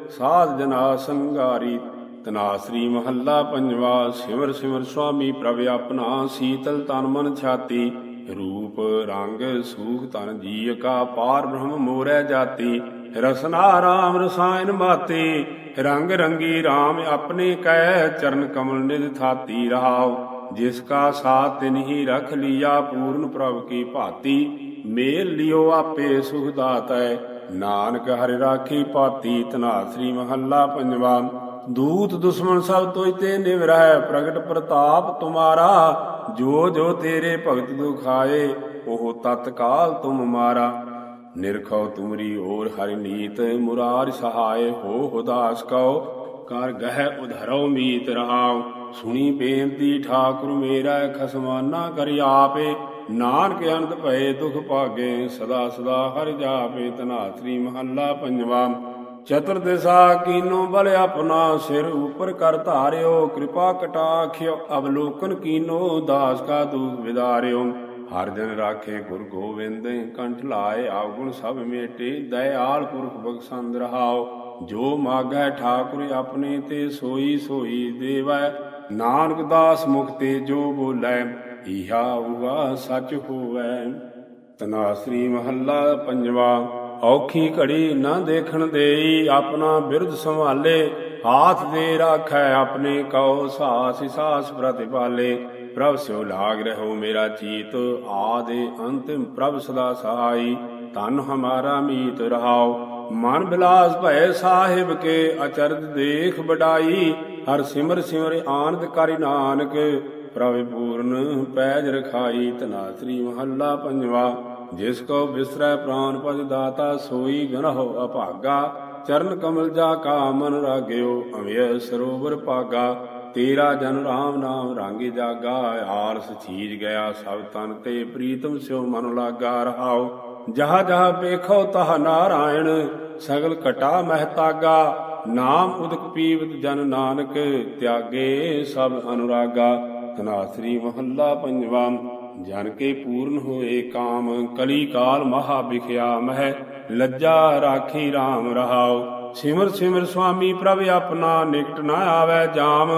ਸਾਧ ਜਨਾ ਸੰਗਾਰੀ। ਤਨਾਸਰੀ ਮਹੱਲਾ ਪੰਜਵਾ ਸਿਮਰ ਸਿਮਰ ਸੁਆਮੀ ਪ੍ਰਭ ਆਪਣਾ ਸੀਤਲ ਤਨ ਮਨ ਛਾਤੀ, ਰੂਪ ਰੰਗ ਸੂਖ ਤਨ ਜੀ ਕਾ ਪਾਰ ਬ੍ਰਹਮ ਮੋਰੈ ਜਾਤੀ, ਰਸਨਾ ਰਾਮ ਰਸਾਇਨ ਮਾਤੇ ਰੰਗ ਰੰਗੀ RAM ਆਪਣੇ ਕੈ ਚਰਨ ਕਮਲ ਨਿਧ ਥਾਤੀ ਰਹਾਉ, ਜਿਸ ਕਾ ਸਾਥ ਤਿਨ ਰਖ ਲਿਆ ਪੂਰਨ ਪ੍ਰਭ ਕੀ ਭਾਤੀ, ਮੇਲ ਲਿਓ ਆਪੇ ਸੁਖ ਦਾਤੈ, ਨਾਨਕ ਹਰਿ ਰਾਖੀ ਪਾਤੀ ਤਨਾਸਰੀ ਮਹੱਲਾ ਪੰਜਵਾ ਦੂਤ ਦੁਸ਼ਮਣ ਸਭ ਤੋਇ ਤੇ ਨਿਵਰਹਿ ਪ੍ਰਗਟ ਪ੍ਰਤਾਪ ਤੁਮਾਰਾ, ਜੋ ਜੋ ਤੇਰੇ ਭਗਤ ਦੁਖਾਏ ਉਹ ਤਤਕਾਲ ਤੁਮ ਮਾਰਾ। ਨਿਰਖਉ ਤੁਮਰੀ ਓਰ ਹਰਿ ਨੀਤ, ਮੁਰਾਰ ਸਹਾਇ, ਹੋ ਉਦਾਸ ਕਉ, ਕਰ ਗਹਿ ਉਧਰਉ ਮੀਤ ਰਹਾਉ। ਸੁਣੀ ਬੇਨਤੀ ਠਾਕੁਰ ਮੇਰਾ, ਖਸਮਾਨਾ ਕਰ ਆਪੇ। ਨਾਨਕ ਅਨੰਦ ਭਏ ਦੁਖ ਭਾਗੇ, ਸਦਾ ਸਦਾ ਹਰਿ ਜਾਪੇ, ਤਨਾਤਰੀ ਮਹੱਲਾ ਪੰਜਵਾ। ਚਤੁਰ ਦਿਸ਼ਾ ਕੀਨੋ ਬਲ ਆਪਣਾ ਸਿਰ ਉਪਰ ਕਰ ਧਾਰਿਓ, ਕਿਰਪਾ ਕਟਾਖਿਓ, ਅਵਲੋਕਨ ਕੀਨੋ ਦਾਸ ਕਾ ਦੁਖ ਵਿਦਾਰਿਓ। ਹਰ ਦਿਨ ਰਾਖੇ ਗੁਰ ਗੋਬਿੰਦ ਕੰਠ ਲਾਏ ਆਗੁਣ ਸਭ ਮੇਟੇ, ਦਇਆਲ ਪੁਰਖ ਬਖਸ਼ੰਦ ਰਹਾਓ। ਜੋ ਮਾਗੈ ਠਾਕੁਰ ਆਪਣੇ ਤੇ ਸੋਈ ਸੋਈ ਦੇਵੈ, ਨਾਨਕ ਦਾਸ ਮੁਕਤੇ ਜੋ ਬੋਲੇ ਇਹਾ ਹੁਆ ਸਚ ਹੋਵੈ। ਤਨਾਸਰੀ ਮਹੱਲਾ ਪੰਜਵਾ। ਔਖੀ ਘੜੀ ਨਾ ਦੇਖਣ ਦੇਈ, ਆਪਣਾ ਬਿਰਧ ਸੰਭਾਲੇ। ਹਾਥ ਦੇ ਰਾਖੈ, ਆਪਣੇ ਕਉ ਸਾਸ ਸਾਸ ਪ੍ਰਤਿਪਾਲੇ। ਪ੍ਰਭ ਸਿਉ ਲਾਗ ਰਹੋ ਮੇਰਾ ਚੀਤ ਆਦੇ ਅੰਤਿਮ ਪ੍ਰਭ ਸਦਾ ਸਹਾਈ। ਤਨ ਹਮਾਰਾ ਮੀਤ ਰਹਾਓ ਮਨ ਬਿਲਾਸ ਭੈ ਸਾਹਿਬ ਕੇ, ਅਚਰਜ ਦੇਖ ਬਡਾਈ ਹਰ ਸਿਮਰ ਸਿਮਰ ਆਨੰਦ ਕਰਿ ਨਾਨਕ, ਪ੍ਰਭ ਪੂਰਨ ਪੈਜ ਰਖਾਈ। ਤਨਾਸਰੀ ਮਹੱਲਾ ਪੰਜਵਾ। ਜਿਸ ਕੋ ਬਿਸਰੈ ਪ੍ਰਾਨ ਪਜ ਦਾਤਾ ਸੋਈ ਗਨਹੁ ਅਭਾਗਾ, ਚਰਨ ਕਮਲ ਜਾ ਕਾ ਮਨ ਰਾਗਿਓ ਅਮਿਯ ਸਰੋਵਰ ਪਾਗਾ ਤੇਰਾ ਜਨ ਰਾਮ ਨਾਮ ਰਾਂਗੇ ਜਾਗਾ, ਆਰਸ ਛੀਜ ਗਿਆ ਸਭ ਤਨ ਤੇ ਪ੍ਰੀਤਮ ਸਿਓ ਮਨ ਲਾਗਾ ਰਹਾਓ। ਜਹਾ ਜਹਾ ਵੇਖੋ ਤਹ ਨਾਰਾਇਣ, ਸਗਲ ਕਟਾ ਮਹਤਾਗਾ ਨਾਮ ਉਦਕ ਪੀਵਤ ਜਨ ਨਾਨਕ, ਤਿਆਗੇ ਸਭ ਅਨੁਰਾਗਾ। ਤਨਾਸਰੀ ਮਹੱਲਾ ਪੰਜਵਾ। ਜਨ ਕੇ ਪੂਰਨ ਹੋਏ ਕਾਮ, ਕਲੀ ਕਾਲ ਮਹਾ ਵਿਖਿਆ ਮਹਿ, ਲੱਜਾ ਰਾਖੀ RAM ਰਹਾਉ। ਸਿਮਰ ਸਿਮਰ ਸੁਆਮੀ ਪ੍ਰਭ ਆਪਣਾ ਨਿਕਟ ਨਾ ਆਵੇ ਜਾਮ,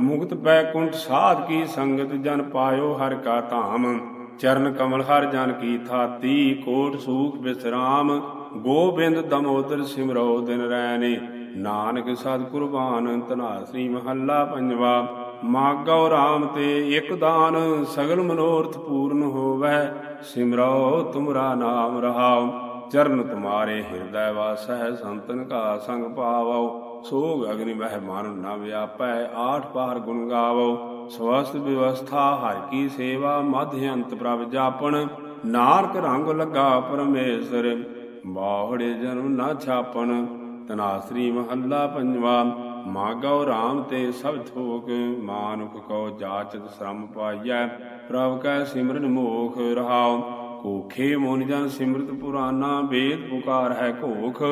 ਮੁਕਤ ਬੈ ਕੁੰਠ ਸਾਧ ਕੀ ਸੰਗਤ ਜਨ ਪਾਇਓ ਹਰ ਕਾ ਧਾਮ। ਚਰਨ ਕਮਲ ਹਰ ਜਨ ਕੀ ਥਾਤੀ, ਕੋਟ ਸੂਖ ਬਿਸਰਾਮ, ਗੋਬਿੰਦ ਦਮੋਦਰ ਸਿਮਰੋ ਦਿਨ ਰੈਨੇ ਨਾਨਕ ਸਤ ਕੁਰਬਾਨ ਤਨਾਸਰੀ ਮਹੱਲਾ ਪੰਜਵਾ। ਮਾਗਉ RAM ਤੇ ਇਕ ਦਾਨ, ਸਗਲ ਮਨੋਰਥ ਪੂਰਨ ਹੋਵੈ। ਸਿਮਰੋ, ਤੁਮਰਾ ਨਾਮ ਰਹਾਉ, ਚਰਨ ਤੁਮਾਰੇ ਹਿਰਦੈ ਵਾਸੈ, ਸੰਤਨ ਕਾ ਸੰਗ ਪਾਵਉ ਸੋਗ ਅਗਨਿ ਮਹਿ ਮਨ ਨ ਵਿਆਪੈ, ਆਠ ਪਾਰ ਗੁਣ ਗਾਵੋ। ਸਵਸਤ ਵਿਵਸਥਾ, ਹਰ ਕੀ ਸੇਵਾ, ਮਧ ਅੰਤ ਪ੍ਰਭ ਜਾਪਣ। ਨਾਰਕ ਰੰਗ ਲਗਾ ਪਰਮੇਸ਼ਰ, ਬਾਹੜੇ ਜਨਮ ਨਾ ਛਾਪਣ। ਤਨਾਸਰੀ ਮਹੱਲਾ ਪੰਜਵਾ ਮਾਗਉ ਰਾਮ ਤੇ ਸਭ ਥੋਕ, ਮਾਨੁਖ ਕੋ ਜਾਚਤ ਸ਼ਰਮ ਪਾਈਐ, ਪ੍ਰਭ ਕੈ ਸਿਮਰਨ ਮੋਖ ਰਹਾਉ। ਕੋਖੇ ਮੋਨ ਜਨ ਸਿਮਰਤ ਪੁਰਾਨਾ, ਵੇਦ ਪੁਕਾਰ ਹੈ ਘੋਖ।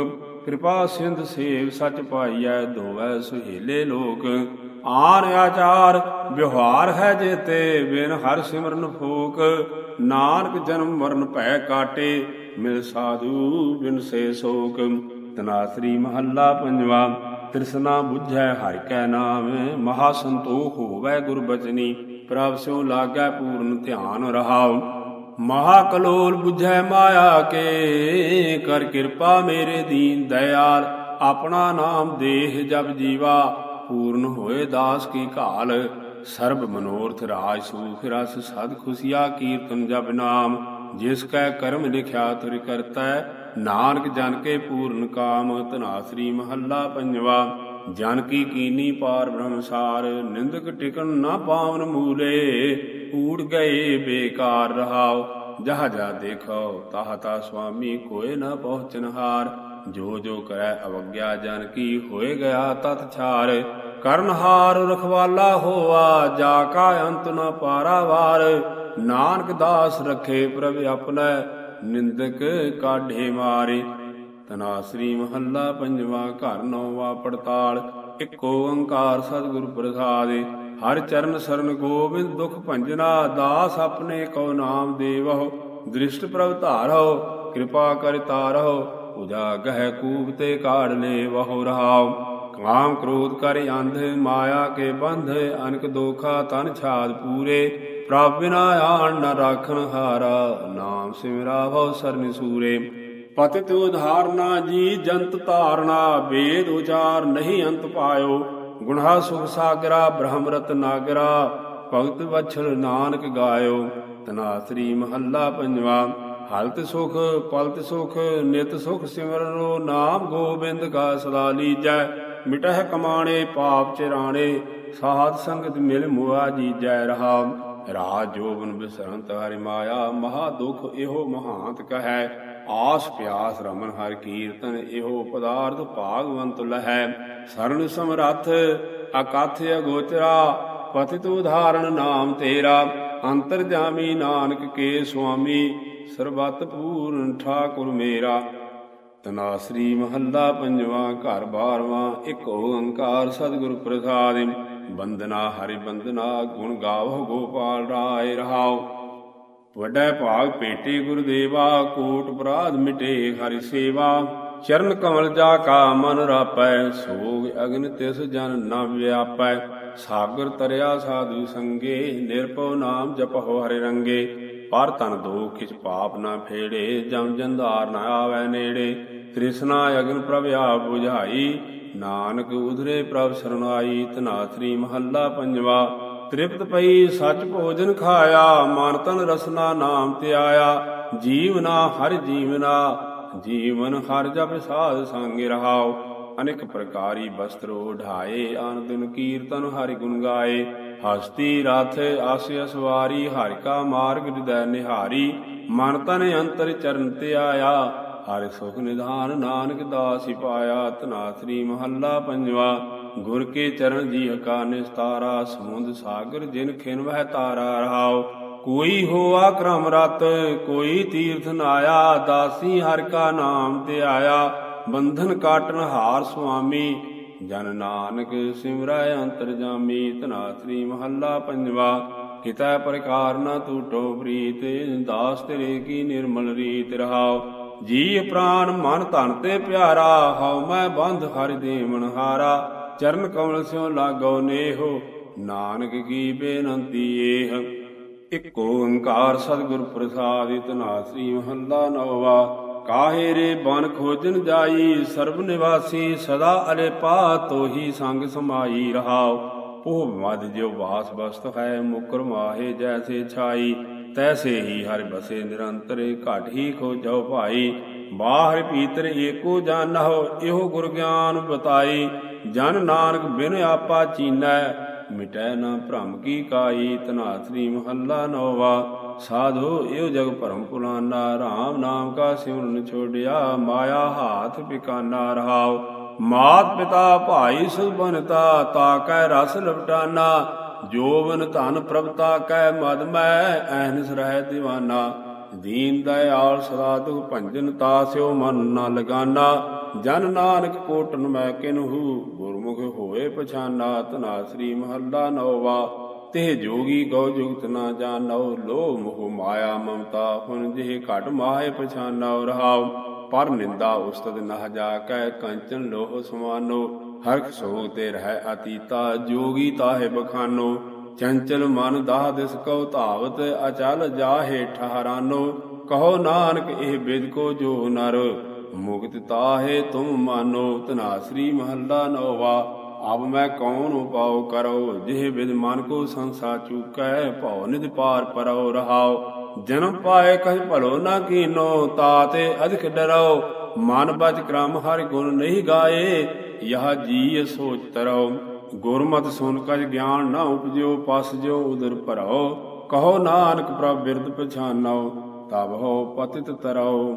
ਕਿਰਪਾ ਸਿੰਧ ਸੇਵ ਸਚ ਪਾਈਐ, ਦੋਵੈ ਸੁਹੇਲੇ ਲੋਕ। ਆਨ ਆਚਾਰ, ਵਿਵਹਾਰ ਹੈ ਜੇਤੇ, ਬਿਨ ਹਰ ਸਿਮਰਨ ਫੋਕ। ਨਾਨਕ ਜਨਮ ਮਰਨ ਭੈ ਕਾਟੇ, ਮਿਲ ਸਾਧੂ ਬਿਨ ਸੇ ਸੋਕ। ਤਨਾਸਰੀ ਮਹੱਲਾ ਪੰਜਵਾ। ਤ੍ਰਿਸ਼ਨਾ 부ਝੈ ਹਰਿ ਕੈ ਨਾਮ, ਮਹਾ ਸੰਤੋਖ ਹੋਵੈ ਗੁਰ ਬਚਨੀ, ਪ੍ਰਭ ਸਿਉ ਲਾਗੈ ਪੂਰਨ ਧਿਆਨ ਰਹਾਉ। ਮਹਾ ਕਲੋਲ 부ਝੈ ਮਾਇਆ ਕੇ, ਕਰ ਕਿਰਪਾ ਮੇਰੇ ਦੀਨ ਦਇਆਲ, ਆਪਣਾ ਨਾਮ ਦੇਹ ਜਬ ਜੀਵਾ, ਪੂਰਨ ਹੋਏ ਦਾਸ ਕੀ ਘਾਲ। ਸਰਬ ਮਨੋਰਥ ਰਾਜ ਸੂਖ ਰਸ, ਸਦ ਖੁਸ਼ੀਆ ਕੀਰਤਨ ਜਬ ਨਾਮ, ਜਿਸ ਕੈ ਕਰਮ ਲਿਖਿਆ ਤੁਰ ਕਰਤਾ ਨਾਨਕ ਜਨ ਕੇ ਪੂਰਨ ਕਾਮ ਤਨਾਸਰੀ ਮਹੱਲਾ ਪੰਜਵਾ। ਜਨ ਕੀ ਕੀਨੀ ਪਾਰ ਬ੍ਰਹਮਸਾਰ, ਨਿੰਦਕ ਟਿਕਣ ਨਾ ਪਾਵਨ ਮੂਲੇ। ਊੜ ਗਏ ਬੇਕਾਰ ਰਹਾਓ ਜਹ ਜਾ ਦੇਖੋ ਤਾਹ ਤਾ ਸੁਆਮੀ ਕੋਏ ਨਾ ਪਹੁੰਚਨ ਜੋ ਜੋ ਕਰੈ ਅਵਗਿਆ ਜਨ ਕੀ ਹੋਏ ਗਿਆ ਤਤ ਛਾਰ। ਕਰਨਹਾਰ ਰਖਵਾਲਾ ਹੋਆ, ਜਾ ਕਾ ਅੰਤ ਨ ਪਾਰਾਵਾਰ ਨਾਨਕ ਦਾਸ ਰਖੇ ਪ੍ਰਭ ਆਪਣਾ ਨਿੰਦਕ ਕਾਢੇ ਮਾਰੇ। ਤਨਾਸਰੀ ਮਹੱਲਾ ਪੰਜਵਾ, ਘਰ ਨੌਵਾ, ਪੜਤਾਲ। ਇੱਕ ਓੰਕਾਰ ਸਤਿਗੁਰ ਪ੍ਰਸਾਦਿ। ਹਰ ਚਰਨ ਸਰਨ ਗੋਬਿੰਦ ਦੁਖ ਭੰਜਨਾ, ਦਾਸ ਆਪਣੇ ਕੋ ਨਾਮ ਦੇਵਹੁ। ਦ੍ਰਿਸ਼ਟ ਪ੍ਰਭ ਧਾਰਹੁ, ਕਿਰਪਾ ਕਰ ਤਾਰਹੁ। ਉਜਾ ਗਹਿ ਕੂਬ ਤੇ ਕਾੜ ਲੈ ਬਹੁ ਰਹਾਉ। ਕਾਮ ਕ੍ਰੋਧ ਕਰ ਅੰਧ, ਮਾਇਆ ਕੇ ਬੰਧ, ਅਨਕ ਦੋਖਾ ਤਨ ਛਾਦ ਪੂਰੇ। ਪ੍ਰਭ ਬਿਨਾ ਆਣ ਨ ਰਾਖਨ ਹਾਰਾ, ਨਾਮ ਸਿਮਰਾ ਭਉ ਸਰਨਿ ਸੂਰੇ। ਪਤਿਤ ਉਧਾਰਨਾ ਜੀ, ਜੰਤ ਧਾਰਨਾ, ਵੇਦ ਉਚਾਰ ਨਹੀਂ ਅੰਤ ਪਾਇਓ। ਗੁਣਾ ਸੁਖ ਸਾਗਰਾ, ਬ੍ਰਹਮ ਰਤ ਨਾਗਰਾ, ਭਗਤ ਵਛਲ ਨਾਨਕ ਗਾਇਓ। ਤਨਾਸਰੀ ਮਹੱਲਾ ਪੰਜਵਾ, ਹਲਤ ਸੁਖ, ਪਲਤ ਸੁਖ, ਨਿਤ ਸੁਖ ਸਿਮਰਨੋ ਨਾਮ ਗੋਬਿੰਦ ਕਾ ਸਦਾ ਲੀਜੈ। ਮਿਟਹਿ ਕਮਾਣੇ, ਪਾਪ ਚਿਰਾਣੇ, ਸਾਧ ਸੰਗਤ ਮਿਲ ਮੁਆ ਜੀਜੈ ਰਹਾ। ਰਾਜ ਜੋਬਨ ਬਿਸਰੰਤ ਹਰਿ ਮਾਇਆ, ਮਹਾ ਦੁਖ ਇਹੋ ਮਹਾਂਤ ਕਹੈ। ਆਸ ਪਿਆਸ ਰਮਨ ਹਰ ਕੀਰਤਨ ਇਹੋ ਪਦਾਰਥ ਭਾਗਵੰਤ ਲਹੈ। ਸਰਣ ਸਮਰੱਥ ਅਕਥ ਅਗੋਚਰਾ, ਪਤਿਤ ਉਧਾਰਨ ਨਾਮ ਤੇਰਾ। ਅੰਤਰ ਜਾਮੀ ਨਾਨਕ ਕੇ ਸੁਆਮੀ, ਸਰਬਤ ਪੂਰਨ ਠਾਕੁਰ ਮੇਰਾ। ਤਨਾਸਰੀ ਮਹੱਲਾ ਪੰਜਵਾ, ਘਰ ਬਾਰਵਾ, ਇੱਕ ਓੰਕਾਰ ਸਤਿਗੁਰ ਪ੍ਰਸਾਦਿ। ਬੰਦਨਾ ਹਰਿ ਬੰਦਨਾ, ਗੁਣ ਗਾਵੋ ਗੋਪਾਲ ਰਾਏ ਰਹਾਓ ਵੱਡਾ ਭਾਗ ਭੇਟੇ ਗੁਰਦੇਵਾ, ਕੋਟ ਅਪਰਾਧ ਮਿਟੇ ਹਰਿ ਸੇਵਾ। ਚਰਨ ਕਮਲ ਜਾ ਕਾ ਮਨ ਰਾਪੈ, ਸੋਗ ਅਗਨ ਤਿਸ ਜਨ ਨਾ ਵਿਆਪੈ। ਸਾਗਰ ਤਰਿਆ ਸਾਧੂ ਸੰਗੇ, ਨਿਰਭਉ ਨਾਮ ਜਪਹੁ ਹਰਿ ਰੰਗੇ। ਪਰ ਤਨ ਦੋ ਕਿਛ ਪਾਪ ਨਾ ਫੇੜੇ, ਜਮ ਜੰਧਾਰ ਨਾ ਆਵੈ ਨੇੜੇ। ਤ੍ਰਿਸ਼ਨਾ ਅਗਨ ਪ੍ਰਭ ਆਪ 부ਝਾਈ ਨਾਨਕ ਉਧਰੇ ਪ੍ਰਭ ਸਰਣਾਈ ਤਨਾਸਰੀ ਮਹੱਲਾ ਪੰਜਵਾ। ਤ੍ਰਿਪਤ ਪਈ ਸਚ ਭੋਜਨ ਖਾਇਆ, ਮਨ ਤਨ ਰਸਨਾ ਨਾਮ ਤੇ ਆਇਆ ਜੀਵਨਾ ਹਰ ਜੀਵਨਾ ਜੀਵਨ ਹਰ ਜਪ ਸਾਧ ਸੰਗ ਰਹਾਓ ਅਨੇਕ ਪ੍ਰਕਾਰੀ ਵਸਤਰ ਢਾਏ, ਆਨ ਦਿਨ ਕੀਰਤਨ ਹਰਿ ਗੁਣ ਗਾਏ। ਹਸਤੀ ਰਥ ਆਸਿ ਅਸਵਾਰੀ, ਹਰਿ ਕਾ ਮਾਰਗ ਹਿਰਦੈ ਨਿਹਾਰੀ। ਮਨ ਤਨ ਅੰਤਰ ਚਰਨ ਤੇ ਆਇਆ ਹਰਿ ਸੁਖ ਨਿਧਾਨ ਨਾਨਕ ਦਾਸੀ ਪਾਇਆ ਤਨਾਸਰੀ ਮਹੱਲਾ ਪੰਜਵਾ, ਗੁਰ ਕੇ ਚਰਨ ਜੀ ਕਾ ਨਿਸਤਾਰਾ, ਸਮੁੰਦ ਸਾਗਰ ਜਿਨ ਖਿਨ ਵਹਿ ਤਾਰਾ ਰਹਾਉ। ਕੋਈ ਹੋਆ ਕਰਮ ਰਤ, ਕੋਈ ਤੀਰਥ ਨਾਇਆ, ਦਾਸੀ ਹਰ ਕਾ ਨਾਮ ਤੇ ਆਇਆ। ਬੰਧਨ ਕਾਟਨ ਹਾਰ ਸੁਆਮੀ, ਜਨ ਨਾਨਕ ਸਿਮਰਾ ਅੰਤਰ ਜਾਮੀ। ਤਨਾਸਰੀ ਮਹੱਲਾ ਪੰਜਵਾ, ਕਿਤੈ ਪ੍ਰਕਾਰ ਨਾ ਟੂਟੋ ਪ੍ਰੀਤ, ਦਾਸ ਤੇਰੇ ਕੀ ਨਿਰਮਲ ਰੀਤ ਰਹਾਓ ਜੀ ਪ੍ਰਾਨ ਮਨ ਧਨ ਤੇ ਪਿਆਰਾ, ਹਉ ਮੈਂ ਬੰਧ ਹਰਿ ਦੇਵਨ ਹਾਰਾ। ਚਰਨ ਕਮਲ ਸਿਓ ਲਾਗੋ ਨੇਹੋ, ਨਾਨਕ ਕੀ ਬੇਨੰਤੀ ਏਹ। ਇਕ ਓੰਕਾਰ ਸਤਿਗੁਰ ਪ੍ਰਸਾਦ ਨਾਸਰੀ ਮਹੱਲਾ ਨਵਵਾ ਕਾਹੇ ਰੇ ਬਨ ਖੋਜਨ ਜਾਈ, ਸਰਬ ਨਿਵਾਸੀ ਸਦਾ ਅਲੇਪਾ, ਤੋਹੀ ਸੰਗ ਸਮਾਈ ਰਹਾਓ ਉਹ ਮਦ ਜਿਉ ਵਾਸ ਬਸਤ ਹੈ, ਮੁਕਰ ਮਾਹੇ ਜੈਸੇ ਛਾਈ। ਤੈਸੇ ਹੀ ਹਰਿ ਬਸੇ ਨਿਰੰਤਰ ਘਟ ਹੀ ਖੋਜੋ ਭਾਈ। ਬਾਹਰ ਭੀਤਰ ਏਕੋ ਜਾਣਹੁ ਇਹੋ ਗੁਰ ਗਿਆਨ ਬਤਾਈ। ਜਨ ਨਾਨਕ ਬਿਨ ਆਪਾ ਚੀਨੈ, ਮਿਟੈ ਨਾ ਭ੍ਰਮ ਕੀ ਕਾਈ ਤਨਾਤਰੀ ਮਹੱਲਾ ਨੋਵਾ, ਸਾਧੋ ਇਹੋ ਜਗ ਭਰਮ ਪੁਲਾਨਾ RAM ਨਾਮ ਕਾ ਸਿਮਰਨ ਛੋੜਿਆ, ਮਾਇਆ ਹਾਥ ਪਿਕਾਨਾ ਰਹਾਓ ਮਾਤ ਪਿਤਾ ਭਾਈ ਸੁਭਨਤਾ, ਤਾ ਕੈ ਰਸ ਲਪਟਾਨਾ ਜੋਵਨ ਧਨ ਪ੍ਰਭਤਾ ਕੈ ਮਦ ਮੈਂ ਐਨਸ ਰਹਿ ਦੀਵਾਨਾ। ਦੀਨ ਦਇਆਲ ਸਦਾ ਦੁਖ ਭੰਜਨ ਤਾਸਿਓ ਮਨ ਨ ਲਗਾਨਾ। ਜਨ ਨਾਨਕ ਕੋਟਨ ਮੈਂ ਕਿਨਹੂ ਗੁਰਮੁਖ ਹੋਏ ਪਛਾਨਾ। ਤਨਾ ਸ੍ਰੀ ਮਹੱਲਾ ਨੌਵਾ, ਤੇ ਜੋਗੀ ਗਉ ਜੁਗਤ ਨਾ ਜਾਣਉ ਲੋਭ ਮੋਹ ਮਾਇਆ ਮਮਤਾ ਹੁਨ ਜਿਹ ਘਟ ਮਾਹੇ ਪਛਾਨਾ ਰਹਾਉ। ਪਰ ਨਿੰਦਾ ਉਸਤਤ ਨਾ ਜਾ ਕੈ ਕੰਚਨ ਲੋਹ ਸਮਾਨੋ। ਹਰਖ ਸੋਗ ਤੇ ਰਹਿ ਅਤੀਤਾ, ਜੋਗੀ ਤਾਹੇ ਬਖਾਨੋ। ਚੰਚਲ ਮਨ ਦਾਹ ਦਿਸ ਕਉ ਧਾਵਤ, ਅਚਲ ਜਾਹੇ ਠਹਰਾਨੋ। ਕਹੋ ਨਾਨਕ, ਇਹ ਬਿਦ ਕੋ ਜੋ ਨਰ, ਮੁਕਤ ਤਾਹੇ ਤੁਮ ਮਾਨੋ। ਤਨਾ ਮਹੱਲਾ ਨੋਵਾ ਅਬ ਮੈਂ ਕੌਣ ਉਪਾਉ ਕਰੋ? ਜਿਹ ਬਿਦ ਮਨ ਕੋ ਸੰਸਾ ਚੁਕੈ, ਭਉ ਨਿਧ ਪਾਰ ਪਰਉ ਰਹਾਓ ਜਨਮ ਪਾਏ ਕਹਿ ਭਲੋ ਨਾ ਕੀਨੋ ਤਾਤੇ ਅਧਿਕ ਡਰਾਓ ਮਨ ਬਚ ਕ੍ਰਮ ਹਰਿ ਗੁਣ ਨਹੀਂ ਗਾਏ। ਯਹ ਜੀ ਸੋਚ ਤਰੋ ਗੁਰਮਤਿ ਸੁਨ ਕਜ ਗਿਆਨ ਨਾ ਉਪਜਿਓ, ਪਸ ਜਿਉ ਉਦਰ ਭਰਾਓ ਕਹੋ ਨਾਨਕ ਪ੍ਰਭ ਬਿਰਦ ਪਛਾਨੋ ਤਬ ਹੋ ਪਤਿਤ ਤਰੋ